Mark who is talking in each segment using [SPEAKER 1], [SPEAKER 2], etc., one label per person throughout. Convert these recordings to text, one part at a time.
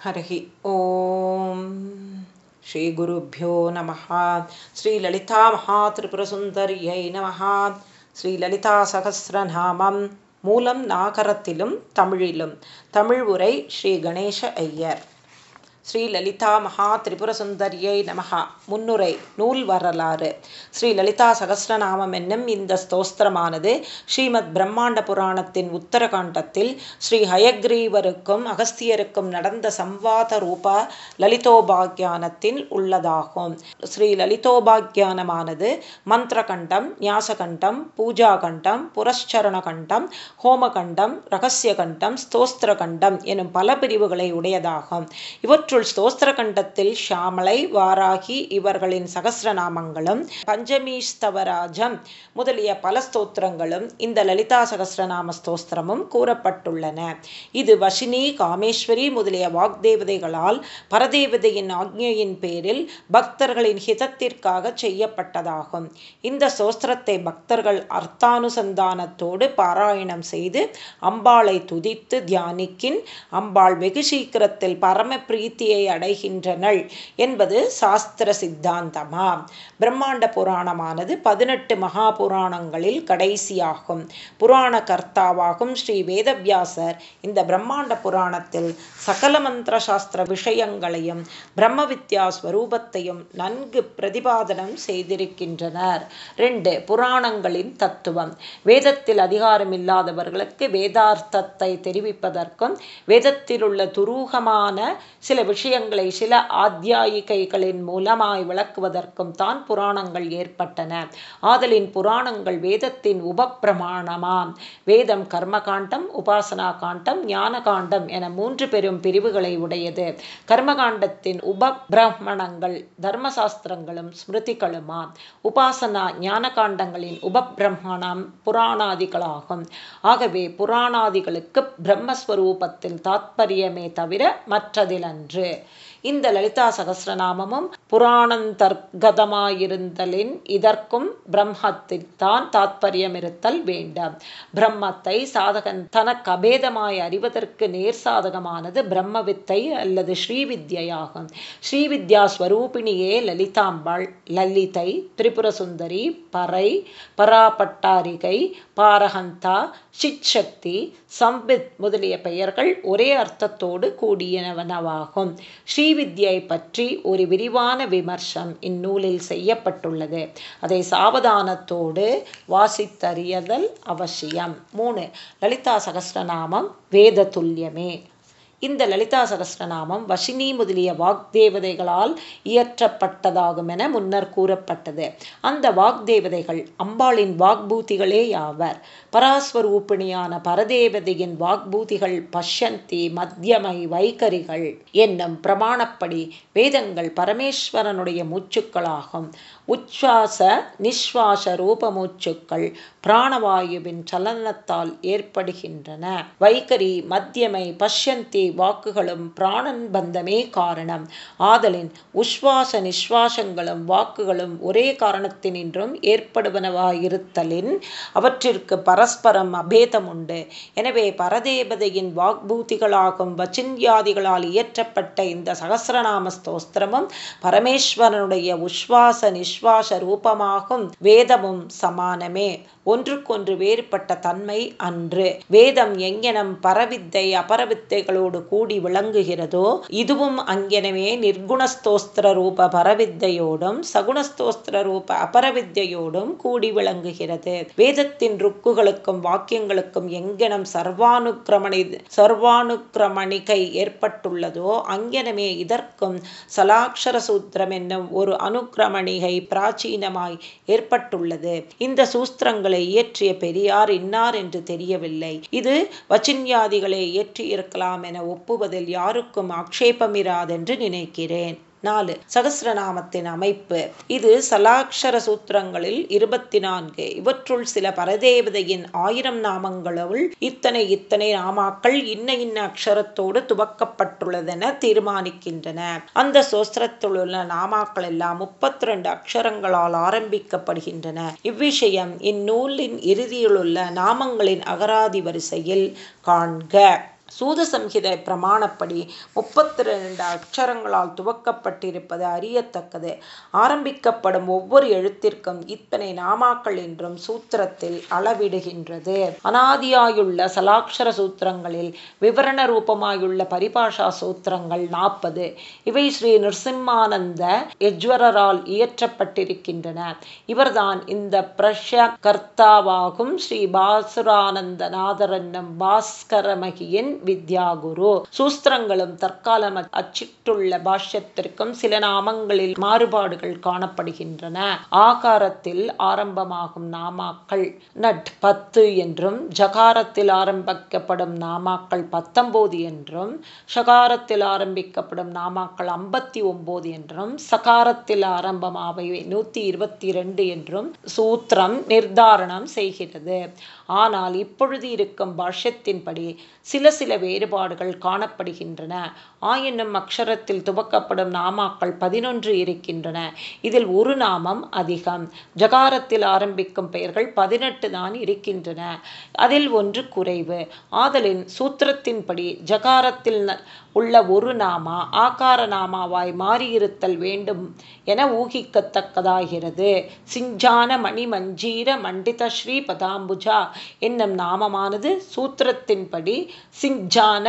[SPEAKER 1] हरिः ॐ श्रीगुरुभ्यो नमः श्रीललितामहात्रिपुरसुन्दर्यै नमः ஸ்ரீலலிதாசகசிரநாமம் மூலம் நாகரத்திலும் தமிழிலும் தமிழ் உரை ஸ்ரீ கணேச ஐயர் ஸ்ரீ லலிதா மகா திரிபுர சுந்தரியை நமகா முன்னுரை நூல் வரலாறு ஸ்ரீ லலிதா சகசிரநாமம் என்னும் இந்த ஸ்தோஸ்திரமானது ஸ்ரீமத் பிரம்மாண்ட புராணத்தின் உத்தரகாண்டத்தில் ஸ்ரீ ஹயக்ரீவருக்கும் அகஸ்தியருக்கும் நடந்த சம்வாத ரூப லலிதோபாக்கியானத்தில் உள்ளதாகும். ஸ்ரீ லலிதோபாக்யானமானது மந்திரகண்டம் ஞாசகண்டம் பூஜாகண்டம் புரஸ்சரண கண்டம் ஹோமகண்டம் ரகசிய கண்டம் ஸ்தோஸ்திர கண்டம் எனும் பல பிரிவுகளை உடையதாகும். இவற்றுள் ஸ்தோஸ்திர கண்டத்தில் ஷாமலை வாராகி இவர்களின் சகசிரநாமங்களும் பஞ்சமீஸ்தவராஜம் முதலிய பல ஸ்தோத்திரங்களும் இந்த லலிதா சகசிரநாம ஸ்தோஸ்திரமும் கூறப்பட்டுள்ளன. இது வஷினி காமேஸ்வரி முதலிய வாக்தேவதைகளால் பரதேவதையின் ஆக்ஞையின் பேரில் பக்தர்களின் ஹிதத்திற்காக செய்யப்பட்டதாகும். இந்த ஸ்தோஸ்திரத்தை பக்தர்கள் அர்த்தானுசந்தானத்தோடு பாராயணம் செய்து அம்பாளை துதித்து தியானிக்கின் அம்பாள் வெகு சீக்கிரத்தில் பரம முக்தியை அடைகின்றனள் என்பது சாஸ்திர சித்தாந்தமா? பிரம்மாண்ட புராணமானது பதினெட்டு மகா புராணங்களில் கடைசியாகும். புராண கர்த்தாவாகும் ஸ்ரீ வேதவியாசர் இந்த பிரம்மாண்ட புராணத்தில் சகல மந்திர சாஸ்திர விஷயங்களையும் பிரம்ம வித்யா ஸ்வரூபத்தையும் நன்கு பிரதிபாதனம் செய்திருக்கின்றனர். ரெண்டு புராணங்களின் தத்துவம். வேதத்தில் அதிகாரம் இல்லாதவர்களுக்கு வேதார்த்தத்தை தெரிவிப்பதற்கும் வேதத்தில் உள்ள துரூகமான சில விஷயங்களை சில ஆத்தியாயிகைகளின் மூலமாய் விளக்குவதற்கும் தான் புராணங்கள் ஏற்பட்டன. ஆதலின் புராணங்கள் வேதத்தின் உபப்பிரமாணமாம். வேதம் கர்மகாண்டம் உபாசனா காண்டம் ஞான காண்டம் என மூன்று பெரும் பிரிவுகளை உடையது. கர்மகாண்டத்தின் உபபிரமணங்கள் தர்மசாஸ்திரங்களும் ஸ்மிருதிகளுமாம். உபாசனா ஞான காண்டங்களின் உபபிரமணம் புராணாதிகளாகும். ஆகவே புராணாதிகளுக்கு பிரம்மஸ்வரூபத்தில் தாத்பரியமே தவிர மற்றதிலன்று இந்த லலிதா சகசிரநாமமும் புராணந்தர்கதமாயிருந்தலின் இதற்கும் பிரம்மத்தில்தான் தாத்பரியம் இருத்தல் வேண்டாம். பிரம்மத்தை சாதகன் தனக்கு அபேதமாய் அறிவதற்கு நேர் சாதகமானது பிரம்மவித்தை அல்லது ஸ்ரீவித்யாகும் ஸ்ரீவித்யா ஸ்வரூபிணியே லலிதாம்பாள் லலிதை திரிபுரசுந்தரி பறை பராபட்டாரிகை பாரஹந்தா சிச்சக்தி சம்பித் முதலிய பெயர்கள் ஒரே அர்த்தத்தோடு கூடியனவனவாகும். ஸ்ரீவித்யை பற்றி ஒரு விரிவான விமர்சம் இந்நூலில் செய்யப்பட்டுள்ளது. அதை சாவதானத்தோடு வாசித்தறியதல் அவசியம். மூணு லலிதா சகஸ்ரநாமம் வேத துல்லியமே இந்த லலிதா சகஸ்ரநாமம் வஷினி முதலிய வாக்தேவதைகளால் இயற்றப்பட்டதாகும் என முன்னர் கூறப்பட்டது. அந்த வாக்தேவதைகள் அம்பாளின் வாக்பூதிகளே யாவர்? பராஸ்வரூபிணியான பரதேவதையின் வாக்பூதிகள் பஷ்யந்தி மத்தியமை வைகரிகள் என்னும் பிரமாணப்படி வேதங்கள் பரமேஸ்வரனுடைய மூச்சுக்களாகும். உச்வாச நிஸ்வாச ரூபமூச்சுக்கள் பிராணவாயுவின் சலனத்தால் ஏற்படுகின்றன. வைகரி மத்தியமை பஷ்யந்தி வாக்குகளும் பிராணன் பந்தமே காரணம். ஆதலின் உஸ்வாச நிஸ்வாசங்களும் வாக்குகளும் ஒரே காரணத்தினின்றும் ஏற்படுவனவாயிருத்தலின் அவற்றிற்கு பரஸ்பரம் அபேதம் உண்டு எனவே பரதேவதையின் வாக்பூதிகளாகும் வச்சின்யாதிகளால் இயற்றப்பட்ட இந்த சகசிரநாம ஸ்தோஸ்திரமும் பரமேஸ்வரனுடைய உஸ்வாச நிஸ்வாச விஸ்வாச ரூபமாகும் வேதமும் சமானமே. ஒன்றுக்கொன்று வேறுபட்ட தன்மை அன்று. வேதம் எங்கெனம் பரவித்தை அபரவித்தைகளோடு கூடி விளங்குகிறதோ இதுவும் அங்கெனவே நிர்குணஸ்தோஸ்திர ரூப பரவித்தையோடும் சகுணஸ்தோஸ்திர ரூப அபரவித்தையோடும் கூடி விளங்குகிறது. வேதத்தின் ருக்குகளுக்கும் வாக்கியங்களுக்கும் எங்கெனம் சர்வானுக்கிரமணி சர்வானுக்கிரமணிகை ஏற்பட்டுள்ளதோ அங்கெனமே இதற்கும் சலாட்சர சூத்திரம் என்னும் ஒரு அனுக்கிரமணிகை பிராச்சீனமாய் ஏற்பட்டுள்ளது. இந்த சூஸ்திரங்கள் இயற்றிய பெரியார் இன்னார் என்று தெரியவில்லை. இது வச்சின்யாதிகளை இயற்றியிருக்கலாம் என ஒப்புவதில் யாருக்கும் ஆக்ஷேபமிராதென்று நினைக்கிறேன். நாலு. சகசிரநாமத்தின் அமைப்பு. இது சலாட்சர சூத்திரங்களில் இருபத்தி நான்கு இவற்றுள் சில பரதேவதையின் ஆயிரம் நாமங்களுள் இத்தனை இத்தனை நாமாக்கள் இன்ன இன்ன அக்ஷரத்தோடு துவக்கப்பட்டுள்ளதென தீர்மானிக்கின்றன. அந்த சோஸ்திரத்தில் உள்ள நாமாக்கள் எல்லாம் முப்பத்தி ரெண்டு அக்ஷரங்களால் ஆரம்பிக்கப்படுகின்றன. இவ்விஷயம் இந்நூலின் இறுதியிலுள்ள நாமங்களின் அகராதி வரிசையில் காண்க. சூதசம்ஹித பிரமாணப்படி முப்பத்தி ரெண்டு அக்ஷரங்களால் துவக்கப்பட்டிருப்பது அறியத்தக்கது. ஆரம்பிக்கப்படும் ஒவ்வொரு எழுத்திற்கும் இத்தனை நாமாக்கள் என்றும் சூத்திரத்தில் அளவிடுகின்றது. அனாதியாயுள்ள சலாட்சர சூத்திரங்களில் விவரண ரூபமாயுள்ள பரிபாஷா சூத்திரங்கள் நாற்பது. இவை ஸ்ரீ நிருசிம்மானந்த எஜ்வரரால் இயற்றப்பட்டிருக்கின்றன. இவர்தான் இந்த பிரஷ கர்த்தாவாகும் ஸ்ரீ பாசுரானந்த நாதரன்னம் பாஸ்கரமகியின் வித்யாகுரு. சூஸ்திரங்களும் தற்காலம் அச்சிட்டுள்ள பாஷ்யத்திற்கும் சில நாமங்களில் மாறுபாடுகள் காணப்படுகின்றன. ஆகாரத்தில் ஆரம்பமாகும் நாமாக்கள் நட் பத்து என்றும் ஜகாரத்தில் ஆரம்பிக்கப்படும் நாமாக்கள் பத்தொன்பது என்றும் ஷகாரத்தில் ஆரம்பிக்கப்படும் நாமாக்கள் ஐம்பத்தி ஒன்பது என்றும் சகாரத்தில் ஆரம்பமாவை நூத்தி இருபத்தி இரண்டு என்றும் சூத்திரம் நிர்தாரணம் செய்கிறது. ஆனால் இப்பொழுது இருக்கும் பாஷ்யத்தின்படி சில சில வேறுபாடுகள் காணப்படுகின்றன. ஆயினும் அக்ஷரத்தில் துவக்கப்படும் நாமாக்கள் பதினொன்று இருக்கின்றன. இதில் ஒரு நாமம் அதிகம். ஜகாரத்தில் ஆரம்பிக்கும் பெயர்கள் பதினெட்டு தான் இருக்கின்றன. அதில் ஒன்று குறைவு. ஆதலின் சூத்திரத்தின்படி ஜகாரத்தில் உள்ள ஒரு நாமா ஆகார நாமாவாய் மாறியிருத்தல் வேண்டும் என ஊகிக்கத்தக்கதாகிறது. சிஞ்சான மணி மஞ்சீர மண்டித ஸ்ரீ பதாம்புஜா என்னும் நாமமானது சூத்திரத்தின்படி சிஞ்சான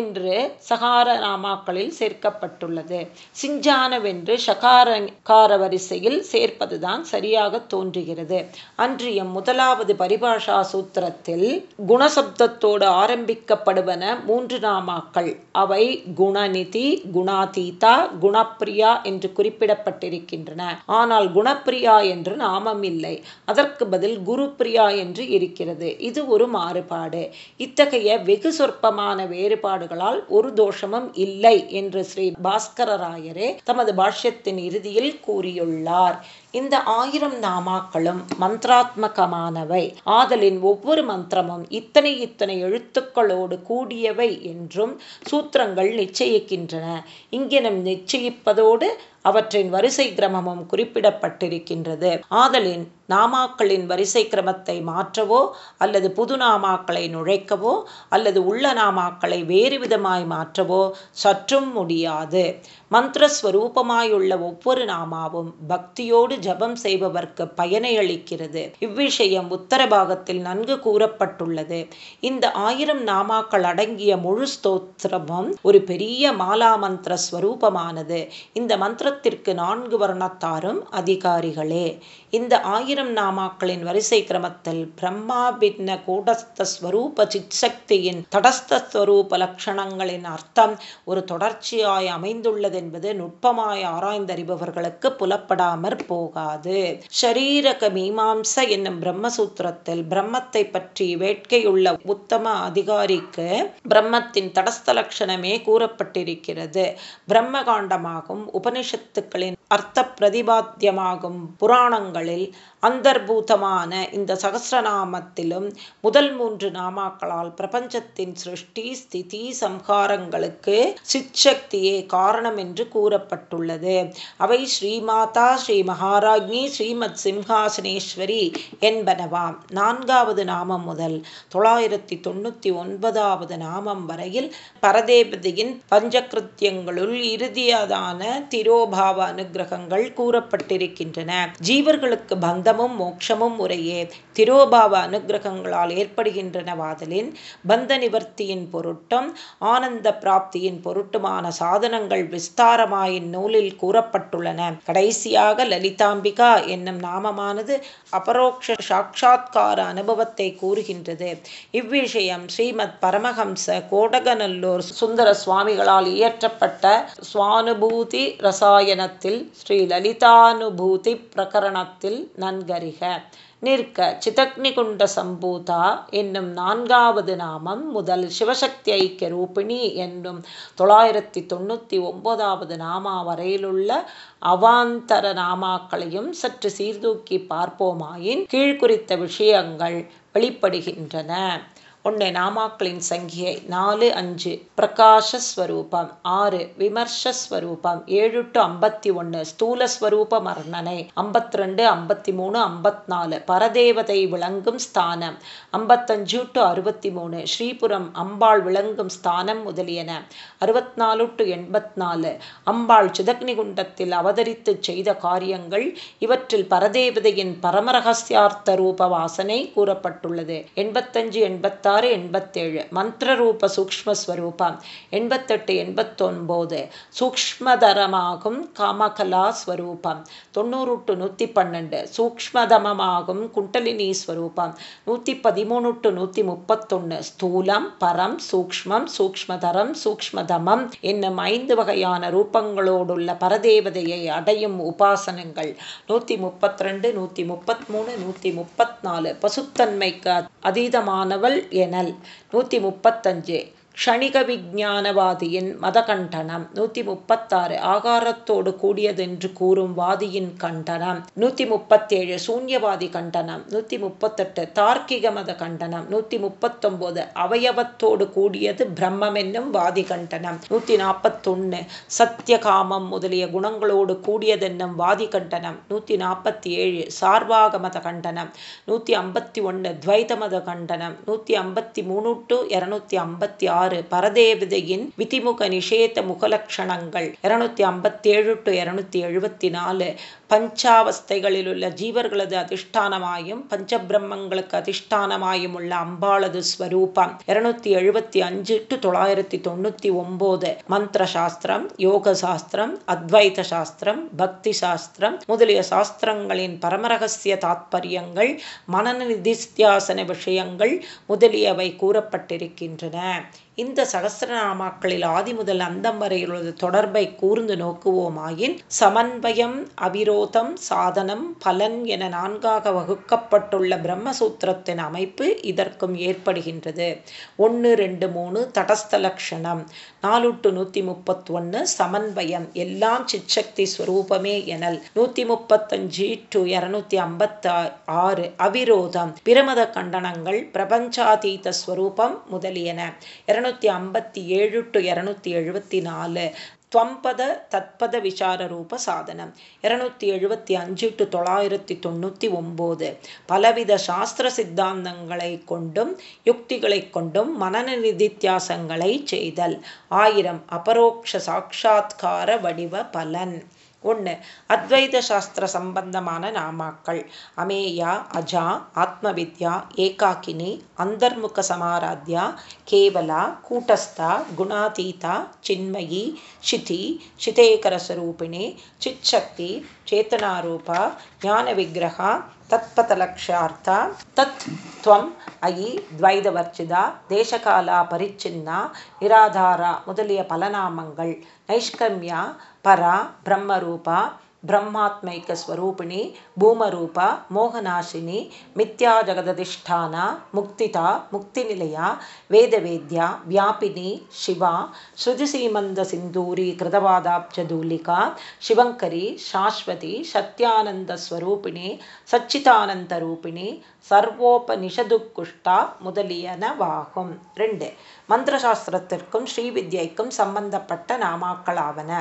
[SPEAKER 1] என்று சகார நாமாக்களில் சேர்க்கப்பட்டுள்ளது. சிஞ்சானவென்று ஷகாரங்கார வரிசையில் சேர்ப்பதுதான் சரியாக தோன்றுகிறது. அன்றிய முதலாவது பரிபாஷா சூத்திரத்தில் குணசப்தத்தோடு ஆரம்பிக்கப்படுவன மூன்று நாமாக்கள். அவை குணநிதி குணாதீதா குணப்பிரியா என்று குறிப்பிடப்பட்டிருக்கின்றன. ஆனால் குணப்பிரியா என்று நாமம் இல்லை. அதற்கு பதில் குரு பிரியா என்று இருக்கிறது. இது ஒரு மாறுபாடு. இத்தகைய வெகு சொற்பமான வேறுபாடு பாடுகளால் ஒரு தோஷமும் இல்லை என்று ஸ்ரீ பாஸ்கரராயரே தமது பாஷ்யத்தின் இறுதியில் கூறியுள்ளார். இந்த ஆயிரம் நாமாக்களும் மந்திராத்மகமானவை. ஆதலின் ஒவ்வொரு மந்திரமும் இத்தனை இத்தனை எழுத்துக்களோடு கூடியவை என்றும் சூத்திரங்கள் நிச்சயிக்கின்றன. இங்கே நம் நிச்சயிப்பதோடு அவற்றின் வரிசை கிரமமும் குறிப்பிடப்பட்டிருக்கின்றது. ஆதலின் நாமாக்களின் வரிசை கிரமத்தை மாற்றவோ அல்லது புது நாமாக்களை நுழைக்கவோ அல்லது உள்ள நாமாக்களை வேறு விதமாய் மாற்றவோ சற்றும் முடியாது. மந்திரஸ்வரூபமாயுள்ள ஒவ்வொரு நாமாவும் பக்தியோடு ஜபம் செய்பவர்க்கு பயனை அளிக்கிறது. இவ்விஷயம் உத்தர பாகத்தில் நன்கு கூறப்பட்டுள்ளது. இந்த ஆயிரம் நாமாக்கள் அடங்கிய முழு ஸ்தோத்திரமும் ஒரு பெரிய மாலா மந்திர ஸ்வரூபமானது இந்த மந்திர மந்திரத்திற்கு நான்கு வர்ணத்தாரும் அதிகாரிகளே. இந்த ஆயிரம் நாமாக்களின் வரிசை கிரமத்தில் பிரம்மா பின்ன கூடஸ்த ஸ்வரூப சிற்சக்தியின் தடஸ்தஸ்வரூப லட்சணங்களின் அர்த்தம் ஒரு தொடர்ச்சியாய் அமைந்துள்ளது என்பது நுட்பமாய் ஆராய்ந்தறிபவர்களுக்கு புலப்படாமற் போகாது. ஷரீரக மீமாம்ச என்னும் பிரம்மசூத்திரத்தில் பிரம்மத்தை பற்றி வேட்கையுள்ள உத்தம அதிகாரிக்கு பிரம்மத்தின் தடஸ்த லட்சணமே கூறப்பட்டிருக்கிறது. பிரம்மகாண்டமாகும் உபனிஷத்துக்களின் அர்த்த பிரதிபாத்தியமாகும் புராணங்கள் புராணங்களில் அந்தர்பூதமான இந்த சகசிரநாமத்திலும் முதல் மூன்று நாமாக்களால் பிரபஞ்சத்தின் சிருஷ்டி ஸ்திதி சம்ஹாரங்களுக்கு சிற்சக்தியே காரணம் என்று கூறப்பட்டுள்ளது. அவை ஸ்ரீமாதா ஸ்ரீ மகாராஜ்னி ஸ்ரீமத் சிம்ஹாசனேஸ்வரி என்பனவாம் நான்காவது நாமம் முதல் தொள்ளாயிரத்தி தொண்ணூற்றி ஒன்பதாவது நாமம் வரையில் பரதேபதியின் பஞ்சகிருத்தியங்களுள் இறுதியதான திரோபாவ அனுகிரகங்கள் கூறப்பட்டிருக்கின்றன. ஜீவர்களுக்கு பந்தம் பந்தமும் மோட்சமும் முறையே திரோபாவ அனுகிரகங்களால் ஏற்படுகின்றனவாதலின் பந்த நிவர்த்தியின் பொருட்டும் ஆனந்த பிராப்தியின் பொருட்டுமான சாதனங்கள் விஸ்தாரமாயின் நூலில் கூறப்பட்டுள்ளன. கடைசியாக லலிதாம்பிகா என்னும் நாமமானது அபரோக்ஷ சாட்சா்கார அனுபவத்தை கூறுகின்றது. இவ்விஷயம் ஸ்ரீமத் பரமஹம்ச கோடகநல்லூர் சுந்தர சுவாமிகளால் இயற்றப்பட்ட சுவானுபூதி ரசாயனத்தில் ஸ்ரீ லலிதானுபூதி பிரகரணத்தில் நன்கறிக. நிற்க. சிதக்னிகுண்ட சம்பூதா என்னும் நான்காவது நாமம் முதல் சிவசக்தி ஐக்கிய ரூபிணி என்னும் தொள்ளாயிரத்தி தொண்ணூற்றி ஒன்பதாவது நாமா வரையிலுள்ள அவாந்தர நாமாக்களையும் சற்று சீர்தூக்கி பார்ப்போமாயின் கீழ்குறித்த விஷயங்கள் வெளிப்படுகின்றன. ஒன்று நாமாக்களின் சங்கியை நாலு அஞ்சு பிரகாஷஸ்வரூபம் ஆறு விமர்சஸ்வரூபம் ஏழு டு ஐம்பத்தி ஒன்று ஸ்தூலஸ்வரூப மர்ணனை ஐம்பத்தி ரெண்டு ஐம்பத்தி மூணு ஐம்பத்தி நாலு பரதேவதை விளங்கும் ஸ்தானம் ஐம்பத்தஞ்சு டு அறுபத்தி மூணு ஸ்ரீபுரம் அம்பாள் விளங்கும் ஸ்தானம் முதலியன அறுபத்தி நாலு டு எண்பத்தி நாலு அம்பாள் சிதக்னிகுண்டத்தில் அவதரித்து செய்த காரியங்கள் இவற்றில் பரதேவதையின் பரமரகசியார்த்த ரூப வாசனை கூறப்பட்டுள்ளது. எண்பத்தஞ்சு எண்பத்தாறு எண்பத்தேழு. மந்திரரூப சூக்மஸ்வரூபம் எண்பத்தெட்டு எண்பத்தொன்பது. சூக்மதரமாகும் காமகலா ஸ்வரூபம் தொண்ணூறு டு நூற்றி பன்னெண்டு சூக்மதமமாகும் குண்டலினி ஸ்வரூபம் நூற்றி பதிமூணு டு நூற்றி முப்பத்தொன்று ஸ்தூலம் பரம் சூக்மம் சூக்மதரம் சூக்மதமம் என்னும் ஐந்து வகையான ரூபங்களோடுள்ள பரதேவதையை அடையும் உபாசனங்கள். நூற்றி முப்பத்தி ரெண்டு நூற்றி முப்பத்தி மூணு நூற்றி முப்பத்தி நாலு பசுத்தன்மைக்கு அதீதமானவள் எனல் நூற்றி முப்பத்தஞ்சு. க்ஷணிக விஜானவாதியின் மதகண்டனம் நூற்றி முப்பத்தாறு ஆகாரத்தோடு கூடியதென்று கூறும் வாதியின் கண்டனம். நூற்றி முப்பத்தேழு சூன்யவாதி கண்டனம். நூற்றி முப்பத்தெட்டு தார்க்கிக மத கண்டனம். நூற்றி முப்பத்தொம்போது அவயவத்தோடு கூடியது பிரம்மம் என்னும் வாதி கண்டனம். நூற்றி நாற்பத்தொன்று சத்தியகாமம் முதலிய குணங்களோடு கூடியதென்னும் வாதி கண்டனம். நூற்றி நாற்பத்தி ஏழு சார்பாக மத கண்டனம். நூற்றி ஐம்பத்தி ஒன்று துவைத மத கண்டனம். நூற்றி ஐம்பத்தி மூணு டு இரநூத்தி ஐம்பத்தி ஆறு ஆறு பரதேவதையின் விதிமுக நிஷேத முகலக்ஷணங்கள் இருநூத்தி ஐம்பத்தி ஏழு டு இருநூத்தி எழுபத்தி நாலு பஞ்சாவஸ்தைகளில் உள்ள ஜீவர்களது அதிஷ்டானமாயும் பஞ்சபிரம்மங்களுக்கு அதிஷ்டானமாயும் உள்ள அம்பாளது ஸ்வரூபம். இருநூத்தி எழுபத்தி அஞ்சு டு தொள்ளாயிரத்தி தொண்ணூத்தி ஒன்பது மந்திர சாஸ்திரம் யோக சாஸ்திரம் அத்வைத சாஸ்திரம் பக்தி சாஸ்திரம் முதலிய சாஸ்திரங்களின் பரமரகசிய தாத்பரியங்கள் மனநிதித்தியாசன விஷயங்கள் முதலியவை கூறப்பட்டிருக்கின்றன. இந்த சகசிரநாமாக்களில் ஆதி முதல் அந்தம் வரையுள்ள தொடர்பை கூர்ந்து நோக்குவோமாயின் சமன்வயம் அவிரோதம் சாதனம் பலன் என நான்காக வகுக்கப்பட்டுள்ள பிரம்மசூத்திரத்தின் அமைப்பு இதற்கும் ஏற்படுகின்றது. ஒன்று ரெண்டு மூணு தடஸ்த லட்சணம் நாலு டு நூற்றி முப்பத்தொன்று சமன்வயம். எல்லாம் சிச்சக்தி ஸ்வரூபமே எனல். நூற்றி முப்பத்தஞ்சு டு இரநூத்தி ஐம்பத்தி ஆறு அவிரோதம். பிரமத கண்டனங்கள் பிரபஞ்சாதீத ஸ்வரூபம் முதலியன. இரநூத்தி ஐம்பத்தி ஏழு டு இரநூத்தி எழுபத்தி நாலு துவம்பத தத்பத விசார ரூப சாதனம். இருநூத்தி எழுபத்தி அஞ்சு டு தொள்ளாயிரத்தி தொண்ணூற்றி ஒம்பது. பலவித சாஸ்திர சித்தாந்தங்களை கொண்டும் யுக்திகளை கொண்டும் மனன நிதித்தியாசங்களை செய்தல். ஆயிரம் அபரோக்ஷ சாட்சா்கார வடிவ பலன். ஒன்று அத்வைத சாஸ்திர சம்பந்தமான நாமாக்கள் அமேயா அஜா ஆத்மவித்யா ஏகாக்கினி அந்தர்முக சமாராத்யா கேவலா கூட்டஸ்தா குணாதீதா சின்மயி சிதி சிதேகரஸ்வரூபிணி சிச்சக்தி சேத்தனாரூபா ஞான விக்கிரகா தத்பதலக்ஷார்த்தா தத் துவம் அயி துவைதவர்ச்சிதா தேசகாலா பரிச்சின்னா நிராதாரா முதலிய பலநாமங்கள் நைஷ்கர்மியா பரா பிரம்மரூபா ब्रह्मात्मैकस्वरूपिणी भूमरूपा मोहनाशिनी मिथ्या जगदधिष्ठाना मुक्तिता मुक्तिनिलया वेदवेद्या व्यापिनी शिवा श्रुतिसीमन्दसिन्दूरी कृतवादाब्जधूलिका शिवङ्करी शाश्वती सत्यानन्दस्वरूपिणी சச்சிதானந்தரூபிணி சர்வோபனிஷதுக்குஷ்டா முதலியனவாகும் ரெண்டு மந்திர சாஸ்திரத்திற்கும் ஸ்ரீவித்யைக்கும் சம்பந்தப்பட்ட நாமாக்களாவன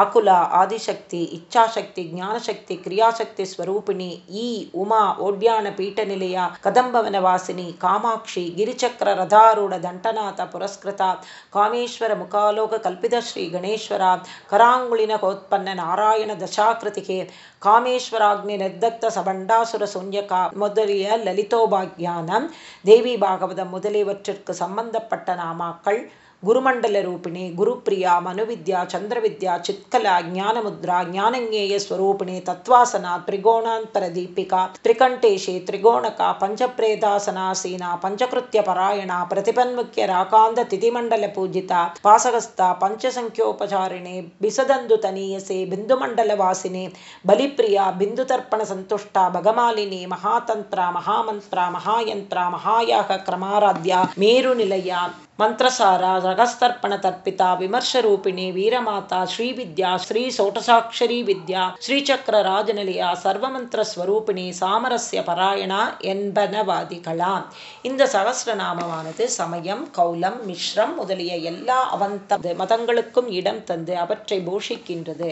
[SPEAKER 1] அகுலா ஆதிசக்தி இச்சாசக்தி ஞானசக்தி கிரியாசக்தி ஸ்வரூபிணி ஈ உமா ஓட்யான பீட்ட நிலையா கதம்பவன வாசினி காமாட்சி கிரிச்சக்கர ரதாரூட தண்டநாத புரஸ்கிருதா காமேஸ்வர முகாலோக கல்பித ஸ்ரீ கணேஸ்வரா கராங்குளின கோத்பன்ன நாராயண தசாகிருதிகே காமேஸ்வராக்னி நிர்தக்த சபண்டாசுர சூன்யகா முதலிய லலிதோபாக்யானம் தேவி பாகவதம் முதலியவற்றிற்கு சம்பந்தப்பட்ட நாமாக்கள் குருமண்டல ரூபிணி குருப்பிரியா மனுவித்யா சந்திரவித்யா சித்கலா ஞானமுத்ரா ஞானங்கேய ஸ்வரூபிணி தத்வாசனா திரிகோணாந்தர தீபிகா திரிகண்டேஷி திரிகோணகா பஞ்சப்பிரேதாசனாசீனா பஞ்சகிருத்திய பராயணா பிரதிபன்முக்கிய ராகாந்த திதிமண்டல பூஜிதா பாசகஸ்தா பஞ்சசங்கியோபசாரிணே பிசதந்து தனீயசே பிந்துமண்டல வாசினே பலிப்பிரியா பிந்து தர்ப்பண சந்துஷ்டா பகமாலினி மகாதந்திரா மகாமந்திரா மகாயந்திரா மகாயாக கிரமாராத்யா மேருநிலையா மந்திரசாரா ரகஸ்தர்ப்பண தர்ப்பிதா விமர்சரூபிணி வீரமாதா ஸ்ரீவித்யா ஸ்ரீ சோட்டசாட்சரி வித்யா ஸ்ரீசக்கர ராஜநிலையா சர்வமந்திர ஸ்வரூபிணி சாமரஸ்ய பராயணா என்பனவாதிகளாம் இந்த சகசிரநாமமானது சமயம் கௌலம் மிஸ்ரம் முதலிய எல்லா அவந்த மதங்களுக்கும் இடம் தந்து அவற்றை போஷிக்கின்றது.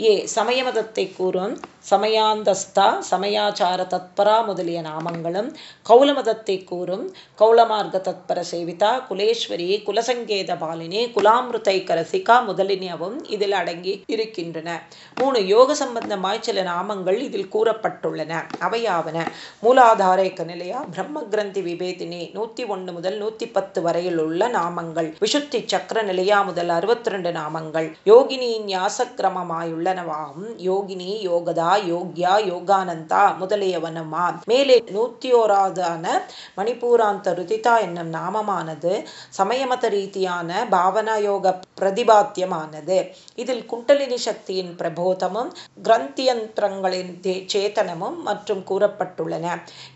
[SPEAKER 1] ஏ சமய மதத்தை கூறும் சமயாந்தஸ்தா சமயாச்சார தத்பரா முதலிய நாமங்களும் கௌல மதத்தை கூறும் கௌலமார்க்க தத்பர சேவிதா குலேஸ்வரி குலசங்கேத பாலினி குலாமிருத்தை கரசிகா முதலினவும் இதில் அடங்கி இருக்கின்றன. மூணு யோக சம்பந்தமாய் சில நாமங்கள் இதில் கூறப்பட்டுள்ளன. அவையாவன மூலாதாரேக்க நிலையா பிரம்ம கிரந்தி விபேதினி நூத்தி ஒன்று முதல் நூத்தி பத்து வரையில் உள்ள நாமங்கள். விசுத்தி சக்கர நிலையா முதல் அறுபத்தி ரெண்டு நாமங்கள். யோகினியின் யாசக்கிரமமாயுள்ளனவாகும் யோகினி யோகதா யோக்யா யோகானந்தா முதலியவனுமா மேலே நூத்தி ஓராதான மணிப்பூராந்த ருதிதா என்னும் நாமமானது சமயமத ரீதியான பாவனா யோக பிரதிபாத்தியமானது. இதில் குண்டலினி சக்தியின் பிரபோதமும் கிரந்தியந்திரங்களின் சேத்தனமும் மற்றும் கூறப்பட்டுள்ளன.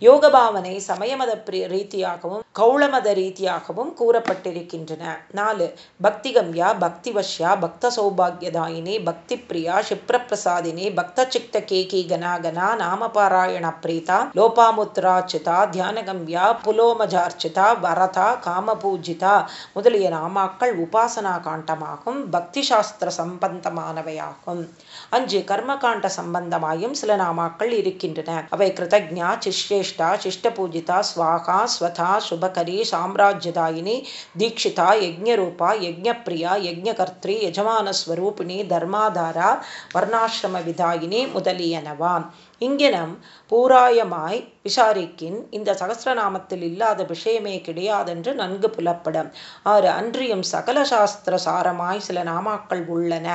[SPEAKER 1] யோக பாவனை சமயமத ரீதியாகவும் கௌளமத ரீதியாகவும் கூறப்பட்டிருக்கின்றன. நாலு பக்திகம்யா பக்திவஷ்யா பக்த சௌபாகியதாயினி பக்தி பிரியா சிப்ரப்பிரசாதினி பக்த சிக்த கேகி கனாகனா நாமபாராயண பிரீதா லோபாமுத்ராச்சிதா தியானகம்யா புலோமஜார்ச்சிதா வரதா காமபூஜிதா முதலிய நாமாக்கள் உபாசனா காண்டமாகும் பக்தி சாஸ்திர சம்பந்தமானவையாகும். அஞ்சு கர்மகாண்ட சம்பந்தமாயும் சில நாமாக்கள் இருக்கின்றன. அவை கிருதஜா சிஷ்யேஷ்டா சிஷ்டபூஜிதா ஸ்வாகா ஸ்வதா சுபகரி சாம்ராஜ்யதாயினி தீட்சிதா யஜ்ஞரூபா யஜ்ஞப்பிரியா யஜ்ஞகர்த்ரி யஜமானஸ்வரூபிணி தர்மாதாரா வர்ணாசிரம விதாயினி முதலியனவாம் இங்கனம் பூராயமாய் விசாரிக்கின் இந்த சகசிரநாமத்தில் இல்லாத விஷயமே கிடையாதென்று நன்கு புலப்படும். ஆறு அன்றியும் சகல சாஸ்திர சாரமாய் சில நாமாக்கள் உள்ளன.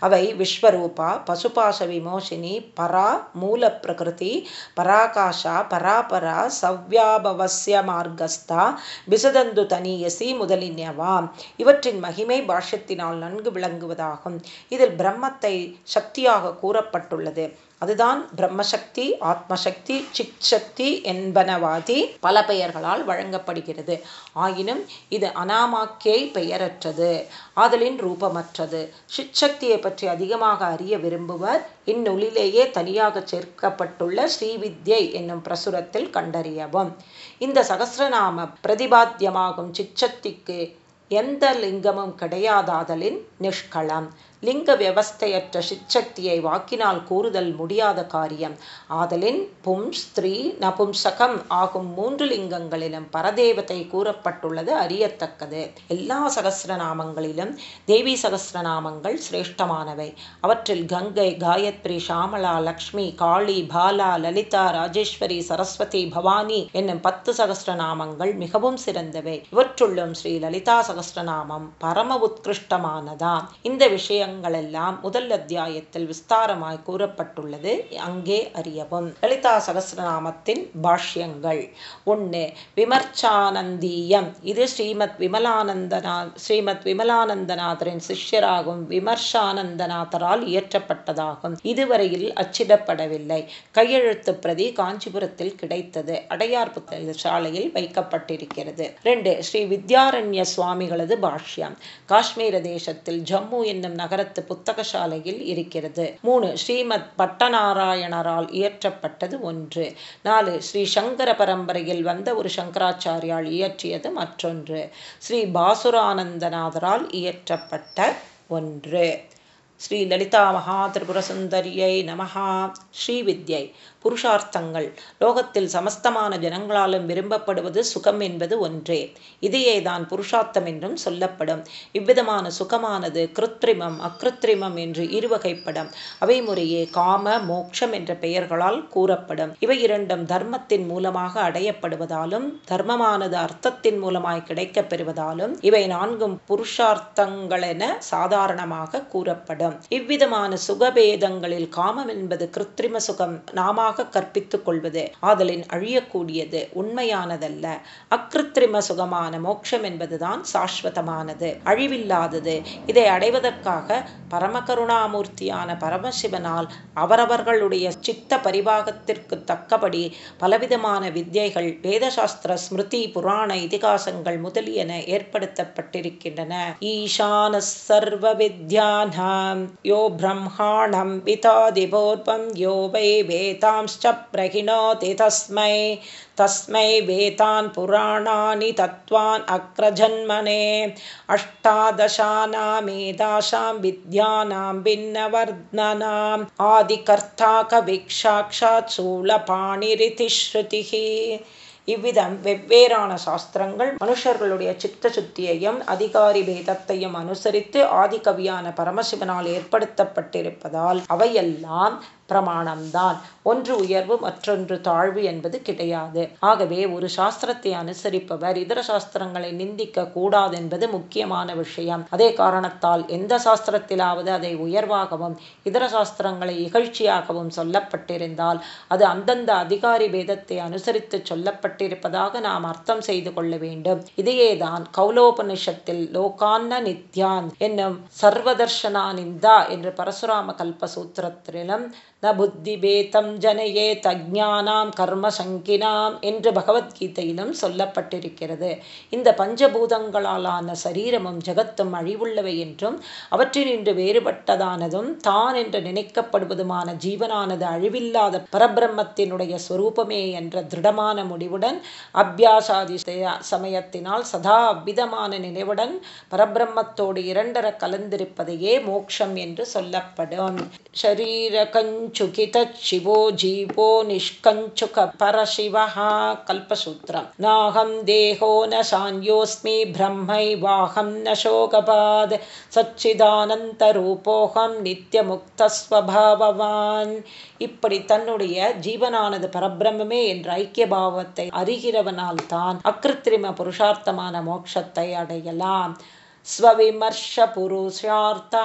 [SPEAKER 1] அவை விஸ்வரூபா பசுபாச விமோசினி பரா மூல பிரகிருதி பராகாஷா பராபரா சவ்யாபவசிய மார்கஸ்தா பிசதந்து தனியசி முதலினவா இவற்றின் மகிமை பாஷ்யத்தினால் நன்கு விளங்குவதாகும். இதில் பிரம்மத்தை சக்தியாக கூறப்பட்டுள்ளது. அதுதான் பிரம்மசக்தி ஆத்மசக்தி சிக் சக்தி என்பனவாதி பல பெயர்களால் வழங்கப்படுகிறது. ஆயினும் இது அனாமாக்கியை பெயரற்றது ஆதலின் ரூபமற்றது. சிற்சக்தியை பற்றி அதிகமாக அறிய விரும்புவர் இந்நூலிலேயே தனியாக சேர்க்கப்பட்டுள்ள ஸ்ரீவித்யை என்னும் பிரசுரத்தில் கண்டறியவும். இந்த சகசிரநாம பிரதிபாத்தியமாகும் சிச்சக்திக்கு எந்த லிங்கமும் கிடையாதாதலின் நிஷ்களம் லிங்க வியவஸ்தையற்ற சிற்சக்தியை வாக்கினால் கூறுதல் முடியாத காரியம். ஆதலின் பும் ஸ்திரீ நபும்சகம் ஆகும் மூன்று லிங்கங்களிலும் பரதேவத்தை கூறப்பட்டுள்ளது அறியத்தக்கது. எல்லா சகசிரநாமங்களிலும் தேவி சகசிரநாமங்கள் சிரேஷ்டமானவை. அவற்றில் கங்கை காயத்ரி ஷாமலா லக்ஷ்மி காளி பாலா லலிதா ராஜேஸ்வரி சரஸ்வதி பவானி என்னும் பத்து சகசிரநாமங்கள் மிகவும் சிறந்தவை. இவற்றுள்ளும் ஸ்ரீ லலிதா சகசிரநாமம் பரம உத்கிருஷ்டமானதான் இந்த விஷயம் எல்லாம் முதல் அத்தியாயத்தில் விஸ்தாரமாய் கூறப்பட்டுள்ளது. அங்கே அறியவும். லலிதா சகசிரநாமத்தின் பாஷ்யங்கள். ஒன்று விமர்ச்சானந்தீயம். இது ஸ்ரீமத் விமலானந்தநா ஸ்ரீமத் விமலானந்தநாதரின் சிஷ்யராகும் விமர்சானந்தநாதரால் இயற்றப்பட்டதாகும். இதுவரையில் அச்சிடப்படவில்லை. கையெழுத்து பிரதி காஞ்சிபுரத்தில் கிடைத்தது. அடையார் புத்தக சாலையில் வைக்கப்பட்டிருக்கிறது. ரெண்டு ஸ்ரீ வித்யாரண்ய சுவாமிகளது பாஷ்யம். காஷ்மீர தேசத்தில் ஜம்மு என்னும் நகர நகரத்து புத்தகசாலையில் இருக்கிறது. மூணு ஸ்ரீமத் பட்டநாராயணரால் இயற்றப்பட்டது ஒன்று. நாலு ஸ்ரீ சங்கர பரம்பரையில் வந்த ஒரு சங்கராச்சாரியால் இயற்றியது மற்றொன்று. ஸ்ரீ பாசுரானந்தநாதரால் இயற்றப்பட்ட ஒன்று. ஸ்ரீ லலிதா மகா திரிபுர சுந்தரியை நமஹா ஸ்ரீவித்யை புருஷார்த்தங்கள். லோகத்தில் சமஸ்தமான ஜனங்களாலும் விரும்பப்படுவது சுகம் என்பது ஒன்றே. இதையே தான் புருஷார்த்தம் என்றும் சொல்லப்படும். இவ்விதமான சுகமானது கிருத்திரிமம் அக்ருத்திரிமம் என்று இருவகைப்படும். அவை முறையே காம மோக்ஷம் என்ற பெயர்களால் கூறப்படும். இவை இரண்டும் தர்மத்தின் மூலமாக அடையப்படுவதாலும் தர்மமானது அர்த்தத்தின் மூலமாய் கிடைக்கப் பெறுவதாலும் இவை நான்கும் புருஷார்த்தங்களென சாதாரணமாக கூறப்படும். இவ்விதமான சுகபேதங்களில் காமம் என்பது கிருத்திரிம சுகம். நாம கற்பித்துக் கொள்வது ஆதலின் அழியக்கூடியது உண்மையானதல்ல. அக்கிருத்திரிம சுகமான மோட்சம் என்பதுதான் சாஸ்வதமானது அழிவில்லாதது. இதை அடைவதற்காக பரமகருணாமூர்த்தியான பரமசிவனால் அவரவர்களுடைய சித்த பரிபாகத்திற்கு தக்கபடி பலவிதமான வித்யைகள் வேதசாஸ்திர ஸ்மிருதி புராண இதிகாசங்கள் முதலியன ஏற்படுத்தப்பட்டிருக்கின்றன. ஈசான சர்வ வித்யானாம் யோ பிரம்மாணம் விதாதிபூர்வம் யோ வை வேதாம் பிரகிணோதி தஸ்மை तस्मै वेतान् पुराणानि तत्त्वान् अक्रजन्मने अष्टादशानामेदाशां विद्यानां भिन्नवर्धनाम् आदिकर्ताकविक्षाक्षात् शूलपाणिरिति श्रुतिः இவ்விதம் வெவ்வேறான சாஸ்திரங்கள் மனுஷர்களுடைய சித்த சுத்தியையும் அதிகாரி பேதத்தையும் அனுசரித்து ஆதிகவியான பரமசிவனால் ஏற்படுத்தப்பட்டிருப்பதால் அவையெல்லாம் பிரமாணம்தான். ஒன்று உயர்வு மற்றொன்று தாழ்வு என்பது கிடையாது. ஆகவே ஒரு சாஸ்திரத்தை அனுசரிப்பவர் இதர சாஸ்திரங்களை நிந்திக்க கூடாது என்பது முக்கியமான விஷயம். அதே காரணத்தால் எந்த சாஸ்திரத்திலாவது அதை உயர்வாகவும் இதர சாஸ்திரங்களை இகழ்ச்சியாகவும் சொல்லப்பட்டிருந்தால் அது அந்தந்த அதிகாரி பேதத்தை அனுசரித்து சொல்லப்பட்டிருப்பதாக நாம் அர்த்தம் செய்து கொள்ள வேண்டும். இதையேதான் கௌலோபனிஷத்தில் லோகான்ன நித்யான் என்னும் சர்வதர்ஷனானிந்தா என்று பரசுராம கல்ப சூத்திரத்திலும் ந புத்திபேதம் ஜனையே தஜானாம் கர்ம சங்கினாம் என்று பகவத்கீதையிலும் சொல்லப்பட்டிருக்கிறது. இந்த பஞ்சபூதங்களாலான சரீரமும் ஜகத்தும் அழிவுள்ளவை என்றும் அவற்றினின்று வேறுபட்டதானதும் தான் என்று நினைக்கப்படுவதுமான ஜீவனானது அழிவில்லாத பரபிரம்மத்தினுடைய ஸ்வரூபமே என்ற திருடமான முடிவுடன் அபியாசாதி சமயத்தினால் சதா அவ்விதமான நினைவுடன் பரபிரம்மத்தோடு இரண்டர கலந்திருப்பதையே மோக்ஷம் என்று சொல்லப்படும். ஷரீர கஞ்ச் कञ्चुकितच्छिवो जीवो निष्कञ्चुकपरशिवः कल्पसूत्रम् नाहं देहो न सान्योऽस्मि ब्रह्मैवाहं न शोकपाद् சச்சிதானந்தரூபோகம் நித்தியமுக்தஸ்வபாவவான் இப்படி தன்னுடைய ஜீவனானது பரபிரம்மே என்ற ஐக்கிய பாவத்தை அறிகிறவனால் தான் அக்கிருத்திரிம புருஷார்த்தமான மோட்சத்தை அடையலாம் ஸ்வவிமர்ஷ புருஷார்த்தா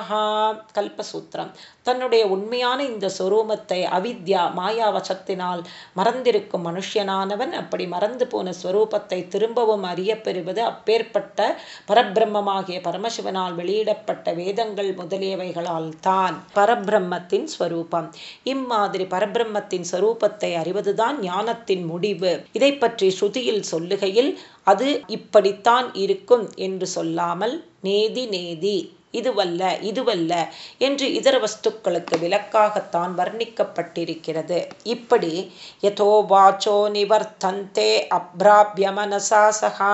[SPEAKER 1] கல்பசூத்திரம் தன்னுடைய உண்மையான இந்த ஸ்வரூபத்தை அவித்யா மாயாவசத்தினால் மறந்திருக்கும் மனுஷியனானவன் அப்படி மறந்து போன ஸ்வரூபத்தை திரும்பவும் அறியப்பெறுவது அப்பேற்பட்ட பரபிரம்மமாகிய பரமசிவனால் வெளியிடப்பட்ட வேதங்கள் முதலியவைகளால் தான் பரபிரம்மத்தின் ஸ்வரூபம். இம்மாதிரி பரபிரம்மத்தின் ஸ்வரூபத்தை அறிவதுதான் ஞானத்தின் முடிவு. இதை பற்றி ஸ்ருதியில் சொல்லுகையில் அது இப்படித்தான் இருக்கும் என்று சொல்லாமல் நேதி நேதி. இதுவல்ல இதுவல்ல என்று இதர வஸ்துக்களுக்கு விளக்காகத்தான் வர்ணிக்கப்பட்டிருக்கிறது. இப்படி யதோ வாச்சோ நிவர்த்தந்தே அப்ராபிய மனசா சகா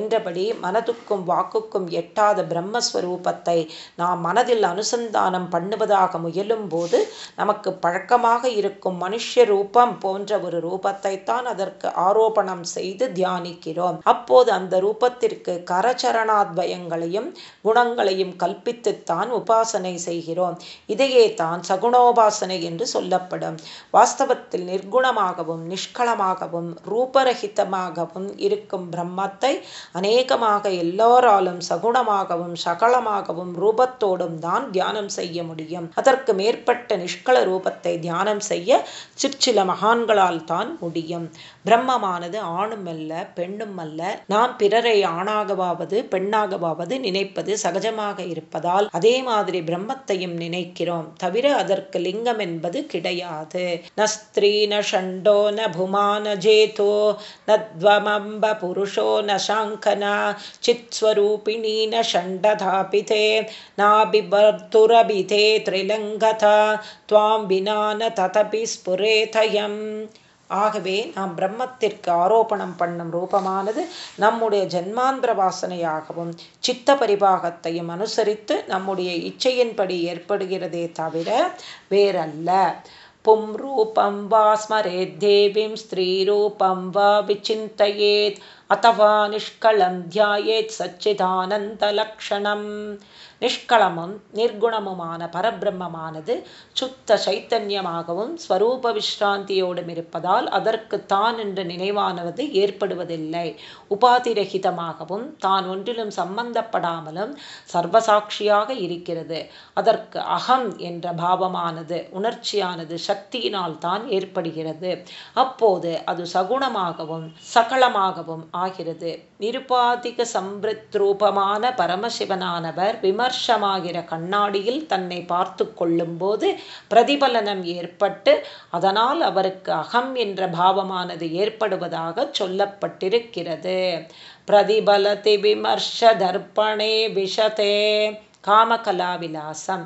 [SPEAKER 1] என்றபடி மனதுக்கும் வாக்குக்கும் எட்டாத பிரம்மஸ்வரூபத்தை நாம் மனதில் அனுசந்தானம் பண்ணுவதாக முயலும் போது நமக்கு பழக்கமாக இருக்கும் மனுஷ ரூபம் போன்ற ஒரு ரூபத்தை தான் அதற்கு ஆரோபணம் செய்து தியானிக்கிறோம். அப்போது அந்த ரூபத்திற்கு கரச்சரணாத்வயங்களையும் குணங்களையும் கல்பித்துத்தான் உபாசனை செய்கிறோம். இதையே தான் சகுணோபாசனை என்று சொல்லப்படும். வாஸ்தவத்தில் நிர்குணமாகவும் நிஷ்களமாகவும் ரூபரகிதமாகவும் இருக்கும் பிரம்மத்தை அநேகமாக எல்லோராலும் சகுணமாகவும் சகலமாகவும் ரூபத்தோடும் தான் தியானம் செய்ய முடியும். அதற்கு மேற்பட்ட நிஷ்கள ரூபத்தை தியானம் செய்ய சிற்சில மகான்களால் தான் முடியும். பிரம்மமானது ஆணும் அல்ல பெண்ணும் அல்ல. நாம் பிறரை ஆணாகவாவது பெண்ணாகவாவது நினைப்பது சகஜமாக இருப்பதால் அதே மாதிரி பிரம்மத்தையும் நினைக்கிறோம். தவிர அதற்கு லிங்கம் என்பது கிடையாது. நஸ்திரீ ந ஷண்டோ ந புமான ஜேதோ நத்வமம்ப புருஷோ ந சாங்கனா சித்ஸ்வரூபிணி ந ஷண்டதாபிதே நாபிபர்துரபிதே திரிலங்கதா துவாம் வினான ததபி ஸ்புரேதயம் ஆகவே நாம் பிரம்மத்திற்கு ஆரோபணம் பண்ணும் ரூபமானது நம்முடைய ஜன்மாந்திர வாசனையாகவும் சித்த பரிபாகத்தையும் அனுசரித்து நம்முடைய இச்சையின்படி ஏற்படுகிறதே தவிர வேறல்ல. பும் ரூபம் வா ஸ்மரேத் தேவிம் ஸ்திரீரூபம் வா விசிந்தயேத் அத்தவா நிஷ்கலம் தியாயேத் சச்சிதானந்தலக்ஷணம் நிஷ்களமும் நிர்குணமுமான பரபிரம்மமானது சுத்த சைத்தன்யமாகவும் ஸ்வரூப விஸ்ராந்தியோடும் இருப்பதால் அதற்கு தான் என்ற நினைவானது ஏற்படுவதில்லை. உபாதிரகிதமாகவும் தான் ஒன்றிலும் சம்பந்தப்படாமலும் சர்வசாட்சியாக இருக்கிறது. அதற்கு அகம் என்ற பாவமானது உணர்ச்சியானது சக்தியினால் தான் ஏற்படுகிறது. அப்போது அது சகுணமாகவும் சகலமாகவும் ஆகிறது. நிருபாதிக சம்பிரத் ரூபமான பரமசிவனானவர் விமர் விமர்சமாகிற கண்ணாடியில் தன்னை பார்த்து கொள்ளும்போது பிரதிபலனம் ஏற்பட்டு அதனால் அவருக்கு அகம் என்ற பாவமானது ஏற்படுவதாக சொல்லப்பட்டிருக்கிறது. பிரதிபலதி விமர்ஷ தர்ப்பணே விஷதே காமகலா விலாசம்.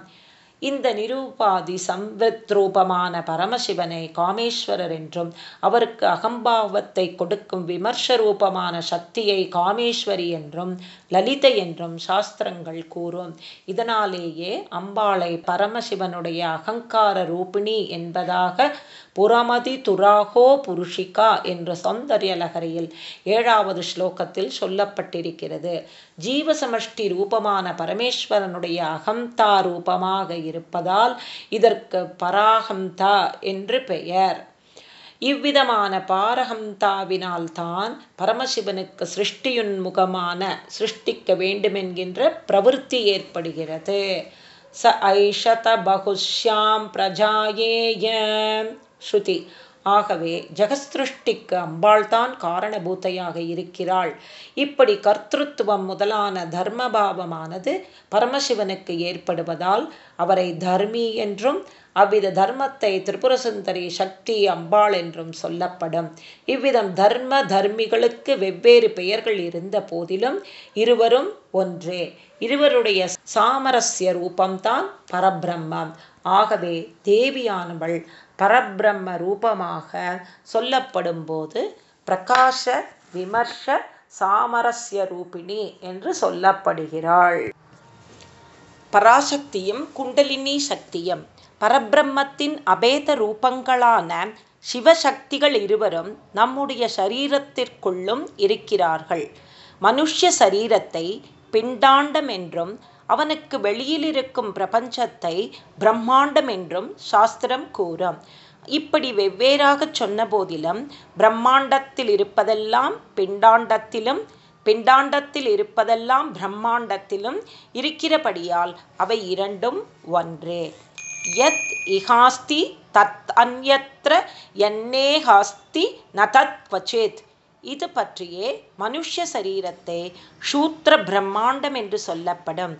[SPEAKER 1] இந்த நிரூபாதி சம்வித்ரூபமான பரமசிவனை காமேஸ்வரர் என்றும் அவருக்கு அகம்பாவத்தை கொடுக்கும் விமர்ச ரூபமான சக்தியை காமேஸ்வரி என்றும் லலிதை என்றும் சாஸ்திரங்கள் கூறும். இதனாலேயே அம்பாளை பரமசிவனுடைய அகங்கார ரூபிணி என்பதாக புறமதி துராகோ புருஷிகா என்ற சௌந்தர்ய லகரியில் ஏழாவது ஸ்லோகத்தில் சொல்லப்பட்டிருக்கிறது. ஜீவசமஷ்டி ரூபமான பரமேஸ்வரனுடைய அகம்தா ரூபமாக இருப்பதால் இதற்கு பராகம்தா என்று பெயர். இவ்விதமான பாரகம்தாவினால்தான் பரமசிவனுக்கு சிருஷ்டியுன்முகமான சிருஷ்டிக்க வேண்டுமென்கின்ற பிரவருத்தி ஏற்படுகிறது. ச ஐஷத பகுஷ்யாம் பிரஜாயேய. ஸ்ருதி. ஆகவே ஜெகஸ்திருஷ்டிக்கு அம்பாள்தான் காரணபூத்தையாக இருக்கிறாள். இப்படி கர்த்தத்துவம் முதலான தர்மபாவமானது பரமசிவனுக்கு ஏற்படுவதால் அவரை தர்மி என்றும் அவ்வித தர்மத்தை திரிபுரசுந்தரி சக்தி அம்பாள் என்றும் சொல்லப்படும். இவ்விதம் தர்ம தர்மிகளுக்கு வெவ்வேறு பெயர்கள் இருந்த போதிலும் இருவரும் ஒன்றே. இருவருடைய சாமரஸ்ய ரூபம்தான் பரபிரம்மம். ஆகவே தேவியானவள் பரபிரம்ம ரூபமாக சொல்லப்படும்போது பிரகாஷ விமர்ஷ சாமரஸ்ய ரூபிணி என்று சொல்லப்படுகிறாள். பராசக்தியும் குண்டலினி சக்தியும் பரபிரம்மத்தின் அபேத ரூபங்களான சிவசக்திகள் இருவரும் நம்முடைய சரீரத்திற்குள்ளும் இருக்கிறார்கள். மனுஷ்ய சரீரத்தை பிண்டாண்டம் என்றும் அவனுக்கு வெளியில் இருக்கும் பிரபஞ்சத்தை பிரம்மாண்டம் என்றும் சாஸ்திரம் கூறும். இப்படி வெவ்வேறாக சொன்ன போதிலும் பிரம்மாண்டத்தில் இருப்பதெல்லாம் பிண்டாண்டத்திலும் பிண்டாண்டத்தில் இருப்பதெல்லாம் பிரம்மாண்டத்திலும் இருக்கிறபடியால் அவை இரண்டும் ஒன்றே. யத் இஹாஸ்தி தத் அந்யத்ர என்னேஹாஸ்தி ந தத் வச்சேத் இது பற்றியே மனுஷ சரீரத்தை சூத்திர பிரம்மாண்டம் என்று சொல்லப்படும்.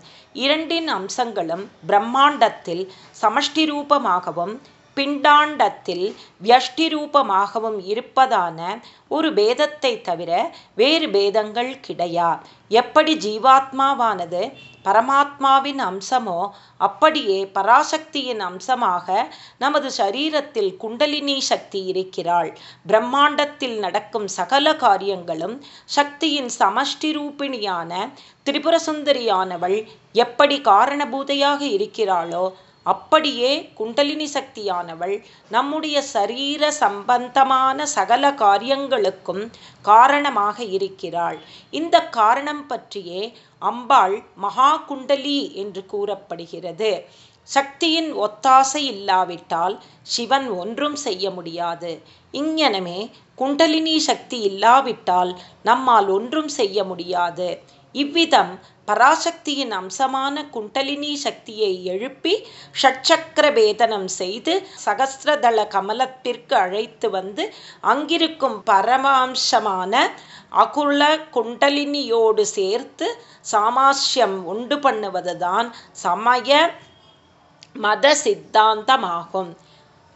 [SPEAKER 1] இரண்டின் அம்சங்களும் பிரம்மாண்டத்தில் சமஷ்டி ரூபமாகவும் பிண்டாண்டத்தில் வியஷ்டி ரூபமாகவும் இருப்பதான ஒரு பேதத்தை தவிர வேறு பேதங்கள் கிடையா? எப்படி ஜீவாத்மாவானது பரமாத்மாவின் அம்சமோ அப்படியே பராசக்தியின் அம்சமாக நமது சரீரத்தில் குண்டலினி சக்தி இருக்கிறாள். பிரம்மாண்டத்தில் நடக்கும் சகல காரியங்களும் சக்தியின் சமஷ்டி ரூபிணியான திரிபுரசுந்தரியானவள் எப்படி காரணபூதையாக இருக்கிறாளோ அப்படியே குண்டலினி சக்தியானவள் நம்முடைய சரீர சம்பந்தமான சகல காரியங்களுக்கும் காரணமாக இருக்கிறாள். இந்த காரணம் பற்றியே அம்பாள் மகா குண்டலி என்று கூறப்படுகிறது. சக்தியின் ஒத்தாசை இல்லாவிட்டால் சிவன் ஒன்றும் செய்ய முடியாது. இங்ஙனமே குண்டலினி சக்தி இல்லாவிட்டால் நம்மால் ஒன்றும் செய்ய முடியாது. இவ்விதம் பராசக்தியின் அம்சமான குண்டலினி சக்தியை எழுப்பி ஷட்சக்கர வேதனம் செய்து சகசிரதள கமலத்திற்கு அழைத்து வந்து அங்கிருக்கும் பரமாம்சமான அகுல குண்டலினியோடு சேர்த்து சாமாசியம் உண்டு பண்ணுவதுதான் சமய மத சித்தாந்தமாகும்.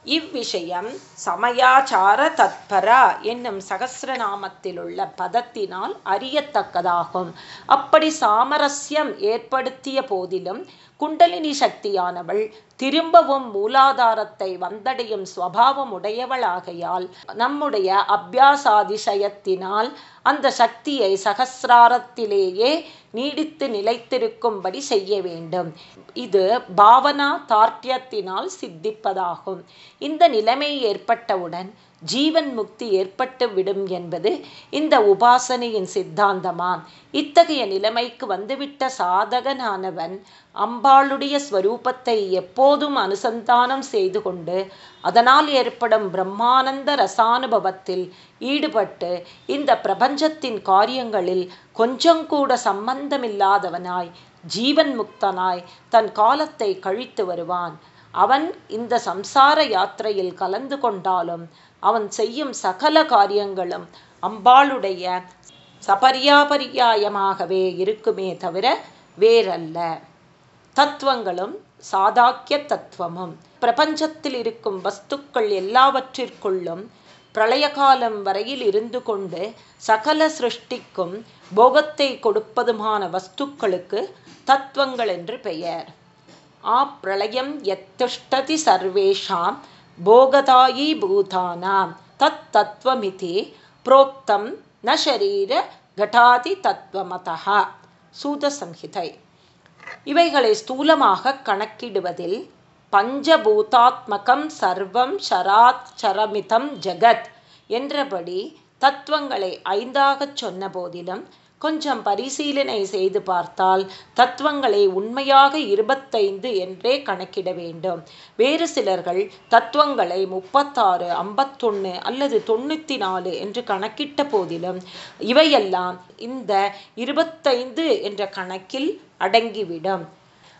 [SPEAKER 1] இவ்விஷயம் சமயாச்சார தத்பரா என்னும் சகசிரநாமத்திலுள்ள பதத்தினால் அறியத்தக்கதாகும். அப்படி சாமரஸ்யம் ஏற்படுத்திய போதிலும் குண்டலினி சக்தியானவள் திரும்பவும் மூலாதாரத்தை வந்தடையும் ஸ்வபாவம் உடையவளாகையால் நம்முடைய அபியாசாதிசயத்தினால் அந்த சக்தியை சகசிராரத்திலேயே நீடித்து நிலைத்திருக்கும்படி செய்ய வேண்டும். இது பாவனா தார்த்தியத்தினால் சித்திப்பதாகும். இந்த நிலைமை ஏற்பட்டவுடன் ஜீவன் முக்தி ஏற்பட்டு விடும் என்பது இந்த உபாசனையின் சித்தாந்தமாம். இத்தகைய நிலைமைக்கு வந்துவிட்ட சாதகனானவன் அம்பாளுடைய ஸ்வரூபத்தை எப்போதும் அனுசந்தானம் செய்து கொண்டு அதனால் ஏற்படும் பிரம்மானந்த ரசானுபவத்தில் ஈடுபட்டு இந்த பிரபஞ்சத்தின் காரியங்களில் கொஞ்சம் கூட சம்பந்தமில்லாதவனாய் ஜீவன் முக்தனாய் தன் காலத்தை கழித்து வருவான். அவன் இந்த சம்சார யாத்திரையில் கலந்து கொண்டாலும் அவன் செய்யும் சகல காரியங்களும் அம்பாளுடைய சபரியாபரியாயமாகவே இருக்குமே தவிர வேறல்ல. தத்துவங்களும் சாதாக்கிய தத்துவமும். பிரபஞ்சத்தில் இருக்கும் வஸ்துக்கள் எல்லாவற்றிற்குள்ளும் பிரளய காலம் வரையில் இருந்து கொண்டு சகல சிருஷ்டிக்கும் போகத்தை கொடுப்பதுமான வஸ்துக்களுக்கு தத்துவங்கள் என்று பெயர். ஆ பிரளயம் எத்திஷ்டதி சர்வேஷாம் போகதாயி பூதானாம் தத் தத்துவமிதி புரோக்தம் ந ஷரீர கட்டாதி தத்துவமதா சூதசம்ஹிதை இவைகளை ஸ்தூலமாக கணக்கிடுவதில் பஞ்சபூதாத்மகம் சர்வம் ஷராச்சரமிதம் ஜகத் என்றபடி தத்துவங்களை ஐந்தாகச் சொன்ன போதிலும் கொஞ்சம் பரிசீலனை செய்து பார்த்தால் தத்துவங்களை உண்மையாக இருபத்தைந்து என்றே கணக்கிட வேண்டும். வேறு சிலர்கள் தத்துவங்களை முப்பத்தாறு ஐம்பத்தொன்று அல்லது தொண்ணூற்றி நாலு என்று கணக்கிட்ட போதிலும் இவையெல்லாம் இந்த இருபத்தைந்து என்ற கணக்கில் அடங்கிவிடும்.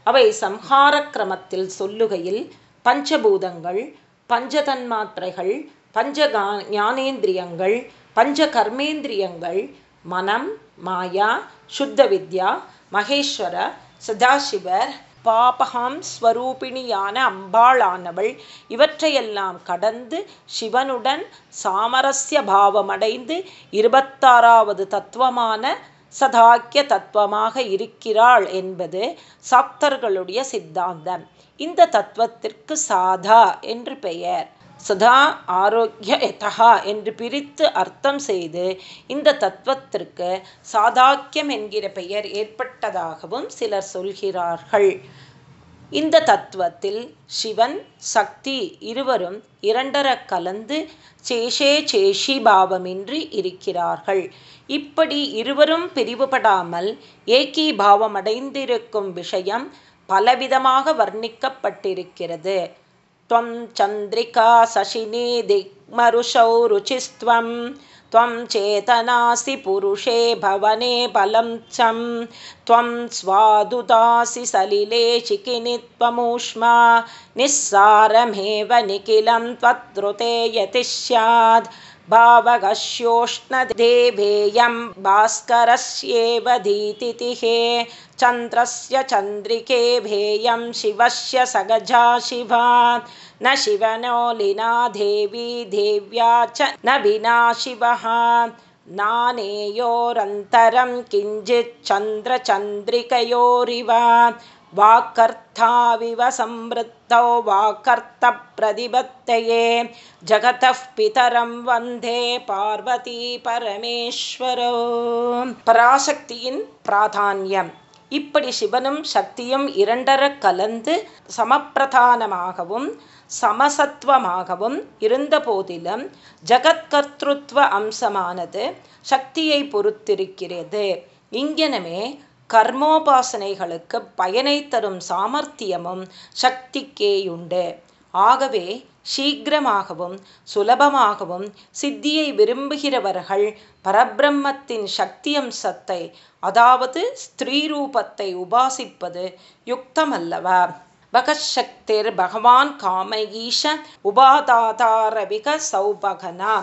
[SPEAKER 1] அவை சம்ஹார கிரமத்தில் சொல்லுகையில் பஞ்சபூதங்கள் பஞ்சதன்மாத்திரைகள் பஞ்ச ஞானேந்திரியங்கள் பஞ்ச கர்மேந்திரியங்கள் மனம் மாயா சுத்த வித்யா மகேஸ்வர சதாசிவர் பாபகாம் ஸ்வரூபிணியான அம்பாளானவள். இவற்றையெல்லாம் கடந்து சிவனுடன் சாமரஸ்ய பாவமடைந்து இருபத்தாறாவது தத்துவமான சதாக்கிய தத்துவமாக இருக்கிறாள் என்பது சாப்தர்களுடைய சித்தாந்தம். இந்த தத்துவத்திற்கு சாதா என்று பெயர். சதா ஆரோக்கிய எதா என்று பிரித்து அர்த்தம் செய்து இந்த தத்துவத்திற்கு சாதாக்கியம் என்கிற பெயர் ஏற்பட்டதாகவும் சிலர் சொல்கிறார்கள். இந்த தத்துவத்தில் சிவன் சக்தி இருவரும் இரண்டர கலந்து சேஷே சேஷி பாவமின்றி இருக்கிறார்கள். இப்படி இருவரும் பிரிவுபடாமல் ஏகி பாவமடைந்திருக்கும் விஷயம் பலவிதமாக வர்ணிக்கப்பட்டிருக்கிறது. त्वं चन्द्रिका शशिनी दिग्मरुषौ रुचिस्त्वं त्वं चेतनासि पुरुषे भवने बलं चं त्वं स्वादुदासि सलिले चिकिनि त्वमूष्मा निस्सारमेव निखिलं त्वत्रुते यति स्याद् भावगस्योष्णदेवेयं भास्करस्येव धीतितिः चन्द्रस्य चन्द्रिके भेयं शिवस्य सगजा शिवा। न शिवनोलिना देवी देव्या च न विना शिवः। नानेयोरन्तरं किञ्चिच्चन्द्रचन्द्रिकयोरिव वाक्कर्ताविव संवृत्तौ वाक्कर्तप्रतिपत्तये जगतः पितरं वन्दे பார்வதி பரமேஸ்வரோ பராசக்தியின் பிராதான்யம் இப்படி சிவனும் சக்தியும் இரண்டர கலந்து சமப்பிரதானமாகவும் சமசத்துவமாகவும் இருந்த போதிலும் ஜகத்கர்த்திருவ அம்சமானது சக்தியை பொறுத்திருக்கிறது இங்கனமே கர்மோபாசனைகளுக்கு பயனை தரும் சாமர்த்தியமும் சக்திக்கேயுண்டு. ஆகவே சீக்கிரமாகவும் சுலபமாகவும் சித்தியை விரும்புகிறவர்கள் பரபிரம்மத்தின் சக்தியம்சத்தை அதாவது ஸ்திரீரூபத்தை உபாசிப்பது யுக்தமல்லவா? பகசக்திர் பகவான் காமகீஷ உபாதாதாரவிக சௌபகனா.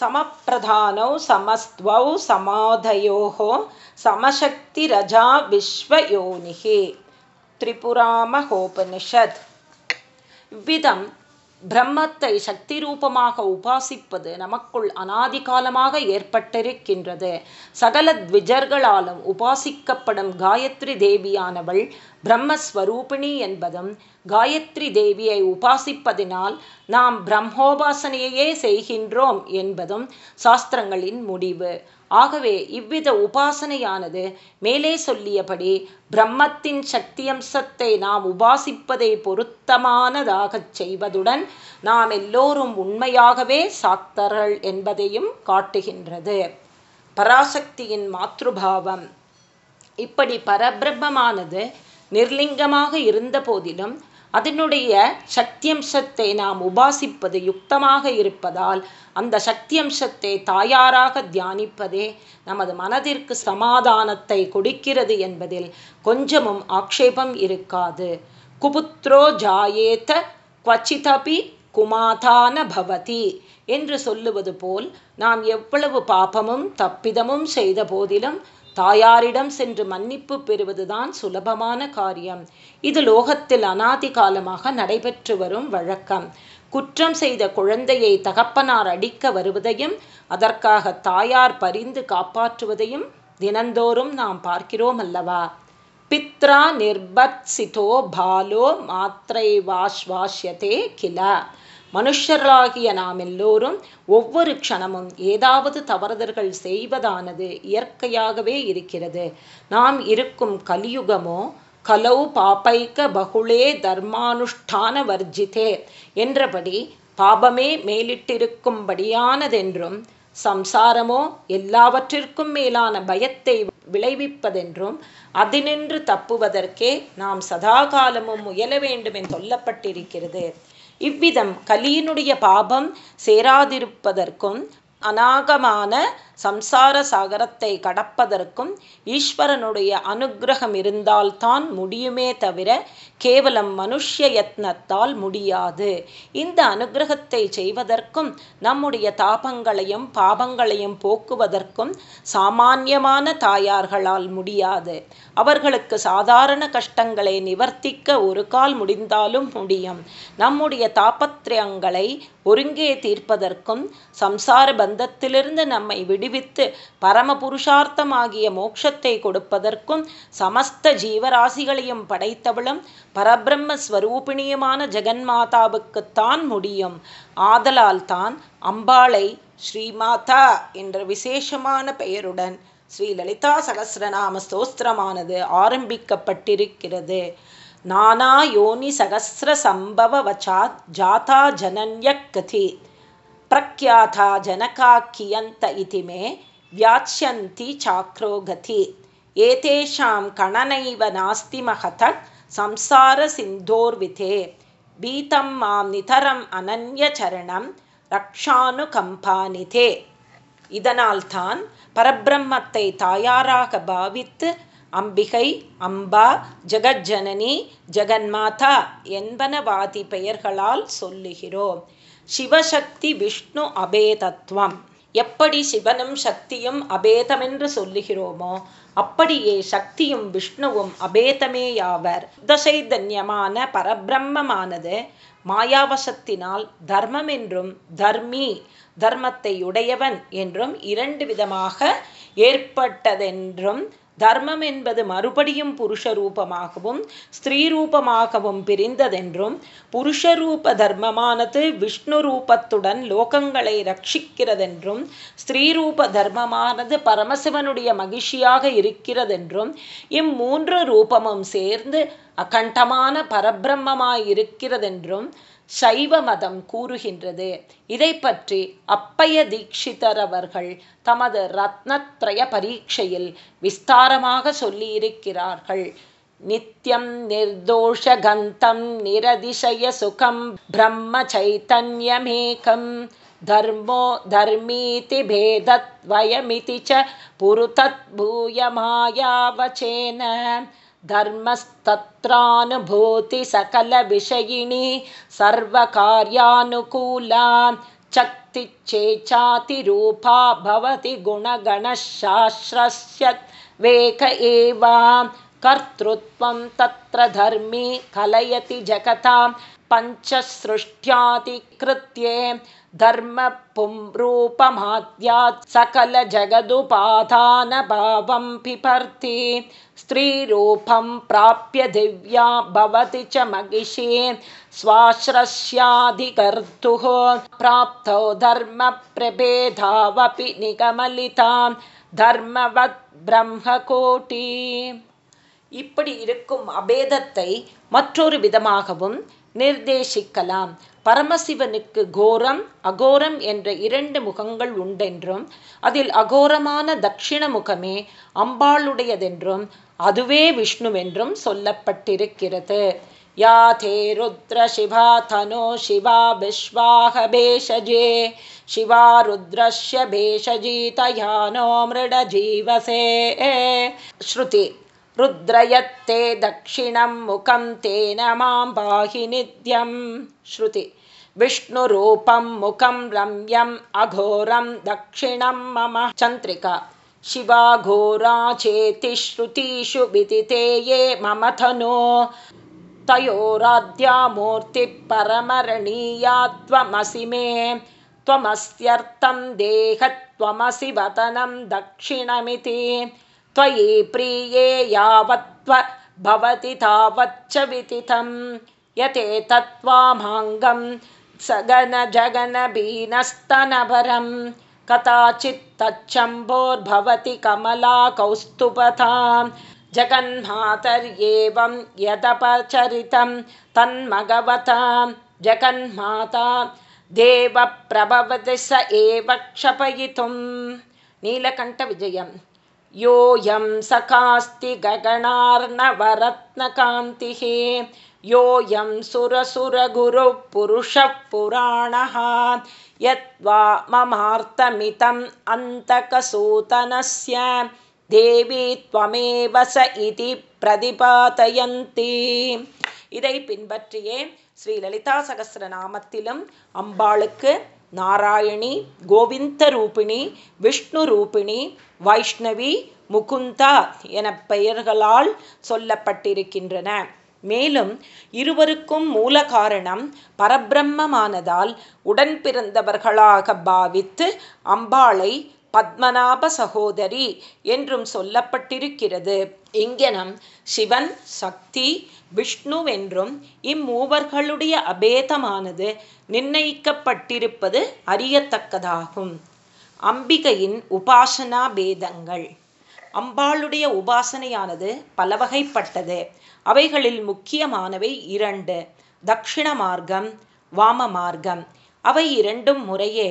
[SPEAKER 1] சமப்பிரதானோ சமஸ்துவௌ சமாதயோகோ समशक्तिरजा विश्वयोनिः त्रिपुरामहोपनिषत् இவ்விதம் பிரம்மத்தை சக்தி ரூபமாக உபாசிப்பது நமக்குள் அனாதி காலமாக ஏற்பட்டிருக்கின்றது சகல த்விஜர்களாலும் உபாசிக்கப்படும் காயத்ரி தேவியானவள் பிரம்மஸ்வரூபிணி என்பதும் காயத்ரி தேவியை உபாசிப்பதினால் நாம் பிரம்மோபாசனையே செய்கின்றோம் என்பதும் சாஸ்திரங்களின் முடிவு ஆகவே இவ்வித உபாசனையானது மேலே சொல்லியபடி பிரம்மத்தின் சக்தியம்சத்தை நாம் உபாசிப்பதை பொருத்தமானதாகச் செய்வதுடன் நாம் எல்லோரும் உண்மையாகவே சாக்தர்கள் என்பதையும் காட்டுகின்றது. பராசக்தியின் மாத்ருபாவம். இப்படி பரபிரம்மமானது நிர்லிங்கமாக இருந்த போதிலும் அதனுடைய சக்தியம்சத்தை நாம் உபாசிப்பது யுக்தமாக இருப்பதால் அந்த சக்தியம்சத்தை தாயாராக தியானிப்பதே நமது மனதிற்கு சமாதானத்தை கொடுக்கிறது என்பதில் கொஞ்சமும் ஆக்ஷேபம் இருக்காது. குபுத்ரோ ஜாயேத குவச்சிதபி குமாதான பவதி என்று சொல்லுவது போல் நாம் எவ்வளவு பாபமும் தப்பிதமும் செய்த போதிலும் தாயாரிடம் சென்று மன்னிப்பு பெறுவதுதான் சுலபமான காரியம். இது லோகத்தில் அனாதி காலமாக நடைபெற்று வரும் வழக்கம். குற்றம் செய்த குழந்தையை தகப்பனார் அடிக்க வருவதையும் அதற்காக தாயார் பரிந்து காப்பாற்றுவதையும் தினந்தோறும் நாம் பார்க்கிறோம் அல்லவா பித்ரா நிர்பத்சிதோ பாலோ மாத்திரை வாஷ்வாஷ்யதே கில மனுஷர்களாகிய நாம் எல்லோரும் ஒவ்வொரு க்ஷணமும் ஏதாவது தவறுதல்கள் செய்வதானது இயற்கையாகவே இருக்கிறது. நாம் இருக்கும் கலியுகமோ கலௌ பாப்பைக்க பகுளே தர்மானுஷ்டான வர்ஜிதே என்றபடி பாபமே மேலிட்டிருக்கும்படியானதென்றும் சம்சாரமோ எல்லாவற்றிற்கும் மேலான பயத்தை விளைவிப்பதென்றும் அதினின்று தப்புவதற்கே நாம் சதாகாலமும் முயல வேண்டும் என்று சொல்லப்பட்டிருக்கிறது. இவ்விதம் கலியினுடைய பாபம் சேராதிருப்பதற்கும் அநாகமான சம்சார சாகரத்தை கடப்பதற்கும் ஈஸ்வரனுடைய அனுகிரகம் இருந்தால்தான் முடியுமே தவிர கேவலம் மனுஷ்ய யத்னத்தால் முடியாது. இந்த அனுகிரகத்தை செய்வதற்கும் நம்முடைய தாபங்களையும் பாபங்களையும் போக்குவதற்கும் சாமானியமான தாயார்களால் முடியாது. அவர்களுக்கு சாதாரண கஷ்டங்களை நிவர்த்திக்க ஒரு கால் முடிந்தாலும் முடியும். நம்முடைய தாபத்திரயங்களை ஒருங்கே தீர்ப்பதற்கும் சம்சார பந்தத்திலிருந்து நம்மை விடுவித்து பரம புருஷார்த்தமாகிய மோட்சத்தை கொடுப்பதற்கும் சமஸ்த ஜீவராசிகளையும் படைத்தவளும் பரபிரம்மஸ்வரூபிணியமான ஜெகன்மாதாவுக்குத்தான் முடியும். ஆதலால் தான் அம்பாளை ஸ்ரீமாதா என்ற விசேஷமான பெயருடன் ஸ்ரீ லலிதா சகசிரநாம ஸ்தோஸ்திரமானது ஆரம்பிக்கப்பட்டிருக்கிறது. நானா யோனி சகசிர சம்பவ வச்சாத் ஜாதா ஜனன்ய கதி. பிரக்யாதா ஜனகா கியந்த இதி மே வியாச்சியந்தி சாக்ரோ கதி. ஏதேஷாம் கணனைவ நாஸ்தி மகதக் சம்சார சிந்தோர்விதே. பீதம் மாம் நிதரம் அனன்ய சரணம் ரக்ஷானு கம்பானிதே இதனால்தான் பரபிரம்மத்தை தாயாராக பாவித்து அம்பிகை அம்பா ஜெகஜனனி ஜெகன்மாதா என்பனவாதி பெயர்களால் சொல்லுகிறோம். சிவசக்தி விஷ்ணு அபேதத்துவம் எப்படி சிவனும் சக்தியும் அபேதமென்று சொல்லுகிறோமோ அப்படியே சக்தியும் விஷ்ணுவும் அபேதமேயாவர். தசைதன்யமான பரபிரம்மமானது மாயாவசத்தினால் தர்மம் என்றும் தர்மி தர்மத்தை உடையவன் என்றும் இரண்டு விதமாக ஏற்பட்டதென்றும் தர்மம் என்பது மறுபடியும் புருஷரூபமாகவும் ஸ்திரீ ரூபமாகவும் பிரிந்ததென்றும் புருஷரூப தர்மமானது விஷ்ணு ரூபத்துடன் லோகங்களை ரட்சிக்கிறதென்றும் ஸ்திரீரூப தர்மமானது பரமசிவனுடைய மகிழ்ச்சியாக இருக்கிறதென்றும் இம்மூன்று ரூபமும் சேர்ந்து அகண்டமான பரபிரம்மமாயிருக்கிறதென்றும் சைவ மதம் கூறுகின்றது. இதை பற்றி அப்பய தீட்சிதர் அவர்கள் தமது ரத்னத்ரய பரீட்சையில் விஸ்தாரமாக சொல்லியிருக்கிறார்கள். நித்யம் நிர்தோஷகந்தம் நிரதிசய சுகம் பிரம்ம சைத்தன்யமேகம் தர்மோ தர்மீதி பேதத்வயமிதி ச புருதத் பூயமாயாவச்சேன भूयमायावचेन धर्मस्तत्रानुभूतिसकलविषयिणी सर्वकार्यानुकूला शक्तिच्चेचातिरूपा भवति गुणगणशास्त्रस्य वेक एव। कर्तृत्वं तत्र धर्मी कलयति जगतां पञ्चसृष्ट्यातिकृत्ये धर्मपुंरूपमाद्यात् सकलजगदुपादानभावं पिपर्ति स्त्रीरूपं प्राप्य दिव्या भवति च महिषी स्वाश्रस्याधिकर्तुः प्राप्तौ धर्मप्रभेदावपि निगमलितां धर्मवत् ब्रह्मकोटि இப்படி இருக்கும் அபேதத்தை மற்றொரு விதமாகவும் நிர்தேசிக்கலாம் பரமசிவனுக்கு கோரம் அகோரம் என்ற இரண்டு முகங்கள் உண்டென்றும் அதில் அகோரமான தட்சிண முகமே அம்பாளுடையதென்றும் அதுவே விஷ்ணுவென்றும் சொல்லப்பட்டிருக்கிறது யா தே ருத்ர சிவா தனோ சிவா விஸ்வாக பேஷஜே शिवा रुद्रस्य भेषजीतयानो मृडजीवसे श्रुति रुद्रयत्ते दक्षिणं मुखं तेन मां पाहि नित्यं श्रुति विष्णुरूपं मुखं रम्यम् अघोरं दक्षिणं मम चन्द्रिका चेति श्रुतिषु विदिते ये मम तनो तयोराद्यामूर्तिः परमरणीया त्वमसि मे। त्वमस्त्यर्थं देहत्वमसि वतनं दक्षिणमिति। त्वयि प्रिये यावत्त्व भवति तावच्च विदितं। यतेतत्त्वामाङ्गं सगनजगनबीनस्तनभरं कदाचित्तच्छम्भोर्भवति कमला कौस्तुभतां जगन्मातर्येवं यदपचरितं तन्मगवतां जगन्माता देवप्रभवति स एव क्षपयितुं। नीलकण्ठविजयम्। योऽयं सखास्ति गगणार्णवरत्नकान्तिः। योऽयं सुरसुरगुरुः पुरुषः पुराणः यद्वा ममार्तमितम् अन्तकसूतनस्य தேவி त्वमेव स इति பிரதிபாதயந்தி இதை பின்பற்றியே ஸ்ரீ லலிதா சகசிரநாமத்திலும் அம்பாளுக்கு நாராயணி கோவிந்த ரூபிணி விஷ்ணு ரூபிணி வைஷ்ணவி முகுந்தா என பெயர்களால் சொல்லப்பட்டிருக்கின்றன மேலும் இருவருக்கும் மூல காரணம் பரபிரம்மமானதால் உடன் பிறந்தவர்களாக பாவித்து அம்பாளை பத்மநாப சகோதரி என்றும் சொல்லப்பட்டிருக்கிறது. இங்கனம் சிவன் சக்தி விஷ்ணுவென்றும் இம்மூவர்களுடைய அபேதமானது நிர்ணயிக்கப்பட்டிருப்பது அறியத்தக்கதாகும். அம்பிகையின் உபாசனா பேதங்கள். அம்பாளுடைய உபாசனையானது பல வகைப்பட்டது அவைகளில் முக்கியமானவை இரண்டு. தக்ஷிண மார்க்கம் வாம மார்க்கம். அவை இரண்டும் முறையே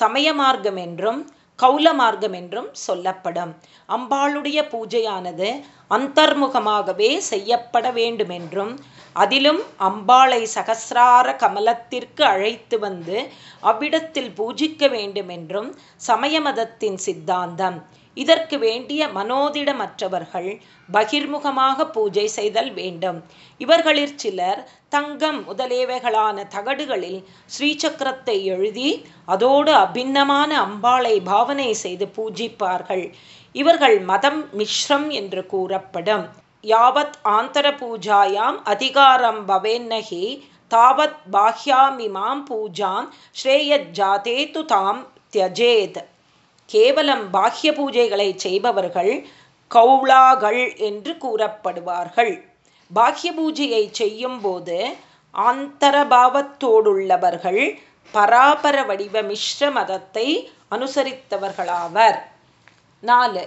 [SPEAKER 1] சமய மார்க்கம் என்றும் கௌல மார்க்கம் என்றும் சொல்லப்படும். அம்பாளுடைய பூஜையானது அந்தர்முகமாகவே செய்யப்பட வேண்டுமென்றும் அதிலும் அம்பாளை சகசிரார கமலத்திற்கு அழைத்து வந்து அவ்விடத்தில் பூஜிக்க வேண்டுமென்றும் சமய மதத்தின் சித்தாந்தம். இதற்கு வேண்டிய மனோதிடமற்றவர்கள் பகிர்முகமாக பூஜை செய்தல் வேண்டும். இவர்களிற் சிலர் தங்கம் முதலியவைகளான தகடுகளில் ஸ்ரீசக்கரத்தை எழுதி அதோடு அபிண்ணமான அம்பாளை பாவனை செய்து பூஜிப்பார்கள். இவர்கள் மதம் மிஸ்ரம் என்று கூறப்படும். யாவத் ஆந்தர பூஜாயாம் அதிகாரம் பவேன்னகி தாவத் பாஹ்யாமிமாம் பூஜாம் ஸ்ரேயஜாதே து தாம் தியஜேத். கேவலம் பாஹ்ய பூஜைகளை செய்பவர்கள் கௌளாகள் என்று கூறப்படுவார்கள். பாஹ்ய பூஜையை செய்யும் போது ஆந்தரபாவத்தோடுள்ளவர்கள் பராபர வடிவ மிஸ்ர மதத்தை அனுசரித்தவர்களாவர். நாலு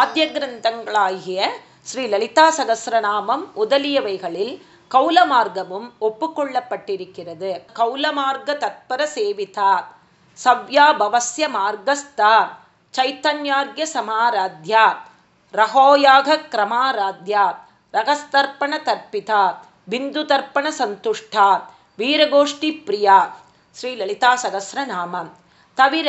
[SPEAKER 1] ஆத்திய கிரந்தங்களாகிய ஸ்ரீ லலிதா சகசிரநாமம் முதலியவைகளில் கௌல மார்க்கமும் ஒப்புக்கொள்ளப்பட்டிருக்கிறது. கௌல மார்க்க தத்பர சேவிதா சவ்யா பவசிய மார்கஸ்தா சைத்தன்யார்கிய சமாராத்யா ரகோயாக கிரமாராத்யாத் ரகஸ்தர்ப்பண தர்ப்பிதா பிந்து தர்ப்பண சந்துஷ்டாத் வீரகோஷ்டி பிரியா ஸ்ரீ லலிதா சகசிரநாமம். தவிர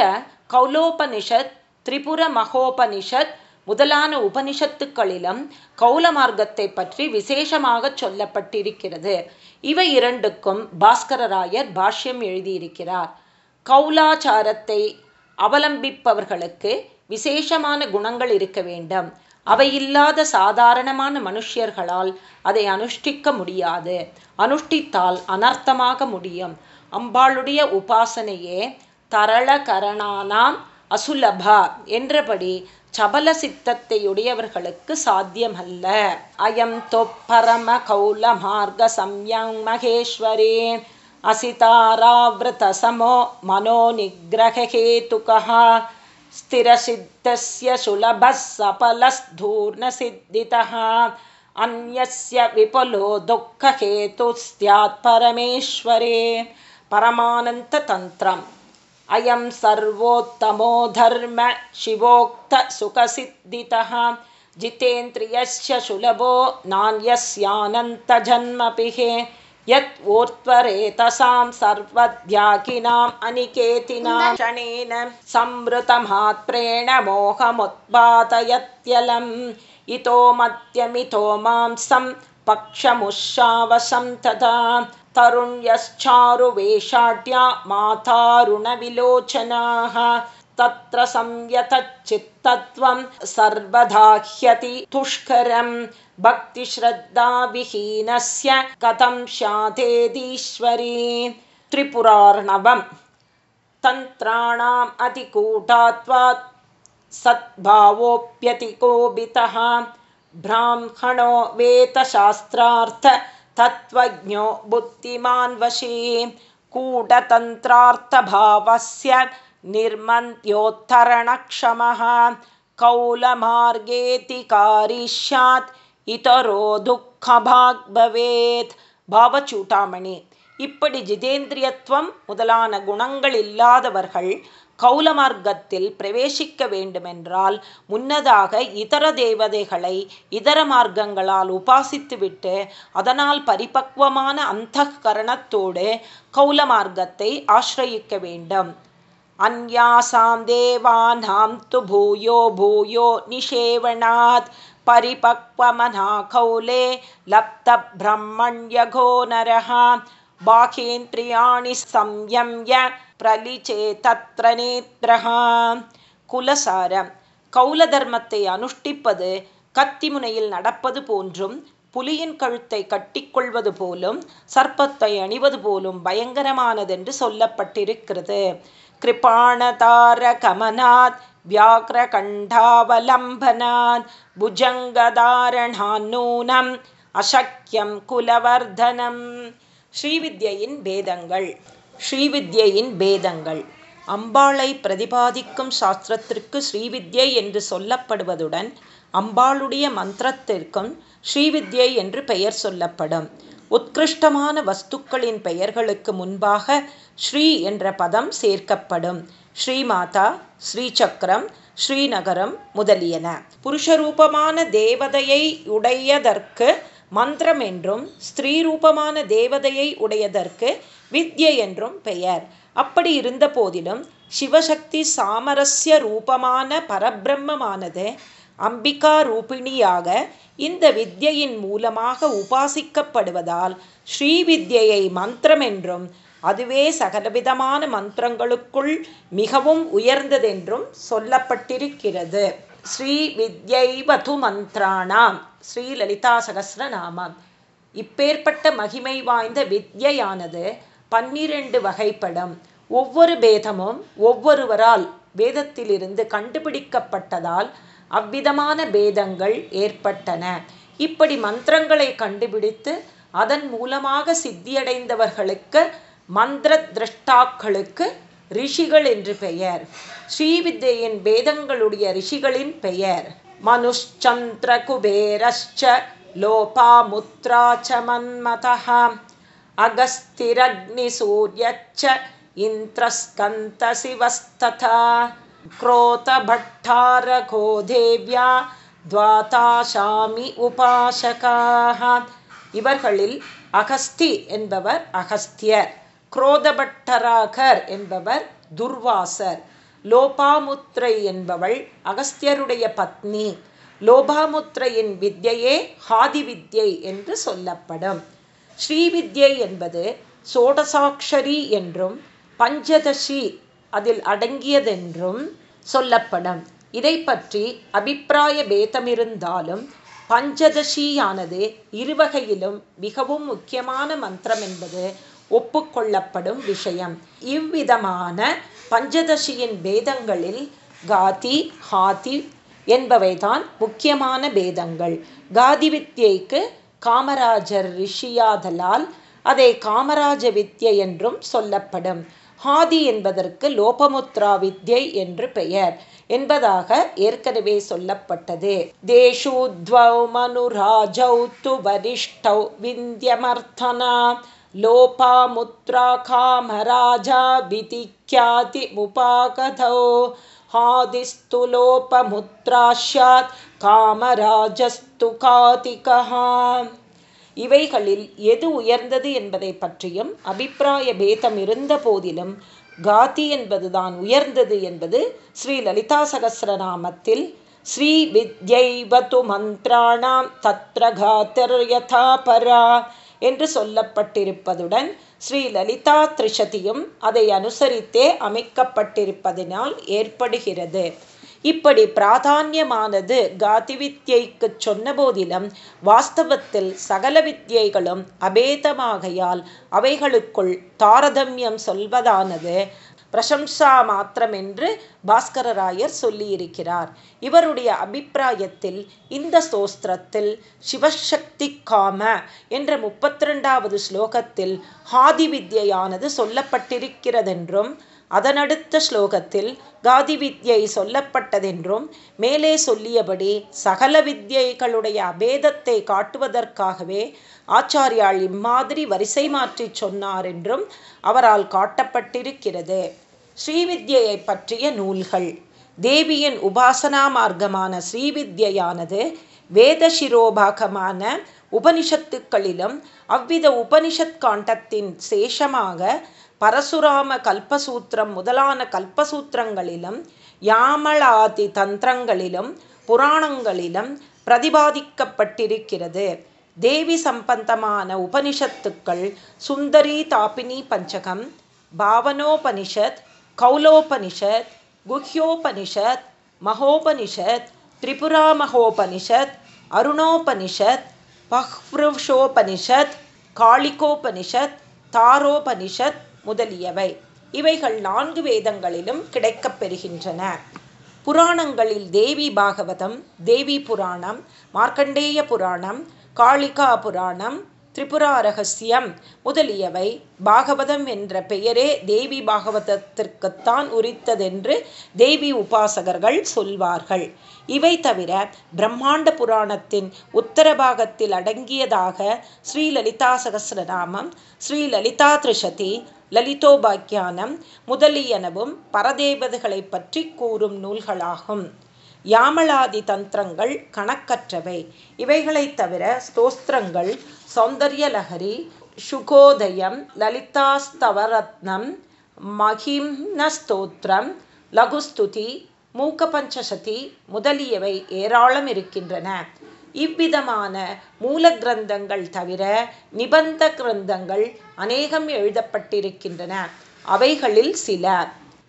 [SPEAKER 1] கௌலோபனிஷத் திரிபுர மகோபனிஷத் முதலான உபனிஷத்துக்களிலும் கௌல மார்க்கத்தை பற்றி விசேஷமாக சொல்லப்பட்டிருக்கிறது. இவை இரண்டுக்கும் பாஸ்கரராயர் பாஷ்யம் எழுதியிருக்கிறார். கௌலாச்சாரத்தை அவலம்பிப்பவர்களுக்கு விசேஷமான குணங்கள் இருக்க வேண்டும். அவை இல்லாத சாதாரணமான மனுஷியர்களால் அதை அனுஷ்டிக்க முடியாது. அனுஷ்டித்தால் அனர்த்தமாக முடியும். அம்பாளுடைய உபாசனையே தரளகரணானாம் அசுலபா என்றபடி சபல சித்தத்தையுடையவர்களுக்கு சாத்தியமல்ல. அயம் தொப்பரம கௌல மார்க்க சம்யம் மகேஸ்வரே. असितारावृतसमो मनो निग्रहहेतुकः स्थिरसिद्धस्य सुलभः सफलस्थूर्णसिद्धितः। अन्यस्य विपुलो दुःखहेतुस्त्यात् परमेश्वरे। परमानन्ततन्त्रम्। अयं सर्वोत्तमो धर्म शिवोक्तसुखसिद्धितः जितेन्द्रियस्य सुलभो नान्यस्यानन्तजन्मपिः यत् ओर्त्वरेतसां सर्विनाम् अनिकेतिनां क्षणेन संवृतमात्रेण मोहमुत्पादयत्यलम्। इतो मत्यमितो मांसं पक्षमुश्शावसं तदा तरुण्यश्चारुवेषाढ्या मातारुणविलोचनाः तत्र संयतचित्तत्वं सर्वदाह्यति तुष्करम्। भक्तिश्रद्धाविहीनस्य कथं स्यातेदीश्वरी त्रिपुरार्णवं तन्त्राणाम् अतिकूटात्वात् सद्भावोऽप्यतिकोपितः। ब्राह्मणो वेतशास्त्रार्थ तत्त्वज्ञो बुद्धिमान् वशी कूटतन्त्रार्थभावस्य निर्मन्त्योत्तरणक्षमः। कौलमार्गेऽतिकारी स्यात् இதரோ துக்கபாக் பவேத் பாவச்சூட்டாமணி இப்படி ஜிதேந்திரியத்துவம் முதலான குணங்கள் இல்லாதவர்கள் கௌல மார்க்கத்தில் பிரவேசிக்க வேண்டுமென்றால் முன்னதாக இதர தேவதைகளை இதர மார்க்கங்களால் உபாசித்துவிட்டு அதனால் பரிபக்வமான அந்த கரணத்தோடு கௌல மார்க்கத்தை ஆசிரயிக்க வேண்டும். அந்யாசாம் தேவானாம் து பூயோ பூயோ நிஷேவனாத் परिपक्वमनाकौले लप्तब्रह्मण्यघो नरः बाहेन्द्रियाणि संयम्य प्रलिचे तत्र नेत्रः குலசாரம் கௌல தர்மத்தை அனுஷ்டிப்பது கத்தி முனையில் நடப்பது போன்றும் புலியின் கழுத்தை கட்டிக்கொள்வது போலும் சர்ப்பத்தை அணிவது போலும் பயங்கரமானதென்று சொல்லப்பட்டிருக்கிறது कृपाणतारकमनात् व्याघ्रकण्ठावलम्बनात् भुजङ्गधारणान्नूनम् அசக்கியம் குலவர்தனம் ஸ்ரீவித்யின் பேதங்கள் ஸ்ரீவித்யின் பேதங்கள் அம்பாளை பிரதிபாதிக்கும் சாஸ்திரத்திற்கு ஸ்ரீவித்யை என்று சொல்லப்படுவதுடன் அம்பாளுடைய மந்திரத்திற்கும் ஸ்ரீவித்யை என்று பெயர் சொல்லப்படும் உத்கிருஷ்டமான வஸ்துக்களின் பெயர்களுக்கு முன்பாக ஸ்ரீ என்ற பதம் சேர்க்கப்படும் ஸ்ரீமாதா ஸ்ரீசக்கரம் ஸ்ரீநகரம் முதலியன. புருஷரூபமான தேவதையை உடையதற்கு மந்திரம் என்றும் ஸ்திரீரூபமான தேவதையை உடையதற்கு வித்யை என்றும் பெயர். அப்படி இருந்த போதிலும் சிவசக்தி சாமரஸ்ய ரூபமான பரபிரம்மமானது அம்பிகா ரூபிணியாக இந்த வித்யின் மூலமாக உபாசிக்கப்படுவதால் ஸ்ரீவித்யை மந்திரம் என்றும் அதுவே சகலவிதமான மந்திரங்களுக்குள் மிகவும் உயர்ந்ததென்றும் சொல்லப்பட்டிருக்கிறது. ஸ்ரீ வித்யைவது மந்திராணாம் ஸ்ரீ லலிதா சகசிரநாமம். இப்பேற்பட்ட மகிமை வாய்ந்த வித்யானது பன்னிரண்டு வகைப்படும். ஒவ்வொரு பேதமும் ஒவ்வொருவரால் வேதத்திலிருந்து கண்டுபிடிக்கப்பட்டதால் அவ்விதமான பேதங்கள் ஏற்பட்டன. இப்படி மந்திரங்களை கண்டுபிடித்து அதன் மூலமாக சித்தியடைந்தவர்களுக்கு மந்திர திரஷ்டாக்களுக்கு ரிஷிகள் என்று பெயர் ஸ்ரீவித்யின் வேதங்களுடைய ரிஷிகளின் பெயர் மனுஷ்சந்திர குபேரஸ்ச லோபாமுத்ராச்ச மன்மதः अगस्तिरग्निसूर्यच्च इन्द्रस्कन्त शिवस्तथा क्रोतभट्टारको देव्या துவாதாசாமி உபாசகாக இவர்களில் அகஸ்தி என்பவர் அகஸ்தியர் குரோதபட்டராகர் என்பவர் துர்வாசர். லோபாமுத்ரை என்பவள் அகஸ்தியருடைய பத்னி. லோபாமுத்ரையின் வித்யையே ஹாதி வித்யை என்று சொல்லப்படும். ஸ்ரீவித்யை என்பது சோடசாட்சரி என்றும் பஞ்சதசி அதில் அடங்கியதென்றும் சொல்லப்படும். இதை பற்றி அபிப்பிராய பேதமிருந்தாலும் பஞ்சதசியானது இருவகையிலும் மிகவும் முக்கியமான மந்திரம் என்பது ஒப்புக்கொள்ளப்படும் விஷயம். இவ்விதமான பஞ்சதசியின் பேதங்களில் காதி ஹாதி என்பவைதான் முக்கியமான பேதங்கள். காதி வித்யைக்கு காமராஜர் ரிஷியாதலால் அதை காமராஜ வித்யை என்றும் சொல்லப்படும். ஹாதி என்பதற்கு லோபமுத்ரா வித்யை என்று பெயர் என்பதாக ஏற்கனவே சொல்லப்பட்டது. தேசூத்வௌ மனுராஜௌ து வரிஷ்டௌ விந்தியமர்த்தனா லோபாமுத்ரா காமராஜா விதிக்யாதி முபாகதௌ हादिस्तु लोपमुत्रास्यात् காமராஜஸ்து காதிகா இவைகளில் எது உயர்ந்தது என்பதை பற்றியும் அபிப்பிராய பேதம் இருந்த போதிலும் காதி என்பதுதான் உயர்ந்தது என்பது ஸ்ரீ லலிதா சகசிரநாமத்தில் ஸ்ரீ வித்யைவது மந்திராணாம் தத்ர காத்திர் யதா பரா என்று சொல்லப்பட்டிருப்பதுடன் ஸ்ரீ லலிதா திரிஷதியும் அதை அனுசரித்தே அமைக்கப்பட்டிருப்பதனால் ஏற்படுகிறது. இப்படி பிராதான்யமானது காதி வித்யைக்கு சொன்ன போதிலும் வாஸ்தவத்தில் சகல வித்யைகளும் அபேதமாகையால் அவைகளுக்குள் தாரதமியம் சொல்வதானது. பிரசம்சா மாத்திரமென்று பாஸ்கரராயர் சொல்லியிருக்கிறார். இவருடைய அபிப்பிராயத்தில் இந்த சோஸ்திரத்தில் சிவசக்தி காம என்ற முப்பத்தி ரெண்டாவது ஸ்லோகத்தில் ஹாதி வித்யானது சொல்லப்பட்டிருக்கிறதென்றும் அதனடுத்த ஸ்லோகத்தில் காதி வித்யை சொல்லப்பட்டதென்றும் மேலே சொல்லியபடி சகல வித்யைகளுடைய அபேதத்தை காட்டுவதற்காகவே ஆச்சாரியால் இம்மாதிரி வரிசை மாற்றி சொன்னார் என்றும் அவரால் காட்டப்பட்டிருக்கிறது. ஸ்ரீவித்யை பற்றிய நூல்கள். தேவியின் உபாசனா மார்க்கமான ஸ்ரீவித்யானது வேத சிரோபாகமான உபனிஷத்துக்களிலும் அவ்வித உபனிஷத் காண்டத்தின் சேஷமாக பரசுராம கல்பசூத்திரம் முதலான கல்பசூத்திரங்களிலும் யாமளாதி தந்திரங்களிலும் புராணங்களிலும் பிரதிபாதிக்கப்பட்டிருக்கிறது. தேவி சம்பந்தமான உபனிஷத்துக்கள் சுந்தரி தாபினி பஞ்சகம் பாவனோபனிஷத் கௌலோபனிஷத் குஹ்யோபனிஷத் மகோபனிஷத் திரிபுரா மகோபனிஷத் அருணோபனிஷத் பஹ்ருஷோபனிஷத் காளிகோபனிஷத் தாரோபனிஷத் முதலியவை. இவைகள் நான்கு வேதங்களிலும் கிடைக்கப் பெறுகின்றன. புராணங்களில் தேவி பாகவதம் தேவி புராணம் மார்க்கண்டேய புராணம் காளிகா புராணம் திரிபுரா ரகசியம். முதலியவை பாகவதம் என்ற பெயரே தேவி பாகவதத்திற்குத்தான் உரித்ததென்று தேவி உபாசகர்கள் சொல்வார்கள். இவை தவிர பிரம்மாண்ட புராணத்தின் உத்தரபாகத்தில் அடங்கியதாக ஸ்ரீலலிதா சகசிரநாமம் ஸ்ரீலலிதா திருஷதி லலிதோபாக்கியானம் முதலியனவும் பரதேவதைகளை பற்றி கூறும் நூல்களாகும். யாமளாதி தந்திரங்கள் கணக்கற்றவை. இவைகளைத் தவிர ஸ்தோஸ்திரங்கள் சௌந்தர்யலகரி சுகோதயம் லலிதாஸ்தவரத்னம் மகிம்னஸ்தோத்திரம் லகுஸ்துதி மூக்கபஞ்சசதி முதலியவை ஏராளம் இருக்கின்றன. இவ்விதமான மூல கிரந்தங்கள் தவிர நிபந்த கிரந்தங்கள் அநேகம் எழுதப்பட்டிருக்கின்றன. அவைகளில் சில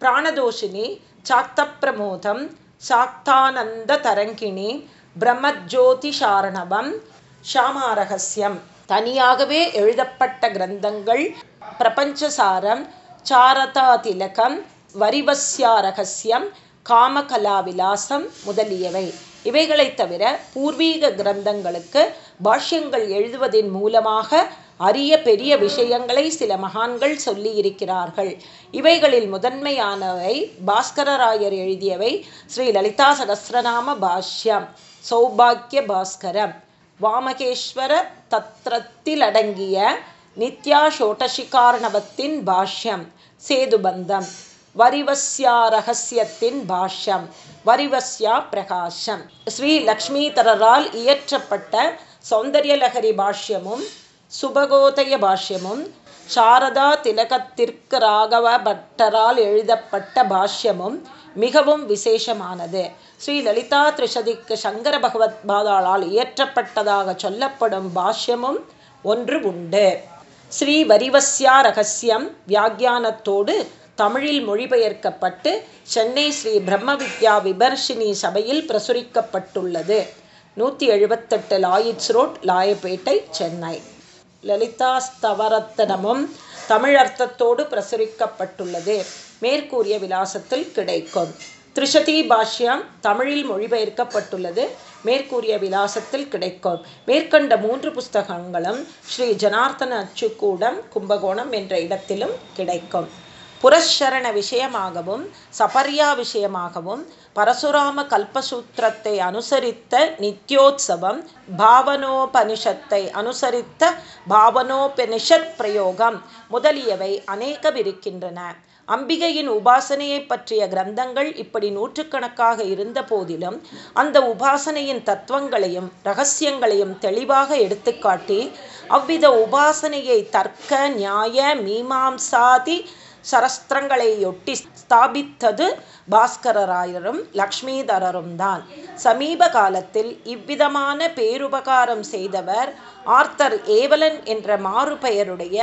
[SPEAKER 1] பிராணதோஷினி சாக்த பிரமோதம் சாக்தானந்த தரங்கிணி பிரம்மஜோதிஷாரணவம் ஷாமாரகசியம் தனியாகவே எழுதப்பட்ட கிரந்தங்கள் பிரபஞ்சசாரம் சாரதா திலகம் வரிவசியாரகசியம் காமகலாவிலாசம் முதலியவை. இவைகளைத் தவிர பூர்வீக கிரந்தங்களுக்கு பாஷ்யங்கள் எழுதுவதன் மூலமாக அரிய பெரிய விஷயங்களை சில மகான்கள் சொல்லியிருக்கிறார்கள். இவைகளில் முதன்மையானவை பாஸ்கரராயர் எழுதியவை ஸ்ரீ லலிதா சகசிரநாம பாஷ்யம் சௌபாக்கிய பாஸ்கரம். வாமகேஸ்வர தத்ரத்திலடங்கிய நித்யா ஷோட்டசிகாரணவத்தின் பாஷ்யம் சேதுபந்தம் வரிவஸ்யா ரகசியத்தின் பாஷ்யம் வரிவஸ்யா பிரகாஷம். ஸ்ரீ லக்ஷ்மிதரரால் இயற்றப்பட்ட சௌந்தர்யலகரி பாஷ்யமும் சுபகோதய பாஷ்யமும் சாரதா திலகத்திற்கு ராகவ பட்டரால் எழுதப்பட்ட பாஷ்யமும் மிகவும் விசேஷமானது. ஸ்ரீ லலிதா திரிசதிக்கு சங்கர பகவத் பாதாளால் இயற்றப்பட்டதாக சொல்லப்படும் பாஷ்யமும் ஒன்று உண்டு. ஸ்ரீ வரிவஸ்யா ரகசியம் வியாக்கியானத்தோடு தமிழில் மொழிபெயர்க்கப்பட்டு சென்னை ஸ்ரீ பிரம்ம வித்யா விபர்ஷினி சபையில் பிரசுரிக்கப்பட்டுள்ளது. நூற்றி எழுபத்தெட்டு லாயிட்ஸ் ரோட் லாயப்பேட்டை சென்னை. லலிதாஸ்தவரத்தனமும் தமிழ் அர்த்தத்தோடு பிரசுரிக்கப்பட்டுள்ளது. மேற்கூறிய விலாசத்தில் கிடைக்கும். திரிஷதி பாஷ்யம் தமிழில் மொழிபெயர்க்கப்பட்டுள்ளது. மேற்கூறிய விலாசத்தில் கிடைக்கும். மேற்கண்ட மூன்று புஸ்தகங்களும் ஸ்ரீ ஜனார்த்தன அச்சுக்கூடம் கும்பகோணம் என்ற இடத்திலும் கிடைக்கும். புரஷரண விஷயமாகவும் சபர்யா விஷயமாகவும் பரசுராம கல்பசூத்திரத்தை அனுசரித்த நித்யோத்சவம் பாவனோபனிஷத்தை அனுசரித்த பாவனோபனிஷத் பிரயோகம் முதலியவை அநேகவிருக்கின்றன அம்பிகையின் உபாசனையை பற்றிய கிரந்தங்கள் இப்படி நூற்றுக்கணக்காக இருந்த போதிலும் அந்த உபாசனையின் தத்துவங்களையும் ரகசியங்களையும் தெளிவாக எடுத்துக்காட்டி அவ்வித உபாசனையை தர்க்க நியாய மீமாம்சாதி சரஸ்திரங்களையொட்டி ஸ்தாபித்தது பாஸ்கரராயரும் லக்ஷ்மிதரரும் தான். சமீப காலத்தில் இவ்விதமான பேருபகாரம் செய்தவர் ஆர்த்தர் ஏவலன் என்ற மாறுபெயருடைய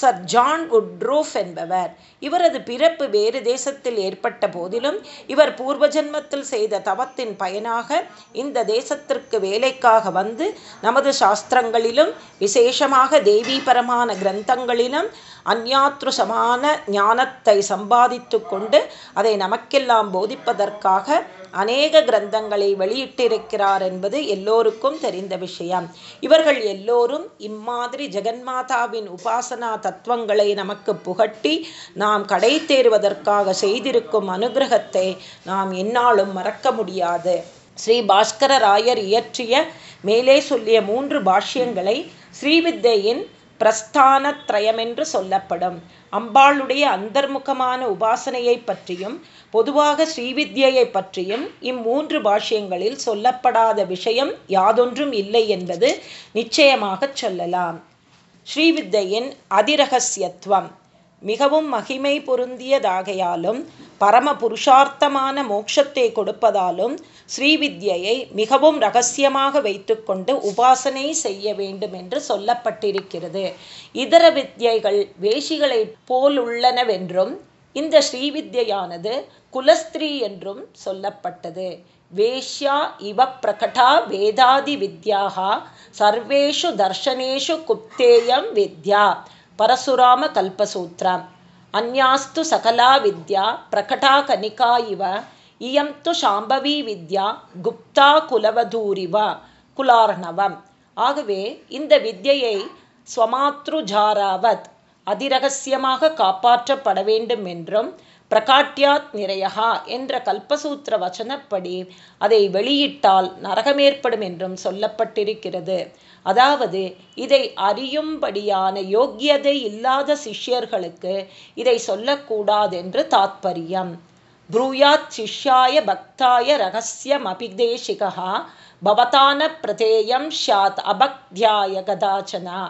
[SPEAKER 1] சர் ஜான் உட்ரூஃப் என்பவர். இவரது பிறப்பு வேறு தேசத்தில் ஏற்பட்ட போதிலும் இவர் பூர்வ ஜென்மத்தில் செய்த தவத்தின் பயனாக இந்த தேசத்திற்கு வேலைக்காக வந்து நமது சாஸ்திரங்களிலும் விசேஷமாக தேவீபரமான கிரந்தங்களிலும் அந்யாத்ருசமான ஞானத்தை சம்பாதித்து கொண்டு அதை நமக்கெல்லாம் போதிப்பதற்காக அநேக கிரந்தங்களை வெளியிட்டிருக்கிறார் என்பது எல்லோருக்கும் தெரிந்த விஷயம். இவர்கள் எல்லோரும் இம்மாதிரி ஜெகன்மாதாவின் உபாசனா தத்துவங்களை நமக்கு புகட்டி நாம் கடை தேர்வதற்காக செய்திருக்கும் அனுகிரகத்தை நாம் என்னாலும் மறக்க முடியாது. ஸ்ரீ பாஸ்கர ராயர் இயற்றிய மேலே சொல்லிய மூன்று பாஷ்யங்களை ஸ்ரீவித்தையின் பிரஸ்தானத்ரயமென்று சொல்லப்படும். அம்பாளுடைய அந்தர்முகமான உபாசனையை பற்றியும் பொதுவாக ஸ்ரீவித்யை பற்றியும் இம்மூன்று பாஷ்யங்களில் சொல்லப்படாத விஷயம் யாதொன்றும் இல்லை என்பது நிச்சயமாகச் சொல்லலாம். ஸ்ரீவித்தையின் அதிரகசியத்துவம். மிகவும் மகிமை பொருந்தியதாகையாலும் பரம புருஷார்த்தமான மோட்சத்தை கொடுப்பதாலும் ஸ்ரீவித்யை மிகவும் ரகசியமாக வைத்துக்கொண்டு உபாசனை செய்ய வேண்டும் என்று சொல்லப்பட்டிருக்கிறது. இதர வித்யைகள் வேஷிகளை போலுள்ளனவென்றும் இந்த ஸ்ரீவித்யானது குலஸ்திரீ என்றும் சொல்லப்பட்டது. வேஷ்யா இவ பிரகடா வேதாதி வித்யாக சர்வேஷு தர்ஷனேஷு குப்தேயம் வித்யா. பரசுராம கல்பசூத்திரம். அந்யாஸ்து சகலா வித்யா பிரகடா கனிகா இவ இயம் து சாம்பவி வித்யா குப்தா குலவதூரிவ குலார்ணவம். ஆகவே இந்த வித்யை ஸ்வமாத்ருஜாராவத் அதிரகசியமாக காப்பாற்றப்பட வேண்டும் என்றும் பிரகாட்யாத் நிறையா என்ற கல்பசூத்திர வச்சனப்படி அதை வெளியிட்டால் நரகமேற்படும் என்றும் சொல்லப்பட்டிருக்கிறது. அதாவது இதை அறியும்படியான யோக்கியதை இல்லாத சிஷ்யர்களுக்கு இதை சொல்லக்கூடாதென்று தாத்பரியம். ப்ரூயாத் சிஷ்யாய பக்தாய ரகசியமபிதேசிகா பவதான பிரதேயம் ஷாத் அபக்தியாய கதாச்சனா.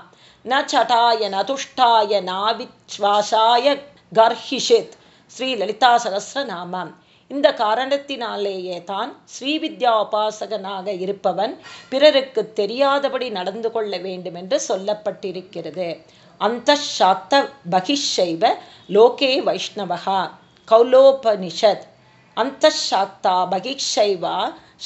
[SPEAKER 1] ந சட்டாய நதுஷ்டாய நாவிச்வாசாய கர்ஹிஷித். ஸ்ரீ லலிதா சகசிரநாமம் இந்த காரணத்தினாலேயே தான் ஸ்ரீவித்யா உபாசகனாக இருப்பவன் பிறருக்கு தெரியாதபடி நடந்து கொள்ள வேண்டும் என்று சொல்லப்பட்டிருக்கிறது. அந்த சாத்த பகிஷைவ லோகே வைஷ்ணவகா கௌலோபனிஷத். அந்த சாத்தா பகிஷைவா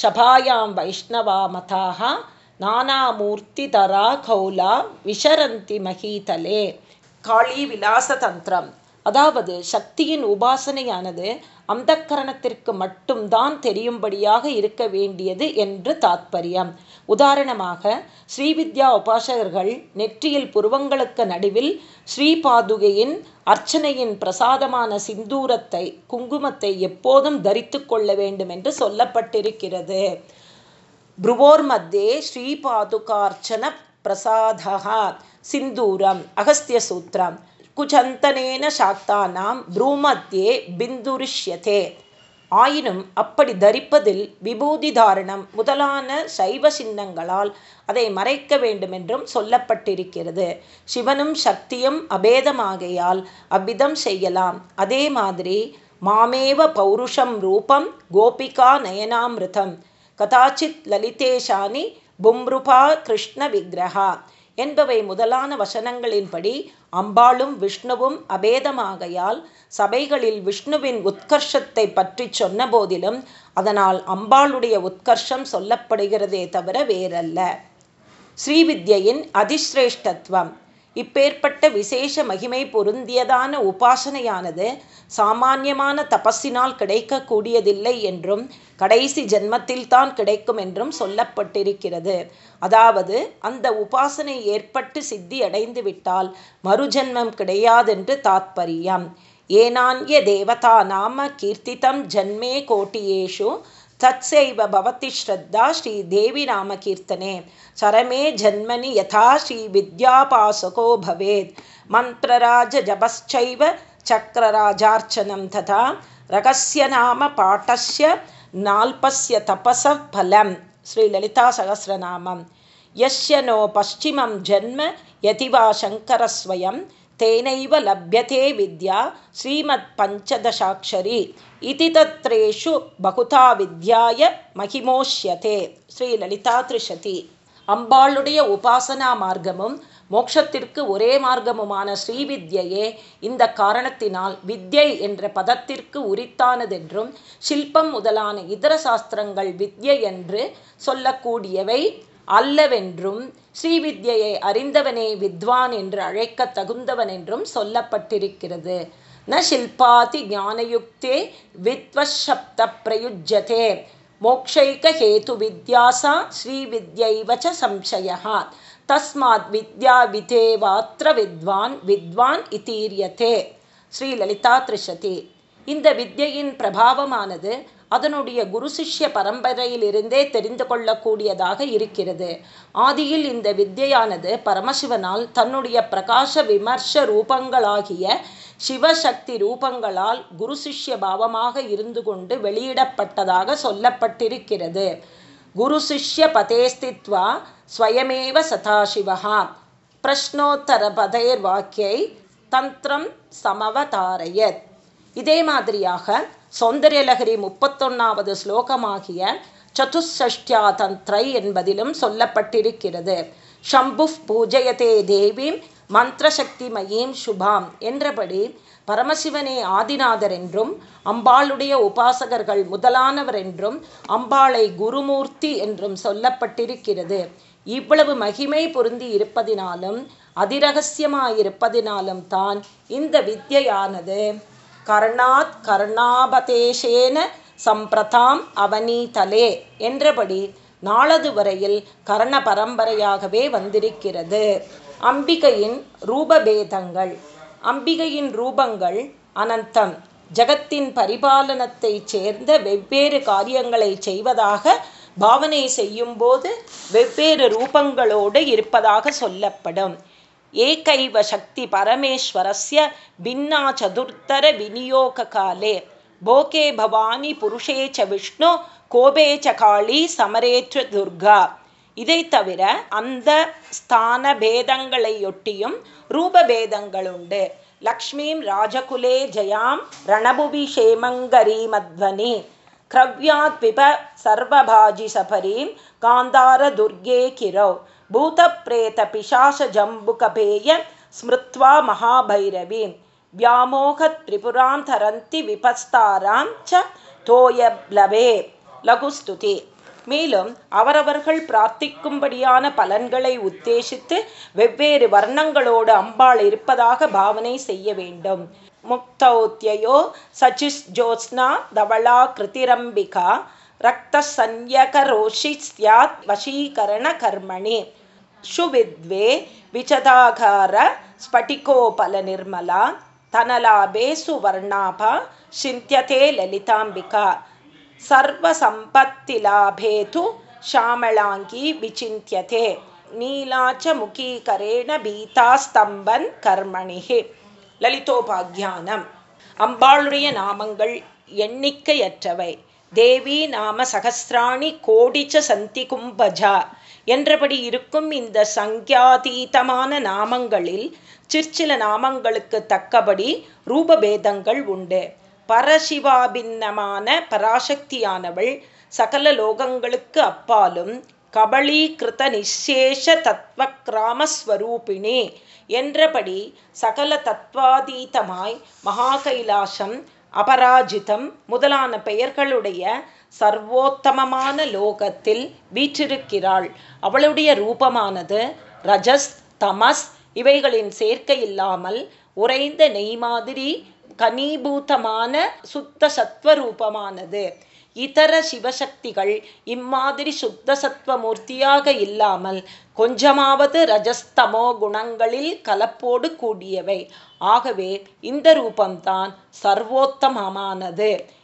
[SPEAKER 1] சபாயாம் வைஷ்ணவா மதாக நானாமூர்த்திதரா கௌலா. விஷரந்தி மகீதலே. காளி விலாசதந்திரம் அதாவது சக்தியின் உபாசனையானது அந்த கரணத்திற்கு மட்டும்தான் தெரியும்படியாக இருக்க வேண்டியது என்று தாத்பரியம். உதாரணமாக ஸ்ரீவித்யா உபாசகர்கள் நெற்றியில் புருவங்களுக்கு நடுவில் ஸ்ரீபாதுகையின் அர்ச்சனையின் பிரசாதமான சிந்தூரத்தை குங்குமத்தை எப்போதும் தரித்து கொள்ள வேண்டும் என்று சொல்லப்பட்டிருக்கிறது. புருவோர் மத்தியே ஸ்ரீபாதுகார்ச்சன பிரசாதா சிந்தூரம் அகஸ்திய சூத்திரம் குச்சந்தனேன சாத்தானாம் ப்ரூமத்தியே பிந்துரிஷ்யதே. ஆயினும் அப்படி தரிப்பதில் விபூதி தாரணம் முதலான சைவ சின்னங்களால் அதை மறைக்க வேண்டுமென்றும் சொல்லப்பட்டிருக்கிறது. சிவனும் சக்தியும் அபேதமாகையால் அவ்விதம் செய்யலாம். அதே மாதிரி மாமேவ பௌருஷம் ரூபம் கோபிகா நயனாமிருதம். கதாச்சித் லலிதேஷானி பும்ருபா கிருஷ்ண விக்கிரகா என்பவை முதலான வசனங்களின்படி அம்பாளும் விஷ்ணுவும் அபேதமாகையால் சபைகளில் விஷ்ணுவின் உத்கர்ஷத்தை பற்றி சொன்ன போதிலும் அதனால் அம்பாளுடைய உத்கர்ஷம் சொல்லப்படுகிறதே தவிர வேறல்ல. ஸ்ரீவித்யின் அதிஸ்ரேஷ்டத்துவம் இப்பேற்பட்ட விசேஷ மகிமை பொருந்தியதான உபாசனையானது சாமானியமான தபஸினால் கிடைக்கக்கூடியதில்லை என்றும் கடைசி ஜென்மத்தில்தான் கிடைக்கும் என்றும் சொல்லப்பட்டிருக்கிறது. அதாவது அந்த உபாசனை ஏற்பட்டு சித்தி அடைந்து விட்டால் மறுஜன்மம் கிடையாதென்று தாத்பரியம். ஏனான்ய தேவதா நாம கீர்த்திதம் ஜன்மே கோட்டியேஷு तत्सैव भवति श्रद्धा श्रीदेविनामकीर्तने चरमे जन्मनि यथा श्रीविद्यापासको भवेत्। मन्त्रराजजपश्चैव चक्रराजार्चनं तथा रहस्यनामपाठस्य नाल्पस्य तपसः फलं श्रीललितासहस्रनामं यस्य नो पश्चिमं जन्म यतिवा शङ्करस्वयं तेनैव लभ्यते विद्या श्रीमत्पञ्चदशाक्षरी। इति तत्रेषु பகுதா வித்யாய மகிமோஷ்யதே ஸ்ரீலலிதா திருஷதி அம்பாளுடைய உபாசனா மார்க்கமும் மோட்சத்திற்கு ஒரே மார்க்கமுமான ஸ்ரீவித்யையே இந்த காரணத்தினால் வித்யை என்ற பதத்திற்கு உரித்தானதென்றும் சில்பம் முதலான இதர சாஸ்திரங்கள் வித்யை என்று சொல்லக்கூடியவை அல்லவென்றும் ஸ்ரீவித்யை அறிந்தவனே வித்வான் என்று அழைக்க தகுந்தவன் என்றும் சொல்லப்பட்டிருக்கிறது. ந ஷில்பாதி ஞானயுக்தே வித்வசப்த பிரயுஜ்யதே. மோக்ஷைகஹேது வித்யாசா ஸ்ரீவித்யைவச்ச சம்சயா தஸ்மாத் வித்யா விதேவாத்திர வித்வான் வித்வான் இத்தீரியதே. ஸ்ரீ லலிதா திருஷதி. இந்த வித்யின் பிரபாவமானது அதனுடைய குரு சிஷ்ய பரம்பரையிலிருந்தே தெரிந்து கொள்ளக்கூடியதாக இருக்கிறது. ஆதியில் இந்த வித்தியானது பரமசிவனால் தன்னுடைய பிரகாச விமர்ச ரூபங்களாகிய சிவசக்தி ரூபங்களால் குரு சிஷ்ய பாவமாக இருந்து கொண்டு வெளியிடப்பட்டதாக சொல்லப்பட்டிருக்கிறது. குரு சிஷ்ய பதேஸ்தித்வா ஸ்வயமேவ சதாசிவகா பிரஷ்னோத்தர பதைர் வாக்கியை தந்திரம் சமவதாரயத். இதே மாதிரியாக சௌந்தரியலகரி முப்பத்தொன்னாவது ஸ்லோகமாகிய சதுஷ்டியா தந்திரை என்பதிலும் சொல்லப்பட்டிருக்கிறது. ஷம்பு பூஜயதே தேவீம் மந்திரசக்தி மயீம் சுபாம் என்றபடி பரமசிவனே ஆதிநாதர் என்றும் அம்பாளுடைய உபாசகர்கள் முதலானவர் என்றும் அம்பாளை குருமூர்த்தி என்றும் சொல்லப்பட்டிருக்கிறது. இவ்வளவு மகிமை பொருந்தி இருப்பதினாலும் அதிரகசியமாயிருப்பதினாலும் தான் இந்த வித்தியானது கர்ணாத் கர்ணாபதேஷேன சம்பிரதாம் அவனிதலே என்றபடி நாளது வரையில் கர்ண பரம்பரையாகவே வந்திருக்கிறது. அம்பிகையின் ரூபபேதங்கள். அம்பிகையின் ரூபங்கள் அனந்தம். ஜகத்தின் பரிபாலனத்தை சேர்ந்த வெவ்வேறு காரியங்களை செய்வதாக பாவனை செய்யும்போது வெவ்வேறு ரூபங்களோடு இருப்பதாக சொல்லப்படும். ஏகைவ சக்தி பரமேஸ்வரஸ்ய பின்னா சதுர்த்தர விநியோக காலே போகே பவானி புருஷே ச விஷ்ணு கோபே ச காளி சமரேற்ற துர்கா. இதை தவிர அந்த ஸ்தான பேதங்களையொட்டியும் ரூபபேதங்களுண்டு. லக்ஷ்மீம் ராஜகுலே ஜயாம் ரணபுவி ஷேமங்கரி மத்வனி. கிரவ்யாத் பிப சர்வபாஜி சபரீம் காந்தார துர்கே கிரௌ. भूतप्रेतपिशाचजम्बुकपेय स्मृत्वा महाभैरवीं व्यामोहत्रिपुरां तरन्ति विपस्तारां च தோயப்லவே லகுஸ்துதி மேலும் அவரவர்கள் பிரார்த்திக்கும்படியான பலன்களை உத்தேசித்து வெவ்வேறு வர்ணங்களோடு அம்பாள் இருப்பதாக பாவனை செய்ய வேண்டும் முக்தௌத்தியோ சச்சிஸ் ஜோத்ஸ்னா தவளா கிருதிரம்பிகா ரக்தசன்யகரோஷி ஸ்யாத் வசீகரண கர்மணி शुविद्वे विचदाघार स्फटिकोपलनिर्मला तनलाभे सुवर्णाभा शिन्त्यते ललिताम्बिका सर्वसम्पत्तिलाभे तु श्यामलाङ्गी विचिन्त्यते नीला च मुखीकरेण பீதாஸ்தம்பன் கர்மணிகி லலிதோபாக்கியானம் அம்பாளுடைய நாமங்கள் எண்ணிக்கையற்றவை தேவி நாம சகசிராணி கோடிச்ச சந்தி கும்பஜா என்றபடி இருக்கும் இந்த சங்கியாதீதமான நாமங்களில் சிற்சில நாமங்களுக்கு தக்கபடி ரூபபேதங்கள் உண்டு. பரசிவாபின்னமான பராசக்தியானவள் சகல லோகங்களுக்கு அப்பாலும் கபளீகிருத நிசேஷ தத்துவ கிராமஸ்வரூபிணி என்றபடி சகல தத்வாதீதமாய் மகா கைலாசம் அபராஜிதம் முதலான பெயர்களுடைய சர்வோத்தமமான லோகத்தில் வீற்றிருக்கிறாள். அவளுடைய ரூபமானது ரஜஸ் தமஸ் இவைகளின் சேர்க்கை இல்லாமல் உறைந்த நெய் மாதிரி கனீபூத்தமான சுத்த சத்வரூபமானது இதர சிவசக்திகள் இம்மாதிரி சுத்த சத்வமூர்த்தியாக இல்லாமல் கொஞ்சமாவது ரஜஸ்தமோ குணங்களில் கலப்போடு கூடியவை. ஆகவே இந்த ரூபம்தான் சர்வோத்தமமானது.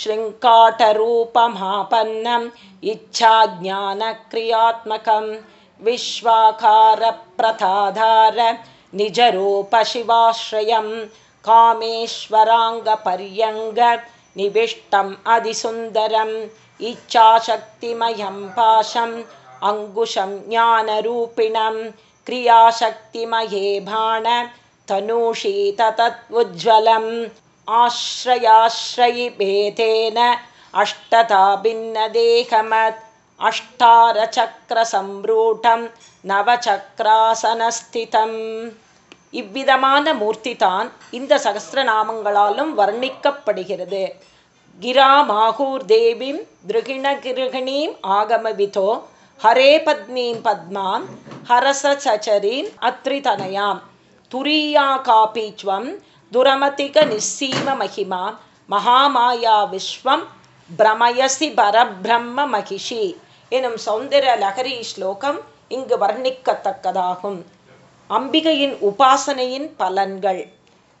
[SPEAKER 1] शृङ्काटरूपमापन्नम् इच्छाज्ञानक्रियात्मकं विश्वाकारप्रथाधार निजरूपशिवाश्रयं कामेश्वराङ्गपर्यङ्ग निविष्टम् अधिसुन्दरम् इच्छाशक्तिमयं पाशम् अङ्कुशं ज्ञानरूपिणं क्रियाशक्तिमये बाण तनूषीततद्वुज्ज्वलम् आश्रयाश्रयिभेदेन अष्टता भिन्नदेहमत् அஷ்டாரச்சக்கரசம்ரூட்டம் நவச்சக்கராசனஸ்திதம் இவ்விதமான மூர்த்தி தான் இந்த சகசிரநாமங்களாலும் வர்ணிக்கப்படுகிறது கிரா மாகூர் தேவீம் திருகிணகிருகிணீம் ஆகமவிதோ ஹரே பத்மீம் பத்மாம் ஹரசச்சரீம் அத்ரிதனயாம் துரியா காபீச்வம் துரமதிக நிஸ்ஸீம மகிமா மகாமாயா விஸ்வம் பிரமயசி பரபிரம்ம மகிஷி எனும் சௌந்தர லகரி ஸ்லோகம் இங்கு வர்ணிக்கத்தக்கதாகும். அம்பிகையின் உபாசனையின் பலன்கள்.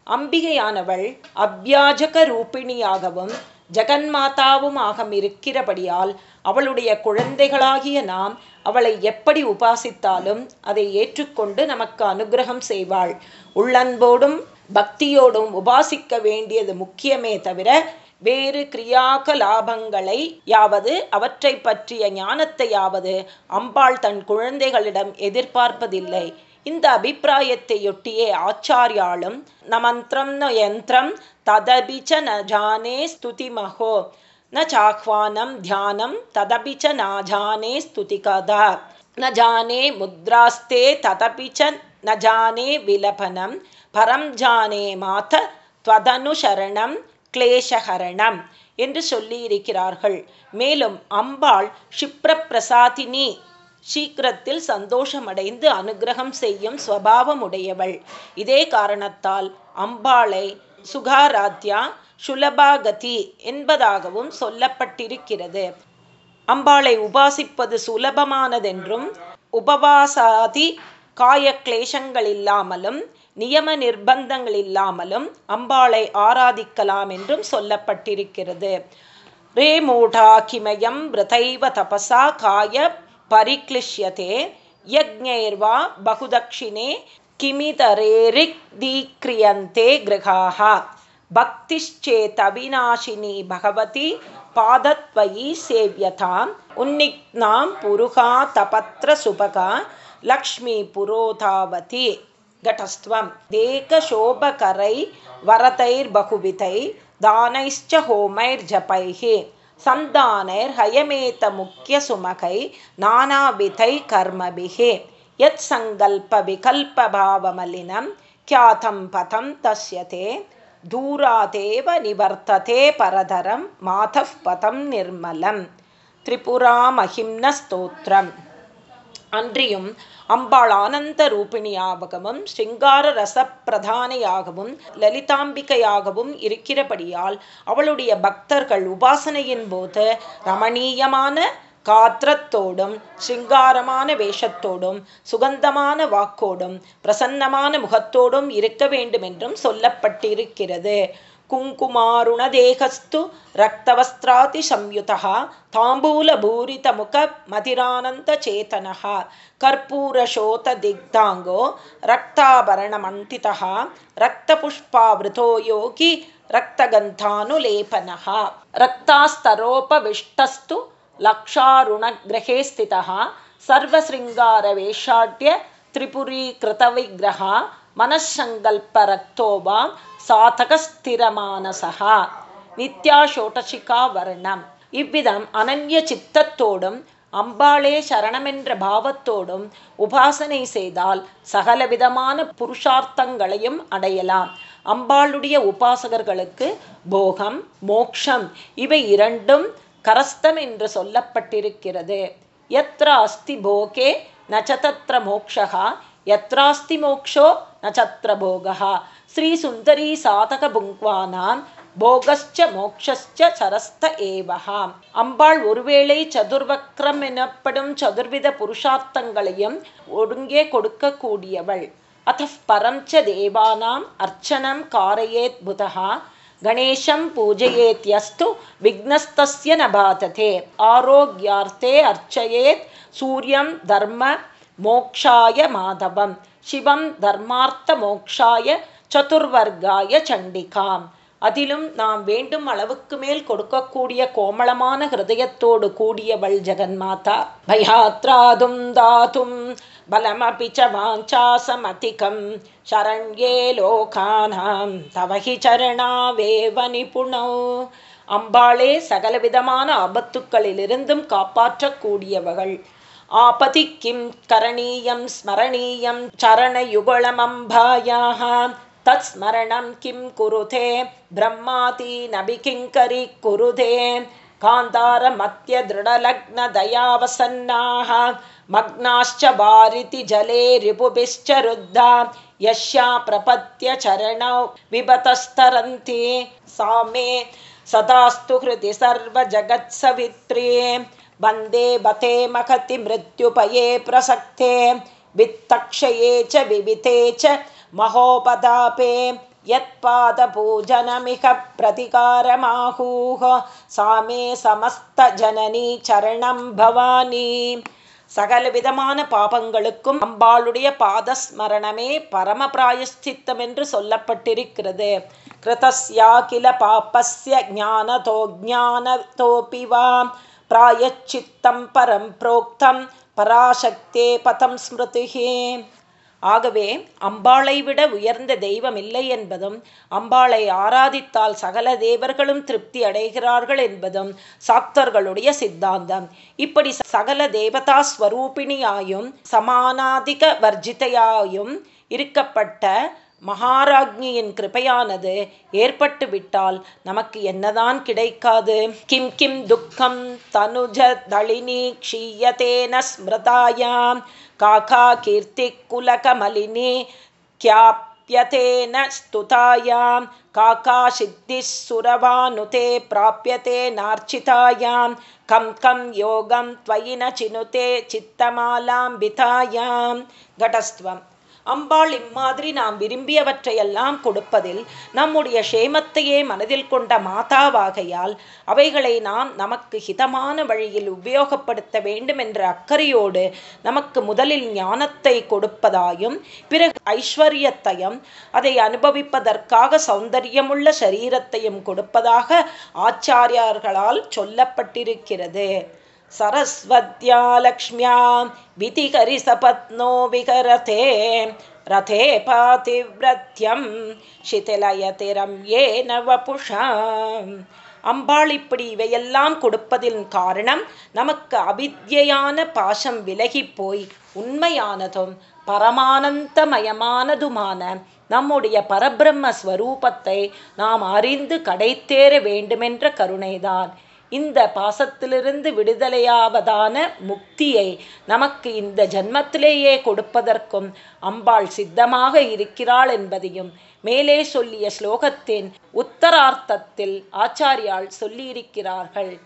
[SPEAKER 1] அம்பிகையானவள் அவ்யாஜக ரூபிணியாகவும் ஜெகன்மாதாவுமாக இருக்கிறபடியால் அவளுடைய குழந்தைகளாகிய நாம் அவளை எப்படி உபாசித்தாலும் அதை ஏற்றுக்கொண்டு நமக்கு அனுகிரகம் செய்வாள். உள்ளன்போடும் பக்தியோடும் உபாசிக்க வேண்டியது முக்கியமே தவிர வேறு கிரியாக லாபங்களை யாவது அவற்றை பற்றிய ஞானத்தையாவது அம்பாள் தன் குழந்தைகளிடம் எதிர்பார்ப்பதில்லை. இந்த அபிப்பிராயத்தையொட்டியே ஆச்சாரியாலும் நமந்திரம் ந யந்திரம் ததபிச்ச ந ஜானே ஸ்துதிமஹோ ந சாஹ்வானம் தியானம் ததபிச்ச நாஜானே ஸ்துதிகதா ந ஜானே முத்ராஸ்தே ததபிச்ச ந ஜானே விலபனம் பரம் ஜானே மாத துவதனுசரணம் கிளேசகரணம் என்று சொல்லியிருக்கிறார்கள். மேலும் அம்பாள் க்ஷிப்ரப்பிரசாதினி சீக்கிரத்தில் சந்தோஷமடைந்து அனுகிரகம் செய்யும் ஸ்வபாவமுடையவள் இதே காரணத்தால் அம்பாளை சுகாராத்யா சுலபாகதி என்பதாகவும் சொல்லப்பட்டிருக்கிறது. அம்பாளை உபாசிப்பது சுலபமானதென்றும் உபவாசாதி காய கிளேசங்கள் இல்லாமலும் நியம நிர்பந்தங்கள் இல்லாமலும் அம்பாளை ஆராதிக்கலாம் என்றும் சொல்லப்பட்டிருக்கிறது. ரேமூடாகிமயம் விரதைவ தபசா காய பரிக்லிஷ்யதே யஜ்ஞைர்வா பகுதக்ஷிணே கிமிதரேரிக்தீக்ரியந்தே கிரகாக பக்திஷ்சேதவிநாசினி பகவதி பாதத்வயி சேவியதாம் உன்னிக்னாம் புருகா தபத்ர சுபகா लक्ष्मीपुरोधावति घटस्त्वं। दानैश्च होमैर्जपैः। सन्धानैर्हयमेतमुख्यसुमखैर् नानाविधै कर्मभिः। यत्सङ्कल्पविकल्पभावमलिनं ख्यातं पथं तस्य ते दूरादेव निवर्तते परधरं मातः पथं निर्मलं। त्रिपुरामहिम्नस्तोत्रम्। அன்றியும் அம்பாள் ஆனந்த ரூபிணியாகவும் ஸ்ருங்கார ரசப்பிரதானையாகவும் லலிதாம்பிகையாகவும் இருக்கிறபடியால் அவளுடைய பக்தர்கள் உபாசனையின் போது ரமணீயமான காத்திரத்தோடும் சிங்காரமான வேஷத்தோடும் சுகந்தமான வாக்கோடும் பிரசன்னமான முகத்தோடும் இருக்க வேண்டுமென்றும் சொல்லப்பட்டிருக்கிறது. कुङ्कुमारुणदेहस्तु रक्तवस्त्रातिसंयुतः ताम्बूलभूरितमुखमतिरानन्दचेतनः कर्पूरशोतदिग्धाङ्गो रक्ताभरणमण्डितः रक्तपुष्पावृतो योगी रक्तगन्धानुलेपनः रक्तास्तरोपविष्टस्तु लक्षारुणग्रहे स्थितः सर्वशृङ्गारवेषाढ्य त्रिपुरीकृतविग्रह मनःसङ्कल्परक्तो वा சாதகஸ்திரமானசகா நித்யா ஷோடசிகா வர்ணம் இவ்விதம் அனன்ய சித்தத்தோடும் அம்பாளே சரணமென்ற பாவத்தோடும் உபாசனை செய்தால் சகலவிதமான புருஷார்த்தங்களையும் அடையலாம். அம்பாளுடைய உபாசகர்களுக்கு போகம் மோக்ஷம் இவை இரண்டும் கரஸ்தம் என்று சொல்லப்பட்டிருக்கிறது. எத்திர அஸ்தி போகே நச்சதத்திர மோக்ஷகா எத்ராஸ்தி மோக்ஷோ நச்சத்திர போகா ஸ்ரீசுந்தரி சாதக புங்வானாம் போகஸ்ச மோக்ஷஸ்ச சரஸ்த ஏவகா அம்பாள் ஒருவேளை சதுர்வக்ரம் எனப்படும் சதுர்வித புருஷார்த்தங்களையும் ஒடுங்கே கொடுக்கக்கூடியவள். அத்த பரம் ச தேவானாம் அர்ச்சனம் காரயேத் புதகா கணேசம் பூஜையேத்யஸ்து விக்னஸ்தஸ்ய நபாததே. ஆரோக்கியார்த்தே அர்ச்சயேத் சூரியம் தர்ம மோக்ஷாய மாதவம். சிவம் தர்மார்த்த மோக்ஷாய சதுர்வர்காய சண்டிகாம். அதிலும் நாம் வேண்டும் அளவுக்கு மேல் கொடுக்கக்கூடிய கோமளமான ஹிருதயத்தோடு கூடியவள் ஜெகன்மாதா. பயாத்ராதும் தாதும் பலமபி ச வாஞ்சாசமதிகம். சரண்யே லோகானாம். தவஹி சரணாவேவ நிபுணோ. அம்பாளே சகலவிதமான ஆபத்துக்களிலிருந்தும் காப்பாற்றக்கூடியவகள் ஆபதி கிம் கரணீயம் ஸ்மரணீயம் சரணயுகுளமம்பாயாக तत्स्मरणं किं कुरुते? ब्रह्मातीनभि किङ्करि कुरुते? कान्तारमत्यदृढलग्नदयावसन्नाः मग्नाश्च वारिति जले रिपुभिश्च रुद्धा यस्या प्रपत्य चरणौ विभतस्तरन्ति सा मे सदास्तु हृदि सर्वजगत्सवित्रे। वन्दे बते महति मृत्युपये प्रसक्ते वित्तक्षये च विविते च महोपदापे यत्पादपूजनमिह प्रतिकारमाहूः सा मे சமஸ்தஜனனி சரணம் பவானி சகல விதமான பாபங்களுக்கும் அம்பாளுடைய பாதஸ்மரணமே பரம பிராயஸ்தித்தம் என்று சொல்லப்பட்டிருக்கிறது கிருதஸ்யா கில பாப்பஸ்ய ஞானதோ ஜானதோபி வா பிராயச்சித்தம் பரம் புரோக்தம் பராசக்தே பதம் ஸ்மிருதிகே ஆகவே அம்பாளை விட உயர்ந்த தெய்வம் இல்லை என்பதும் அம்பாளை ஆராதித்தால் சகல தேவர்களும் திருப்தி அடைகிறார்கள் என்பதும் சாக்தர்களுடைய சித்தாந்தம். இப்படி சகல தேவதா ஸ்வரூபிணியாயும் சமானாதிக வர்ஜிதையாயும் இருக்கப்பட்ட மகாராஜ்ஞியின் கிருபையானது ஏற்பட்டு விட்டால் நமக்கு என்னதான் கிடைக்காது? கிம் கிம் துக்கம் தனுஜ தளினி க்ஷீயதேன ஸ்மிருதாயாம். काका कीर्तिकुलकमलिनी क्याप्यतेन स्तुतायां काकासिद्धिः सुरवानुते प्राप्यते नार्चितायां कं कं योगं त्वयि न चिनुते चित्तमालाम्बितायां। घटस्त्वम् அம்பாள் இம்மாதிரி நாம் விரும்பியவற்றையெல்லாம் கொடுப்பதில் நம்முடைய க்ஷேமத்தையே மனதில் கொண்ட மாதாவாகையால் அவைகளை நாம் நமக்கு ஹிதமான வழியில் உபயோகப்படுத்த வேண்டும் என்ற அக்கறையோடு நமக்கு முதலில் ஞானத்தை கொடுப்பதாயும் பிறகு ஐஸ்வர்யத்தையும் அதை அனுபவிப்பதற்காக சௌந்தரியமுள்ள சரீரத்தையும் கொடுப்பதாக ஆச்சாரியார்களால் சொல்லப்பட்டிருக்கிறது. सरस्वत्या लक्ष्म्या विधिकरिसपत्नो विहरते रथे पातिव्रत्यं शिथिलयतिरं येन वपुषा அம்பாள் இப்படி இவையெல்லாம் கொடுப்பதின் காரணம் நமக்கு அவித்யான பாசம் விலகி போய் உண்மையானதும் பரமானந்தமயமானதுமான நம்முடைய பரபிரம்ம ஸ்வரூபத்தை நாம் அறிந்து கடைத்தேற வேண்டுமென்ற கருணைதான் இந்த பாசத்திலிருந்து விடுதலையாவதான முக்தியை நமக்கு இந்த ஜன்மத்திலேயே கொடுப்பதற்கும் அம்பாள் சித்தமாக இருக்கிறாள் என்பதையும் மேலே சொல்லிய ஸ்லோகத்தின் உத்தரார்த்தத்தில் ஆச்சாரியால் சொல்லியிருக்கிறார்கள்.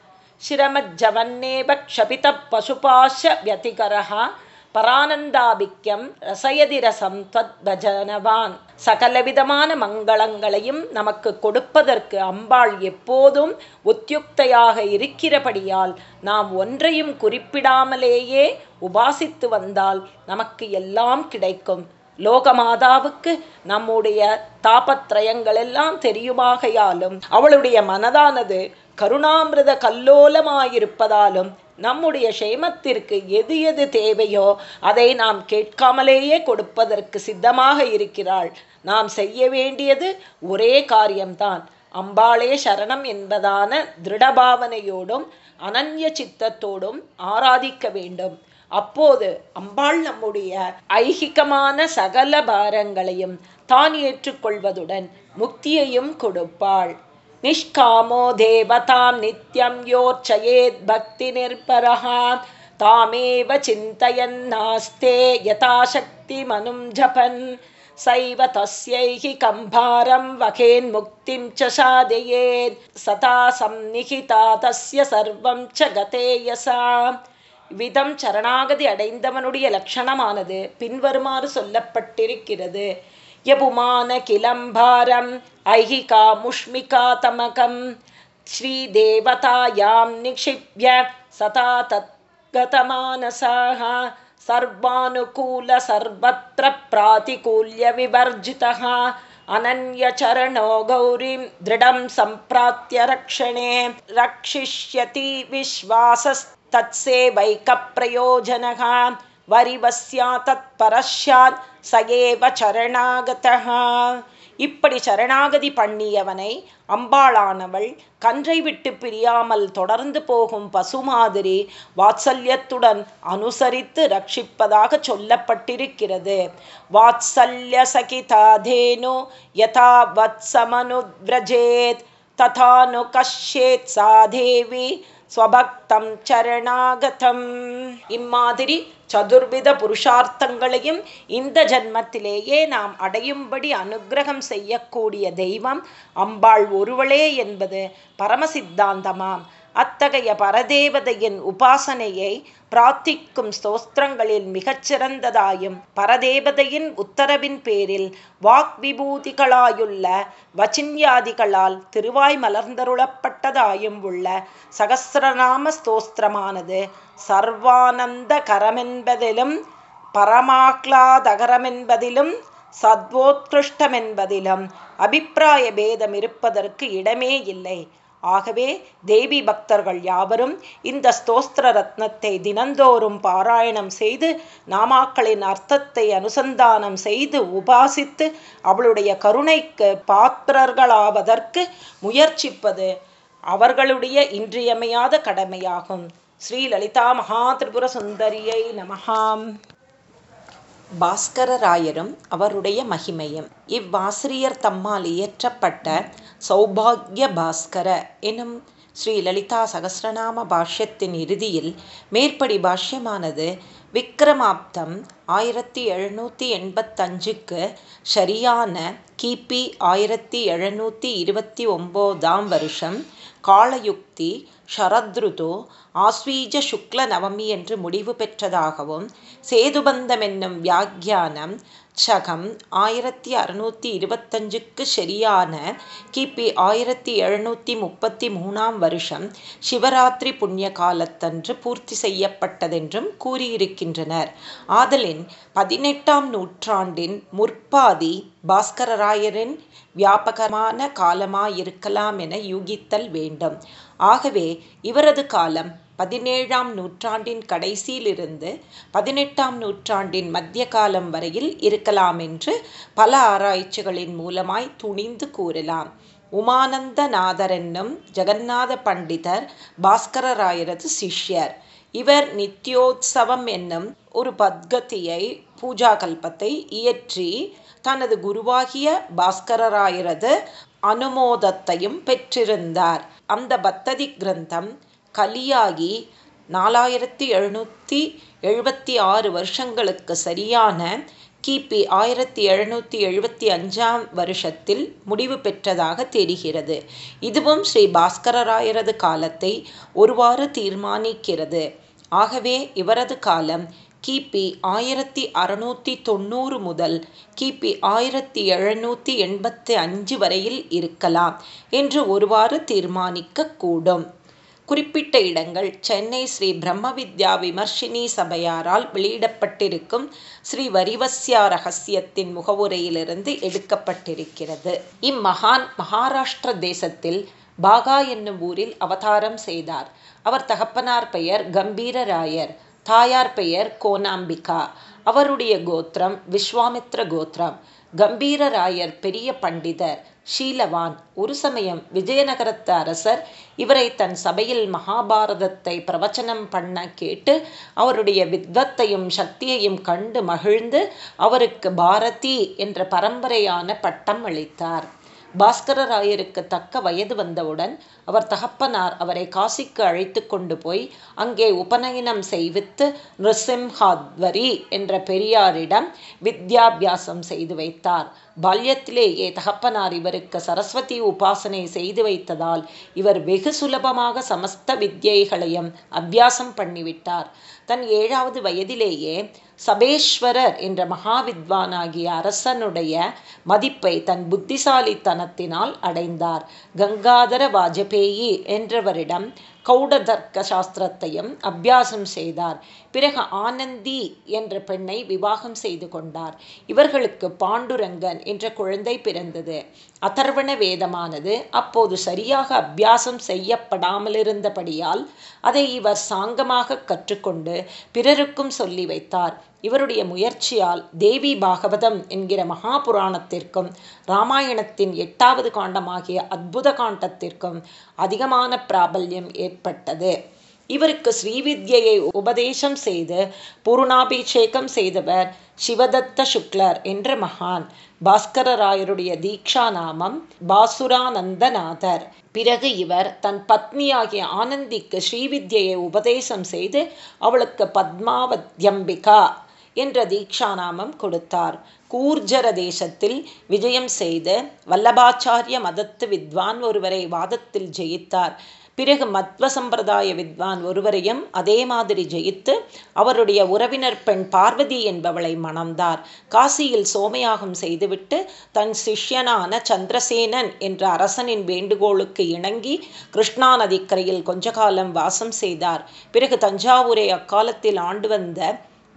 [SPEAKER 1] சிரமஜவன்னேப க்ஷபித பசுபாஷ வதிகரகா பரானந்தாபிக்கம் ரசயதி ரசம் தத் பஜனவான். சகலவிதமான மங்களங்களையும் நமக்கு கொடுப்பதற்கு அம்பாள் எப்போதும் உத்தியுக்தையாக இருக்கிறபடியால் நாம் ஒன்றையும் குறிப்பிடாமலேயே உபாசித்து வந்தால் நமக்கு எல்லாம் கிடைக்கும். லோகமாதாவுக்கு நம்முடைய தாபத்ரயங்கள் எல்லாம் தெரியுமாகையாலும் அவளுடைய மனதானது கருணாமிரத கல்லோலமாயிருப்பதாலும் நம்முடைய க்ஷேமத்திற்கு எது எது தேவையோ அதை நாம் கேட்காமலேயே கொடுப்பதற்கு சித்தமாக இருக்கிறாள். நாம் செய்ய வேண்டியது ஒரே காரியம்தான். அம்பாளே சரணம் என்பதான திருடபாவனையோடும் அனன்ய சித்தத்தோடும் ஆராதிக்க வேண்டும். அப்போது அம்பாள் நம்முடைய ஐகிகமான சகல பாரங்களையும் தான் ஏற்றுக்கொள்வதுடன் முக்தியையும் கொடுப்பாள். நிஷ்காமோ தேவதாம் நித்யம் யோர்ச்சயேத் பக்தி நிர்பரः தாமேவ சிந்தயன் நாஸ்தே யதாசக்தி மனும் ஜபன். சைவ தஸ்யைஹி கம்பாரம் வகேன்முக்திம் ச சாதயேத். சதா சம்நிகிதா தஸ்ய சர்வம் ச கதேயசா விதம் சரணாகதி அடைந்தவனுடைய லட்சணமானது பின்வருமாறு சொல்லப்பட்டிருக்கிறது. यपुमान किलम्भारम् ऐहिकामुष्मिकातमकं श्रीदेवतायां निक्षिप्य सता तद्गतमानसाः सर्वानुकूलसर्वत्र प्रातिकूल्यविवर्जितः। अनन्यचरणो गौरीं दृढं सम्प्रात्य रक्षणे रक्षिष्यति विश्वासस्तत्सेवैकप्रयोजनः। वरिवस्या तत्परः स्यात् சயேவ சரணாகதா இப்படி சரணாகதி பண்ணியவனை அம்பாளானவள் கன்றை விட்டு பிரியாமல் தொடர்ந்து போகும் பசு மாதிரி வாத்சல்யத்துடன் அனுசரித்து ரட்சிப்பதாக சொல்லப்பட்டிருக்கிறது. வாத்சல்ய சகிதாதேனு யதா வத்சமனுவிரஜேத். ததானு கஷ்யேத் சாதேவி ஸ்வபக்தம் சரணாகதம். இம்மாதிரி சதுர்வித புருஷார்த்தங்களையும் இந்த ஜன்மத்திலேயே நாம் அடையும்படி அனுகிரகம் செய்யக்கூடிய தெய்வம் அம்பாள் ஒருவளே என்பது பரமசித்தாந்தமாம் அத்தகைய பரதேவதையின் உபாசனையை பிரார்த்திக்கும் ஸ்தோத்திரங்களில் மிகச்சிறந்ததாயும் பரதேவதையின் உத்தரவின் பேரில் வாக் விபூதிகளாயுள்ள வச்சின்யாதிகளால் திருவாய் மலர்ந்தருளப்பட்டதாயும் உள்ள சகசிரநாம ஸ்தோத்திரமானது சர்வானந்தகரமென்பதிலும் பரமாக்லாதகரமென்பதிலும் சத்வோத்கிருஷ்டமென்பதிலும் அபிப்பிராய பேதம் இருப்பதற்கு இடமே இல்லை. ஆகவே தேவி பக்தர்கள் யாவரும் இந்த ஸ்தோஸ்திர ரத்னத்தை தினந்தோறும் பாராயணம் செய்து நாமாக்களின் அர்த்தத்தை அனுசந்தானம் செய்து உபாசித்து அவளுடைய கருணைக்கு பாத்திரர்களாவதற்கு முயற்சிப்பது அவர்களுடைய இன்றியமையாத கடமையாகும். ஸ்ரீலலிதா மகா திரிபுர சுந்தரியை நமகாம் பாஸ்கரராயரும் அவருடைய மகிமையும். இவ்வாசிரியர் தம்மால் இயற்றப்பட்ட சௌபாகிய பாஸ்கர எனும் ஸ்ரீ லலிதா சகசிரநாம பாஷ்யத்தின் இறுதியில் மேற்படி பாஷ்யமானது விக்ரமாப்தம் ஆயிரத்தி எழுநூற்றி எண்பத்தஞ்சுக்கு சரியான கிபி ஆயிரத்தி எழுநூற்றி இருபத்தி ஒம்போதாம் வருஷம் காலயுக்தி ஷரத்ருது ஆஸ்வீஜ சுக்ல நவமி என்று முடிவு பெற்றதாகவும் சேதுபந்தம் என்னும் வியாக்கியானம் சகம் ஆயிரத்தி அறுநூற்றி இருபத்தஞ்சுக்கு சரியான கிபி ஆயிரத்தி எழுநூற்றி முப்பத்தி மூணாம் வருஷம் சிவராத்திரி புண்ணிய காலத்தன்று பூர்த்தி செய்யப்பட்டதென்றும் கூறியிருக்கின்றனர். ஆதலின் பதினெட்டாம் நூற்றாண்டின் முற்பாதி பாஸ்கரராயரின் வியாபகமான காலமாயிருக்கலாம் என யூகித்தல் வேண்டும். ஆகவே இவரது காலம் பதினேழாம் நூற்றாண்டின் கடைசியிலிருந்து பதினெட்டாம் நூற்றாண்டின் மத்திய காலம் வரையில் இருக்கலாம் என்று பல ஆராய்ச்சிகளின் மூலமாய் துணிந்து கூறலாம். உமானந்தநாதரென்னும் ஜெகநாத பண்டிதர் பாஸ்கரராயரது சிஷ்யர். இவர் நித்யோத்சவம் என்னும் ஒரு பத்கத்தியை பூஜா கல்பத்தை இயற்றி தனது குருவாகிய பாஸ்கரராயரது அனுமோதத்தையும் பெற்றிருந்தார். அந்த பத்ததி கிரந்தம் கலியாகி நாலாயிரத்தி எழுநூற்றி எழுபத்தி ஆறு வருஷங்களுக்கு சரியான கிபி ஆயிரத்தி எழுநூற்றி எழுபத்தி அஞ்சாம் வருஷத்தில் முடிவு பெற்றதாக தெரிகிறது. இதுவும் ஸ்ரீ பாஸ்கரராயரது காலத்தை ஒருவாறு தீர்மானிக்கிறது. ஆகவே இவரது காலம் கிபி ஆயிரத்தி அறுநூற்றி தொண்ணூறு முதல் கிபி ஆயிரத்தி எழுநூற்றி எண்பத்தி அஞ்சு வரையில் இருக்கலாம் என்று ஒருவாறு தீர்மானிக்கக்கூடும். குறிப்பிட்ட இடங்கள் சென்னை ஸ்ரீ பிரம்ம வித்யா விமர்சினி சபையாரால் வெளியிடப்பட்டிருக்கும் ஸ்ரீ வரிவஸ்யா ரகசியத்தின் முகவுரையிலிருந்து எடுக்கப்பட்டிருக்கிறது. இம்மகான் மகாராஷ்டிர தேசத்தில் பாகா என்னும் ஊரில் அவதாரம் செய்தார். அவர் தகப்பனார் பெயர் கம்பீரராயர். தாயார் பெயர் கோனாம்பிகா. அவருடைய கோத்திரம் விஸ்வாமித்ர கோத்திரம். கம்பீரராயர் பெரிய பண்டிதர், ஷீலவான். ஒரு சமயம் விஜயநகரத்து அரசர் இவரை தன் சபையில் மகாபாரதத்தை பிரவச்சனம் பண்ண கேட்டு அவருடைய வித்வத்தையும் சக்தியையும் கண்டு மகிழ்ந்து அவருக்கு பாரதி என்ற பரம்பரையான பட்டம் அளித்தார். பாஸ்கரராயருக்கு தக்க வயது வந்தவுடன் அவர் தகப்பனார் அவரை காசிக்கு அழைத்து கொண்டு போய் அங்கே உபநயனம் செய்வித்து நிருசிம்ஹாத்வரி என்ற பெரியாரிடம் வித்யாபியாசம் செய்து வைத்தார். பால்யத்திலேயே தகப்பனார் இவருக்கு சரஸ்வதி உபாசனை செய்து வைத்ததால் இவர் வெகு சுலபமாக சமஸ்த வித்யைகளையும் அபியாசம் பண்ணிவிட்டார். தன் ஏழாவது வயதிலேயே சபேஸ்வரர் என்ற மகாவித்வானாகிய அரசனுடைய மதிப்பை தன் புத்திசாலித்தனத்தினால் அடைந்தார். கங்காதர வாஜபேயி என்றவரிடம் கௌடதர்க்க சாஸ்திரத்தையும் அபியாசம் செய்தார். பிறகு ஆனந்தி என்ற பெண்ணை விவாகம் செய்து கொண்டார். இவர்களுக்கு பாண்டுரங்கன் என்ற குழந்தை பிறந்தது. அதர்வண வேதமானது அப்போது சரியாக அபியாசம் செய்யப்படாமலிருந்தபடியால் அதை இவர் சாங்கமாக கற்றுக்கொண்டு பிறருக்கும் சொல்லி வைத்தார். இவருடைய முயற்சியால் தேவி பாகவதம் என்கிற மகாபுராணத்திற்கும் இராமாயணத்தின் எட்டாவது காண்டமாகிய அத்புத காண்டத்திற்கும் அதிகமான பிராபல்யம் ஏற்பட்டது. இவருக்கு ஸ்ரீவித்யை உபதேசம் செய்து பூர்ணாபிஷேகம் செய்தவர் சிவதத்த சுக்லர் என்ற மகான். பாஸ்கரராயருடைய தீக்ஷா நாமம் பாசுரானந்தநாதர். பிறகு இவர் தன் பத்னியாகிய ஆனந்திக்கு ஸ்ரீவித்யை உபதேசம் செய்து அவளுக்கு பத்மாவத்யம்பிகா என்ற தீக்ஷா நாமம் கொடுத்தார். கூர்ஜர தேசத்தில் விஜயம் செய்து வல்லபாச்சாரிய மதத்து வித்வான் ஒருவரை வாதத்தில் ஜெயித்தார். பிறகு மத்வ சம்பிரதாய வித்வான் ஒருவரையும் அதே மாதிரி ஜெயித்து அவருடைய உறவினர் பெண் பார்வதி என்பவளை மணந்தார். காசியில் சோமயாகம் செய்துவிட்டு தன் சிஷ்யனான சந்திரசேனன் என்ற அரசனின் வேண்டுகோளுக்கு இணங்கி கிருஷ்ணா நதிக்கரையில் கொஞ்ச காலம் வாசம் செய்தார். பிறகு தஞ்சாவூரை அக்காலத்தில் ஆண்டு வந்த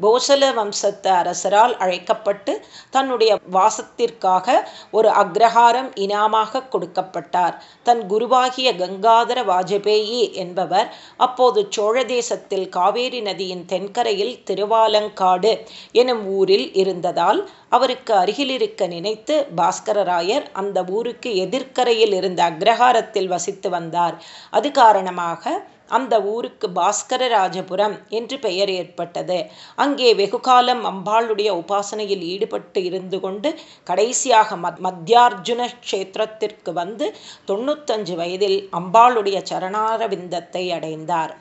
[SPEAKER 1] போசல வம்சத்து அரசரால் அழைக்கப்பட்டு தன்னுடைய வாசத்திற்காக ஒரு அக்ரஹாரம் இனாமாக கொடுக்கப்பட்டார். தன் குருவாகிய கங்காதர வாஜபேயி என்பவர் அப்போது சோழ தேசத்தில் காவேரி நதியின் தென்கரையில் திருவாலங்காடு எனும் ஊரில் இருந்ததால் அவருக்கு அருகிலிருக்க நினைத்து பாஸ்கரராயர் அந்த ஊருக்கு எதிர்க்கரையில் இருந்த அக்ரஹாரத்தில் வசித்து வந்தார். அது காரணமாக அந்த ஊருக்கு பாஸ்கரராஜபுரம் என்று பெயர் ஏற்பட்டது. அங்கே வெகுகாலம் அம்பாளுடைய உபாசனையில் ஈடுபட்டு இருந்து கொண்டு கடைசியாக மத் மத்தியார்ஜுன க்ஷேத்திரத்திற்கு வந்து தொண்ணூத்தஞ்சு வயதில் அம்பாளுடைய சரணாரவிந்தத்தை அடைந்தார்.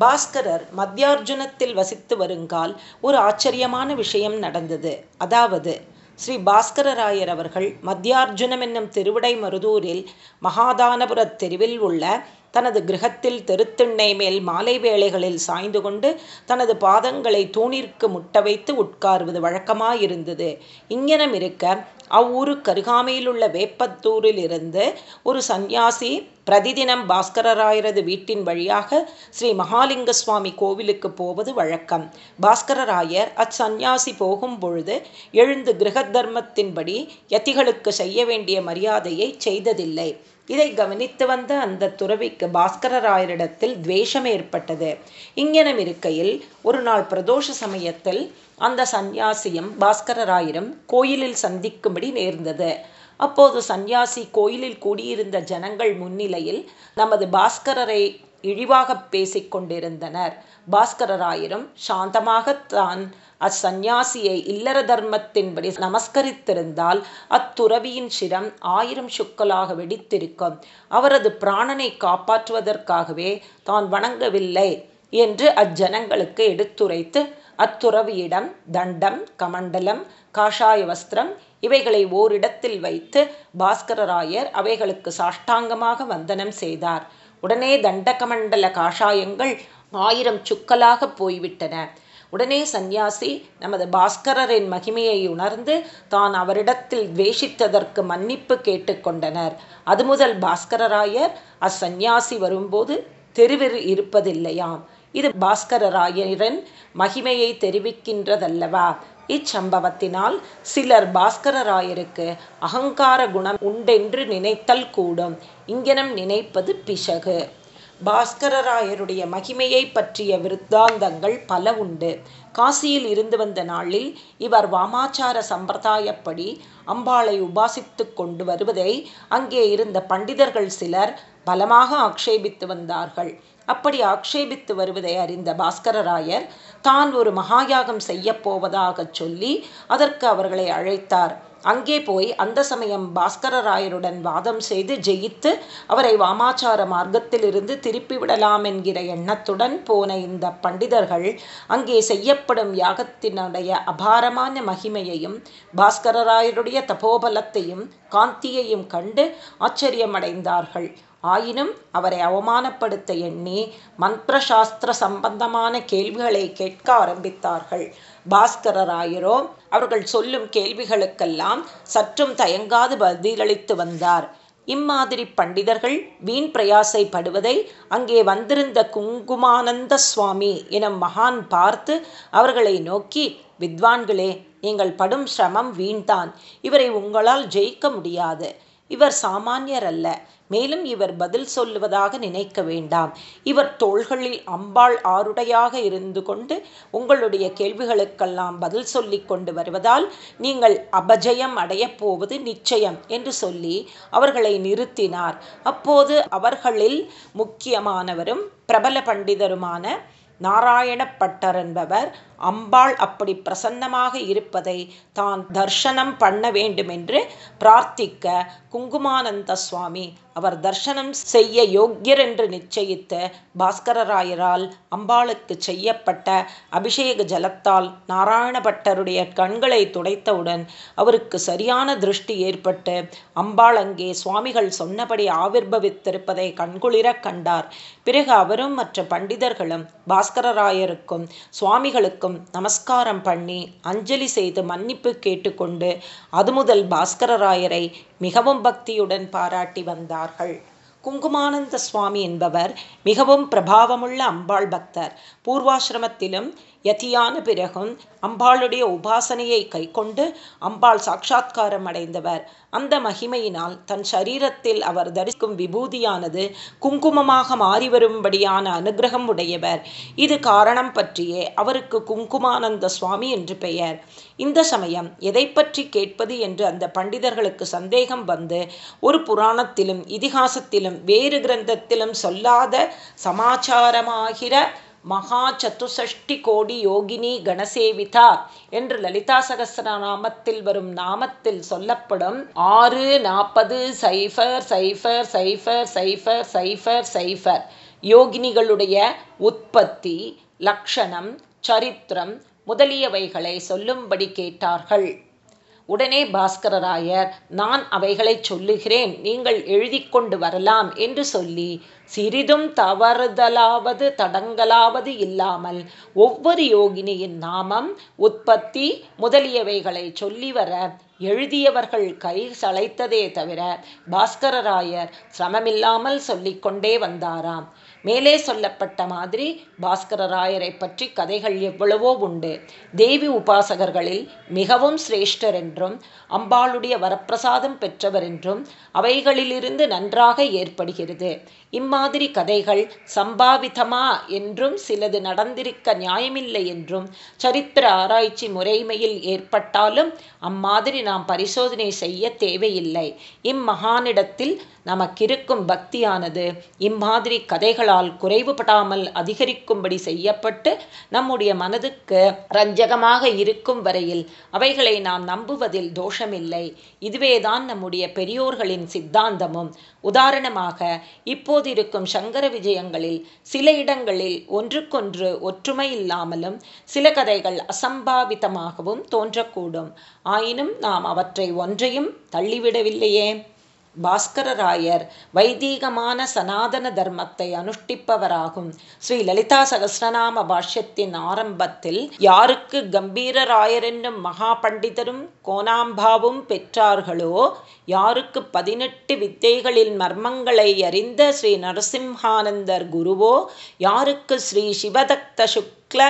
[SPEAKER 1] பாஸ்கரர் மத்தியார்ஜுனத்தில் வசித்து வருங்கால் ஒரு ஆச்சரியமான விஷயம் நடந்தது. அதாவது ஸ்ரீ பாஸ்கரராயர் அவர்கள் மத்தியார்ஜுனம் என்னும் திருவிடை மருதூரில் மகாதானபுரத் தெருவில் உள்ள தனது கிரகத்தில் தெருத்திண்ணை மேல் மாலை வேளைகளில் சாய்ந்து கொண்டு தனது பாதங்களை தூணிற்கு முட்ட வைத்து உட்கார்வது வழக்கமாயிருந்தது. இங்ஙனமிருக்க அவ்வூருக்கு அருகாமையிலுள்ள வேப்பத்தூரிலிருந்து ஒரு சந்நியாசி பிரதிதினம் பாஸ்கரராயரது வீட்டின் வழியாக ஸ்ரீ மகாலிங்க சுவாமி கோவிலுக்கு போவது வழக்கம். பாஸ்கரராயர் அச்சந்நியாசி போகும் பொழுது எழுந்து கிரக தர்மத்தின்படி யதிகளுக்கு செய்ய வேண்டிய மரியாதையைச் செய்ததில்லை. இதை கவனித்து வந்த அந்த துறவிக்கு பாஸ்கரராயரிடத்தில் துவேஷம் ஏற்பட்டது. இங்ஙனமிருக்கையில் ஒரு நாள் பிரதோஷ சமயத்தில் அந்த சந்நியாசியும் பாஸ்கரராயரும் கோயிலில் சந்திக்கும்படி நேர்ந்தது. அப்போது சந்நியாசி கோயிலில் கூடியிருந்த ஜனங்கள் முன்னிலையில் நமது பாஸ்கரரை இழிவாக பேசிக் கொண்டிருந்தனர். பாஸ்கரராயரும் சாந்தமாக தான் அச்சந்நியாசியை இல்லற தர்மத்தின்படி நமஸ்கரித்திருந்தால் அத்துறவியின் சிரம் ஆயிரம் சுக்கலாக வெடித்திருக்கும். அவரது பிராணனை காப்பாற்றுவதற்காகவே தான் வணங்கவில்லை என்று அஜனங்களுக்கு எடுத்துரைத்து அத்துறவியிடம் தண்டம், கமண்டலம், காஷாய வஸ்திரம் இவைகளை ஓரிடத்தில் வைத்து பாஸ்கரராயர் அவைகளுக்கு சாஷ்டாங்கமாக வந்தனம் செய்தார். உடனே தண்டகமண்டல காஷாயங்கள் ஆயிரம் சுக்கலாகப் போய்விட்டன. உடனே சந்நியாசி நமது பாஸ்கரரின் மகிமையை உணர்ந்து தான் அவரிடத்தில் துவேஷித்ததற்கு மன்னிப்பு கேட்டுக்கொண்டனர் அது முதல் பாஸ்கரராயர் அச்சந்நியாசி வரும்போது தெருவில் இருப்பதில்லையாம். இது பாஸ்கரராயரின் மகிமையை தெரிவிக்கின்றதல்லவா? இச்சம்பவத்தினால் சிலர் பாஸ்கரராயருக்கு அகங்கார குணம் உண்டென்று நினைத்தல் கூடும். இங்கனம் நினைப்பது பிசகு. பாஸ்கரராயருடைய மகிமையை பற்றிய விருத்தாந்தங்கள் பல உண்டு. காசியில் இருந்து வந்த நாளில் இவர் வாமாச்சார சம்பிரதாயப்படி அம்பாளை உபாசித்து கொண்டு வருவதை அங்கே இருந்த பண்டிதர்கள் சிலர் பலமாக ஆக்ஷேபித்து வந்தார்கள். அப்படி ஆக்ஷேபித்து வருவதை அறிந்த பாஸ்கரராயர் தான் ஒரு மகாயாகம் செய்யப்போவதாகச் சொல்லி அதற்கு அவர்களை அழைத்தார். அங்கே போய் அந்த சமயம் பாஸ்கரராயருடன் வாதம் செய்து ஜெயித்து அவரை வாமாச்சார மார்க்கத்திலிருந்து திருப்பிவிடலாம் என்கிற எண்ணத்துடன் போன இந்த பண்டிதர்கள் அங்கே செய்யப்படும் யாகத்தினுடைய அபாரமான மகிமையையும் பாஸ்கரராயருடைய தபோபலத்தையும் காந்தியையும் கண்டு ஆச்சரியமடைந்தார்கள். ஆயினும் அவரை அவமானப்படுத்த எண்ணி மந்திரசாஸ்திர சம்பந்தமான கேள்விகளை கேட்க ஆரம்பித்தார்கள். பாஸ்கரராயரோ அவர்கள் சொல்லும் கேள்விகளுக்கெல்லாம் சற்றும் தயங்காது பதிலளித்து வந்தார். இம்மாதிரி பண்டிதர்கள் வீண் பிரயாசைப்படுவதை அங்கே வந்திருந்த குங்குமானந்த சுவாமி எனும் மகான் பார்த்து அவர்களை நோக்கி வித்வான்களே நீங்கள் படும் சிரமம் வீண்தான். இவரை உங்களால் ஜெயிக்க முடியாது. இவர் சாமானியர் அல்ல மேலும் இவர் பதில் சொல்லுவதாக நினைக்க வேண்டாம். இவர் தோள்களில் அம்பாள் ஆருடையாக இருந்து கொண்டு உங்களுடைய கேள்விகளுக்கெல்லாம் பதில் சொல்லி கொண்டு வருவதால் நீங்கள் அபஜயம் அடையப் போவது நிச்சயம் என்று சொல்லி அவர்களை நிறுத்தினார். அப்போது அவர்களில் முக்கியமானவரும் பிரபல பண்டிதருமான நாராயணப்பட்டர் என்பவர் அம்பாள் அப்படி பிரசன்னமாக இருப்பதை தான் தர்ஷனம் பண்ண வேண்டுமென்று பிரார்த்திக்க குங்குமானந்த சுவாமி அவர் தர்ஷனம் செய்ய யோக்கியர் என்று நிச்சயித்த பாஸ்கரராயரால் அம்பாளுக்கு செய்யப்பட்ட அபிஷேக ஜலத்தால் நாராயணபட்டருடைய கண்களை துடைத்தவுடன் அவருக்கு சரியான திருஷ்டி ஏற்பட்டு அம்பாள் அங்கே சுவாமிகள் சொன்னபடி ஆவிர்பவித்திருப்பதை கண்குளிர கண்டார். பிறகு அவரும் மற்ற பண்டிதர்களும் பாஸ்கரராயருக்கும் சுவாமிகளுக்கும் நமஸ்காரம் பண்ணி அஞ்சலி செய்து மன்னிப்பு கேட்டுக்கொண்டு அது முதல் பாஸ்கரராயரை மிகவும் பக்தியுடன் பாராட்டி வந்தார்கள். குங்குமானந்த சுவாமி என்பவர் மிகவும் பிரபாவமுள்ள அம்பாள் பக்தர். பூர்வாசிரமத்திலும் யதியான பிறகும் அம்பாளுடைய உபாசனையை கைக்கொண்டு அம்பாள் சாட்சா்காரம் அடைந்தவர். அந்த மகிமையினால் தன் சரீரத்தில் அவர் தரிக்கும் விபூதியானது குங்குமமாக மாறி வரும்படியான அனுகிரகம் உடையவர். இது காரணம் பற்றியே அவருக்கு குங்குமானந்த சுவாமி என்று பெயர். இந்த சமயம் எதை பற்றி கேட்பது என்று அந்த பண்டிதர்களுக்கு சந்தேகம் வந்து ஒரு புராணத்திலும் இதிகாசத்திலும் வேறு கிரந்தத்திலும் சொல்லாத சமாச்சாரமாகிற மகா சத்துசஷ்டி கோடி யோகினி கணசேவிதா என்று லலிதா சகசிரநாமத்தில் வரும் நாமத்தில் சொல்லப்படும் ஆறு நாற்பது cipher cipher cipher cipher cipher cipher யோகினிகளுடைய உற்பத்தி லக்ஷணம் சரித்திரம் முதலியவைகளை சொல்லும்படி கேட்டார்கள். உடனே பாஸ்கரராயர் நான் அவைகளை சொல்லுகிறேன் நீங்கள் எழுதி கொண்டு வரலாம் என்று சொல்லி சிறிதும் தவறுதலாவது தடங்கலாவது இல்லாமல் ஒவ்வொரு யோகினியின் நாமம் உற்பத்தி முதலியவைகளை சொல்லி வர எழுதியவர்கள் கை சளைத்ததே தவிர பாஸ்கரராயர் சிரமமில்லாமல் சொல்லிக்கொண்டே வந்தாராம். மேலே சொல்லப்பட்ட மாதிரி பாஸ்கரராயரை பற்றி கதைகள் எவ்வளவோ உண்டு. தேவி உபாசகர்களில் மிகவும் சிரேஷ்டர் என்றும் அம்பாளுடைய வரப்பிரசாதம் பெற்றவர் என்றும் அவைகளிலிருந்து நன்றாக ஏற்படுகிறது. இம்மாதிரி கதைகள் சம்பாவிதமா என்றும் சிலது நடந்திருக்க நியாயமில்லை என்றும் சரித்திர ஆராய்ச்சி முறைமையில் ஏற்பட்டாலும் அம்மாதிரி நாம் பரிசோதனை செய்ய தேவையில்லை. இம்மகானிடத்தில் நமக்கிருக்கும் பக்தியானது இம்மாதிரி கதைகளால் குறைவுபடாமல் அதிகரிக்கும்படி செய்யப்பட்டு நம்முடைய மனதுக்கு ரஞ்சகமாக இருக்கும் வரையில் அவைகளை நாம் நம்புவதில் தோஷமில்லை. இதுவேதான் நம்முடைய பெரியோர்களின் சித்தாந்தமும். உதாரணமாக இப்போது இருக்கும் சங்கர விஜயங்களில் சில இடங்களில் ஒன்றுக்கொன்று ஒற்றுமை இல்லாமலும் சில கதைகள் அசம்பாவிதமாகவும் தோன்றக்கூடும். ஆயினும் நாம் அவற்றை ஒன்றையும் தள்ளிவிடவில்லையே. பாஸ்கரராயர் வைதீகமான சனாதன தர்மத்தை அனுஷ்டிப்பவராகும். ஸ்ரீ லலிதா சகசிரநாம பாஷ்யத்தின் ஆரம்பத்தில் யாருக்கு கம்பீரராயர் என்னும் மகா பண்டிதரும் கோனாம்பாவும் பெற்றார்களோ யாருக்கு பதினெட்டு வித்தைகளின் மர்மங்களை அறிந்த ஸ்ரீ நரசிம்ஹானந்தர் குருவோ யாருக்கு ஸ்ரீ சிவதக்த சுக்ல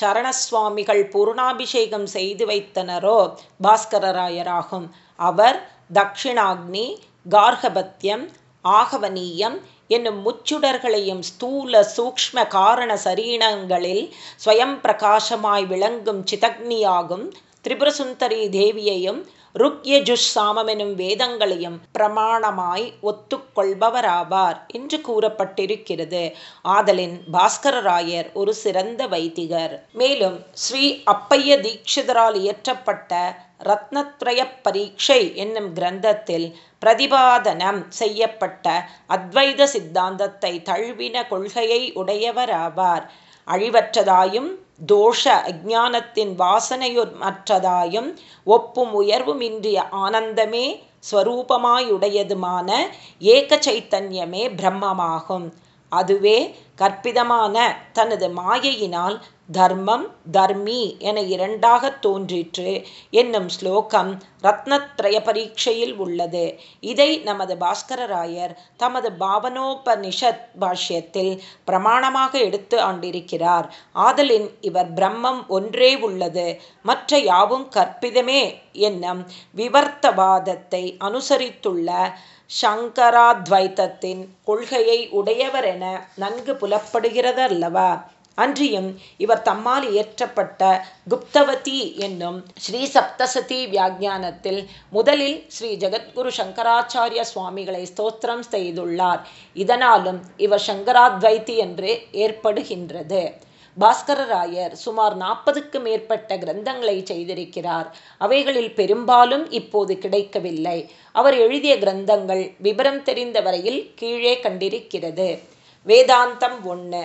[SPEAKER 1] சரணசுவாமிகள் பூர்ணாபிஷேகம் செய்து வைத்தனரோ பாஸ்கரராயராகும். அவர் தக்ஷிணாக்னி கார்கபத்தியம் ஆகவனீயம் என்னும் முச்சுடர்களையும் ஸ்தூல சூக்ம காரண சரீனங்களில் ஸ்வயம் பிரகாசமாய் விளங்கும் சிதக்னியாகும் திரிபுரசுந்தரி தேவியையும் ருக்யஜுஷ் சாமமெனும் வேதங்களையும் பிரமாணமாய் ஒத்துக்கொள்பவராவார் என்று கூறப்பட்டிருக்கிறது. ஆதலின் பாஸ்கரராயர் ஒரு சிறந்த வைதிகர். மேலும் ஸ்ரீ அப்பைய தீட்சிதரால் இயற்றப்பட்ட ரத்னத்ரய பரீட்சை என்னும் கிரந்தத்தில் பிரதிபாதனம் செய்யப்பட்ட அத்வைத சித்தாந்தத்தை தழுவின கொள்கையை உடையவராவார். அழிவற்றதாயும் தோஷ அஜானத்தின் வாசனையுமற்றதாயும் ஒப்பும் உயர்வுமின்றிய ஆனந்தமே ஸ்வரூபமாயுடையதுமான ஏக சைத்தன்யமே பிரம்மமாகும். அதுவே கற்பிதமான தனது மாயையினால் தர்மம் தர்மி என இரண்டாக தோன்றிற்று என்னும் ஸ்லோகம் ரத்னத்ரய பரீட்சையில் உள்ளது. இதை நமது பாஸ்கரராயர் தமது பாவனோபனிஷத் பாஷ்யத்தில் பிரமாணமாக எடுத்து ஆண்டிருக்கிறார். ஆதலின் இவர் பிரம்மம் ஒன்றே உள்ளது மற்ற யாவும் கற்பிதமே என்னும் விவர்த்தவாதத்தை அனுசரித்துள்ள சங்கராத்வைத்தத்தின் கொள்கையை உடையவரென நன்கு புலப்படுகிறதல்லவா? அன்றியும் இவர் தம்மால் இயற்றப்பட்ட குப்தவதி என்னும் ஸ்ரீ சப்தசதி வியாக்கியானத்தில் முதலில் ஸ்ரீ ஜெகத்குரு சங்கராச்சாரிய சுவாமிகளை ஸ்தோத்திரம் செய்துள்ளார். இதனாலும் இவர் சங்கராத்வைத்தி என்று ஏற்படுகின்றது. பாஸ்கரராயர் சுமார் நாற்பதுக்கு மேற்பட்ட கிரந்தங்களை செய்திருக்கிறார். அவைகளில் பெரும்பாலும் இப்போது கிடைக்கவில்லை. அவர் எழுதிய கிரந்தங்கள் விபரம் தெரிந்த வரையில் கீழே கண்டிருக்கிறது. வேதாந்தம் ஒன்று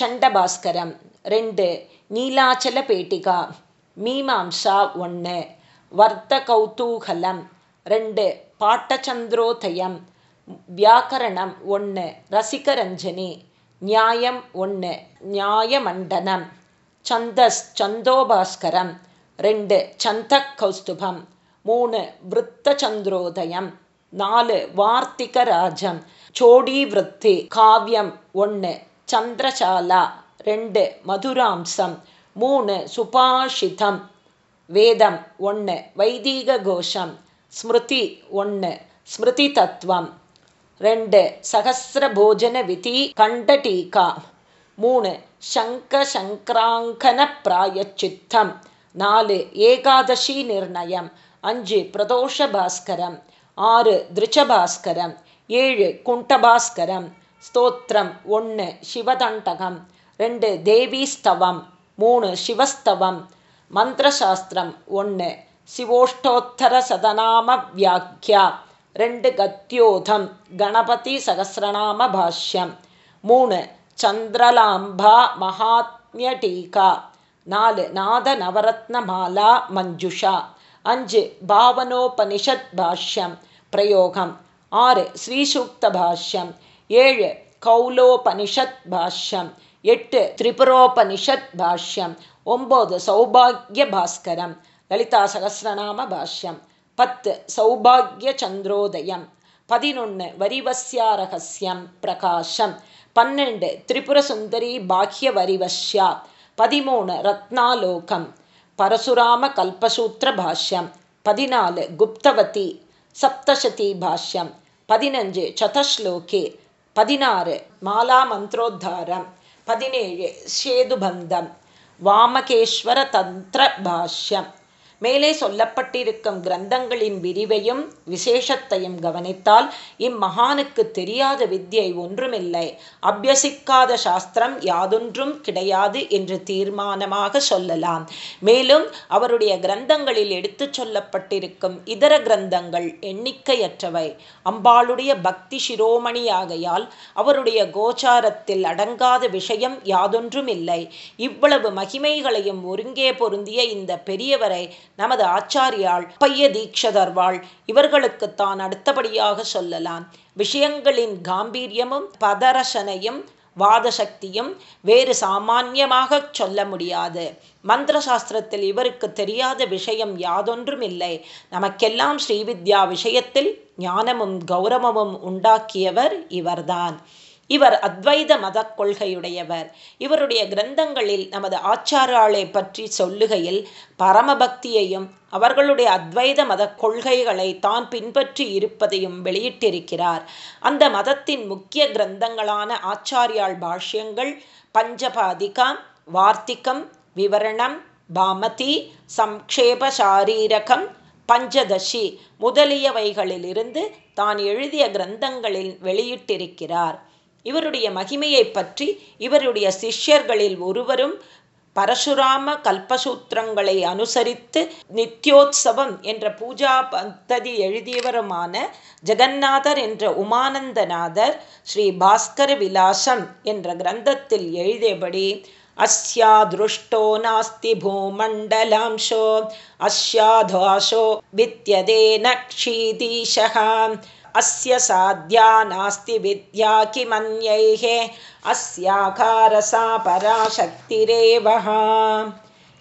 [SPEAKER 1] சண்டபாஸ்கரம். ரெண்டு நீலாச்சல பேட்டிகா. மீமாம்சா ஒன்று வர்த்த கௌதூகலம். ரெண்டு பாட்டச்சந்திரோதயம் வியாக்கரணம் ஒன்று ரசிகரஞ்சனி. நியாயம் ஒன்று நியாயமண்டனம். சந்தஸ் சந்தோபாஸ்கரம். ரெண்டு சந்த கௌஸ்துபம் மூணு விருத்த சந்திரோதயம் நாலு வார்த்திகராஜம். சோடி விருத்தி. காவியம் ஒன்று சந்திரசாலா ரெண்டு மதுராம்சம் மூணு சுபாஷிதம் வேதம் ஒன்று வைதீக கோஷம் ஸ்மிருதி ஒன்று ஸ்மிருதி தத்துவம் ரெண்டு சகசிரபோஜன விதி கண்ட டீகா மூணு சங்க சங்கராங்கன பிராயச்சித்தம் நாலு ஏகாதசி நிர்ணயம் அஞ்சு பிரதோஷ பாஸ்கரம் ஆறு திருச்சபாஸ்கரம் ஏழு குண்டபாஸ்கரம் ஸ்தோத்திரம். ஒன்று சிவதண்டகம். ரெண்டு தேவிஸ்தவம். மூணு சிவஸ்தவம். மந்திரசாஸ்திரம். ஒன்று சிவோஷ்டோத்தர சதநாம வியாக்கியா. ரெண்டு கத்யோதம். கணபதி சகசிரநாம பாஷ்யம். மூணு சந்திரலாம்பா மகாத்மிய டீகா. நாலு நாத நவரத்ன மாலா மஞ்சுஷா. அஞ்சு பாவனோபனிஷத் பாஷ்யம். பிரயோகம். ஆறு ஸ்ரீசூக்த பாஷ்யம். ஏழு கௌலோபனிஷத் பாஷ்யம். எட்டு திரிபுரோபனிஷத் பாஷ்யம். ஒம்பது சௌபாகிய பாஸ்கரம். லலிதா சகசிரநாம பாஷ்யம். பத்து சௌபாகிய சந்திரோதயம். பதினொன்று வரிவஸ்யா ரகசியம் பிரகாஷம். பன்னெண்டு திரிபுர சுந்தரி பாக்ய வரிவஷ்யா பதிமூணு ரத்னாலோகம். பரசுராம கல்பசூத்திர பாஷ்யம். பதினாலு குப்தவதி. சப்தசதி பாஷ்யம். பதினஞ்சு சதஸ்லோகே பதினாறு மாலா மந்திரோத்தாரம். பதினேழு சேதுபந்தம். வாமகேஸ்வர தந்திர பாஷ்யம் மேலே சொல்லப்பட்டிருக்கும் கிரந்தங்களின் விரிவையும் விசேஷத்தையும் கவனித்தால் இம்மகானுக்கு தெரியாத வித்தியை ஒன்றுமில்லை. அபியசிக்காத சாஸ்திரம் யாதொன்றும் கிடையாது என்று தீர்மானமாக சொல்லலாம். மேலும் அவருடைய கிரந்தங்களில் எடுத்துச் சொல்லப்பட்டிருக்கும் இதர கிரந்தங்கள் எண்ணிக்கையற்றவை. அம்பாளுடைய பக்தி சிரோமணியாகையால் அவருடைய கோச்சாரத்தில் அடங்காத விஷயம் யாதொன்றும் இல்லை இவ்வளவு மகிமைகளையும் ஒருங்கே பொருந்திய இந்த பெரியவரை நமது ஆச்சாரியாள் பைய தீட்சதர்வாள் இவர்களுக்கு தான் அடுத்தபடியாக சொல்லலாம். விஷயங்களின் காம்பீரியமும் பதரசனையும் வாதசக்தியும் வேறு சாமான்யமாக சொல்ல முடியாது. மந்திர சாஸ்திரத்தில் இவருக்கு தெரியாத விஷயம் யாதொன்றும் இல்லை நமக்கெல்லாம் ஸ்ரீவித்யா விஷயத்தில் ஞானமும் கௌரவமும் உண்டாக்கியவர் இவர்தான். இவர் அத்வைத மத கொள்கையுடையவர். இவருடைய கிரந்தங்களில் நமது ஆச்சாராளை பற்றி சொல்லுகையில் பரமபக்தியையும் அவர்களுடைய அத்வைத மத கொள்கைகளை தான் பின்பற்றி இருப்பதையும் வெளியிட்டிருக்கிறார். அந்த மதத்தின் முக்கிய கிரந்தங்களான ஆச்சாரியாள் பாஷ்யங்கள் பஞ்சபாதிகா வார்த்திகம் விவரணம் பாமதி சம்க்ஷேபசாரீரகம் பஞ்சதசி முதலியவைகளிலிருந்து தான் எழுதிய கிரந்தங்களில் வெளியிட்டிருக்கிறார். இவருடைய மகிமையை பற்றி இவருடைய சிஷ்யர்களில் ஒருவரும் பரசுராம கல்பசூத்திரங்களை அனுசரித்து நித்யோத்சவம் என்ற பூஜா பந்ததி எழுதியவருமான ஜெகநாதர் என்ற உமானந்தநாதர் ஸ்ரீ பாஸ்கர விலாசம் என்ற கிரந்தத்தில் எழுதியபடி அஸ்யா துருஷ்டோ நாஸ்தி பூமண்டலாம்சோ அஸ்யாதாசோ வித்யதே நக்ஷீதீஷகாம் अस्य साध्या नास्ति विद्या किमन्यैः अस्याकारसा பராசக்திரேவஹ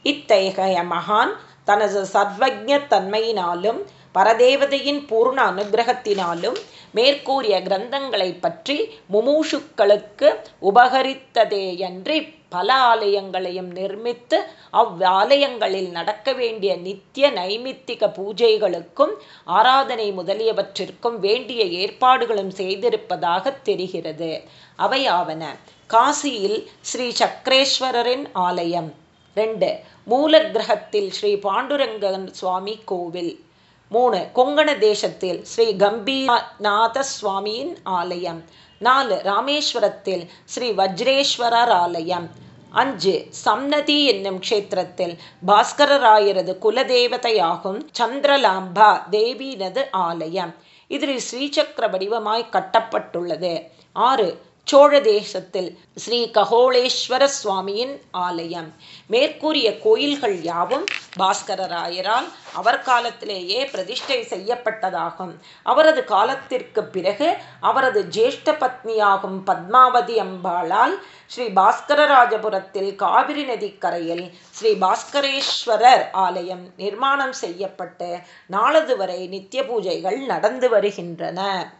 [SPEAKER 1] இத்தகைய மகான் தனது சர்வஜ தன்மையினாலும் பரதேவதையின் பூர்ண அனுகிரகத்தினாலும் மேற்கூறிய கிரந்தங்களை பற்றி முமூஷுக்களுக்கு உபகரித்ததேயன்றி பல ஆலயங்களையும் நிர்மித்து அவ்வாலயங்களில் நடக்க வேண்டிய நித்திய நைமித்திக பூஜைகளுக்கும் ஆராதனை முதலியவற்றிற்கும் வேண்டிய ஏற்பாடுகளும் செய்திருப்பதாக தெரிகிறது. அவையாவன காசியில் ஸ்ரீ சக்கரேஸ்வரரின் ஆலயம். ரெண்டு. மூல கிரகத்தில் ஸ்ரீ பாண்டுரங்கன் சுவாமி கோவில். மூணு. கொங்கண தேசத்தில் ஸ்ரீ கம்பீரநாத சுவாமியின் ஆலயம். நாலு ராமேஸ்வரத்தில் ஸ்ரீ வஜ்ரேஸ்வரர் ஆலயம். அஞ்சு சம்னதி என்னும் க்ஷேத்திரத்தில் பாஸ்கரராயரது குலதேவதையாகும் சந்திரலாம்பா தேவினது ஆலயம். இதில் ஸ்ரீசக்கர வடிவமாய் கட்டப்பட்டுள்ளது. ஆறு சோழ தேசத்தில் ஸ்ரீ ககோளேஸ்வர சுவாமியின் ஆலயம். மேற்கூறிய கோயில்கள் யாவும் பாஸ்கரராயரால் அவர் காலத்திலேயே பிரதிஷ்டை செய்யப்பட்டதாகும். அவரது காலத்திற்கு பிறகு அவரது ஜேஷ்ட பத்னியாகும் பத்மாவதி அம்பாளால் ஸ்ரீ பாஸ்கரராஜபுரத்தில் காவிரி நதிக்கரையில் ஸ்ரீ பாஸ்கரேஸ்வரர் ஆலயம் நிர்மாணம் செய்யப்பட்டு நாளது வரை நித்திய பூஜைகள் நடந்து வருகின்றன.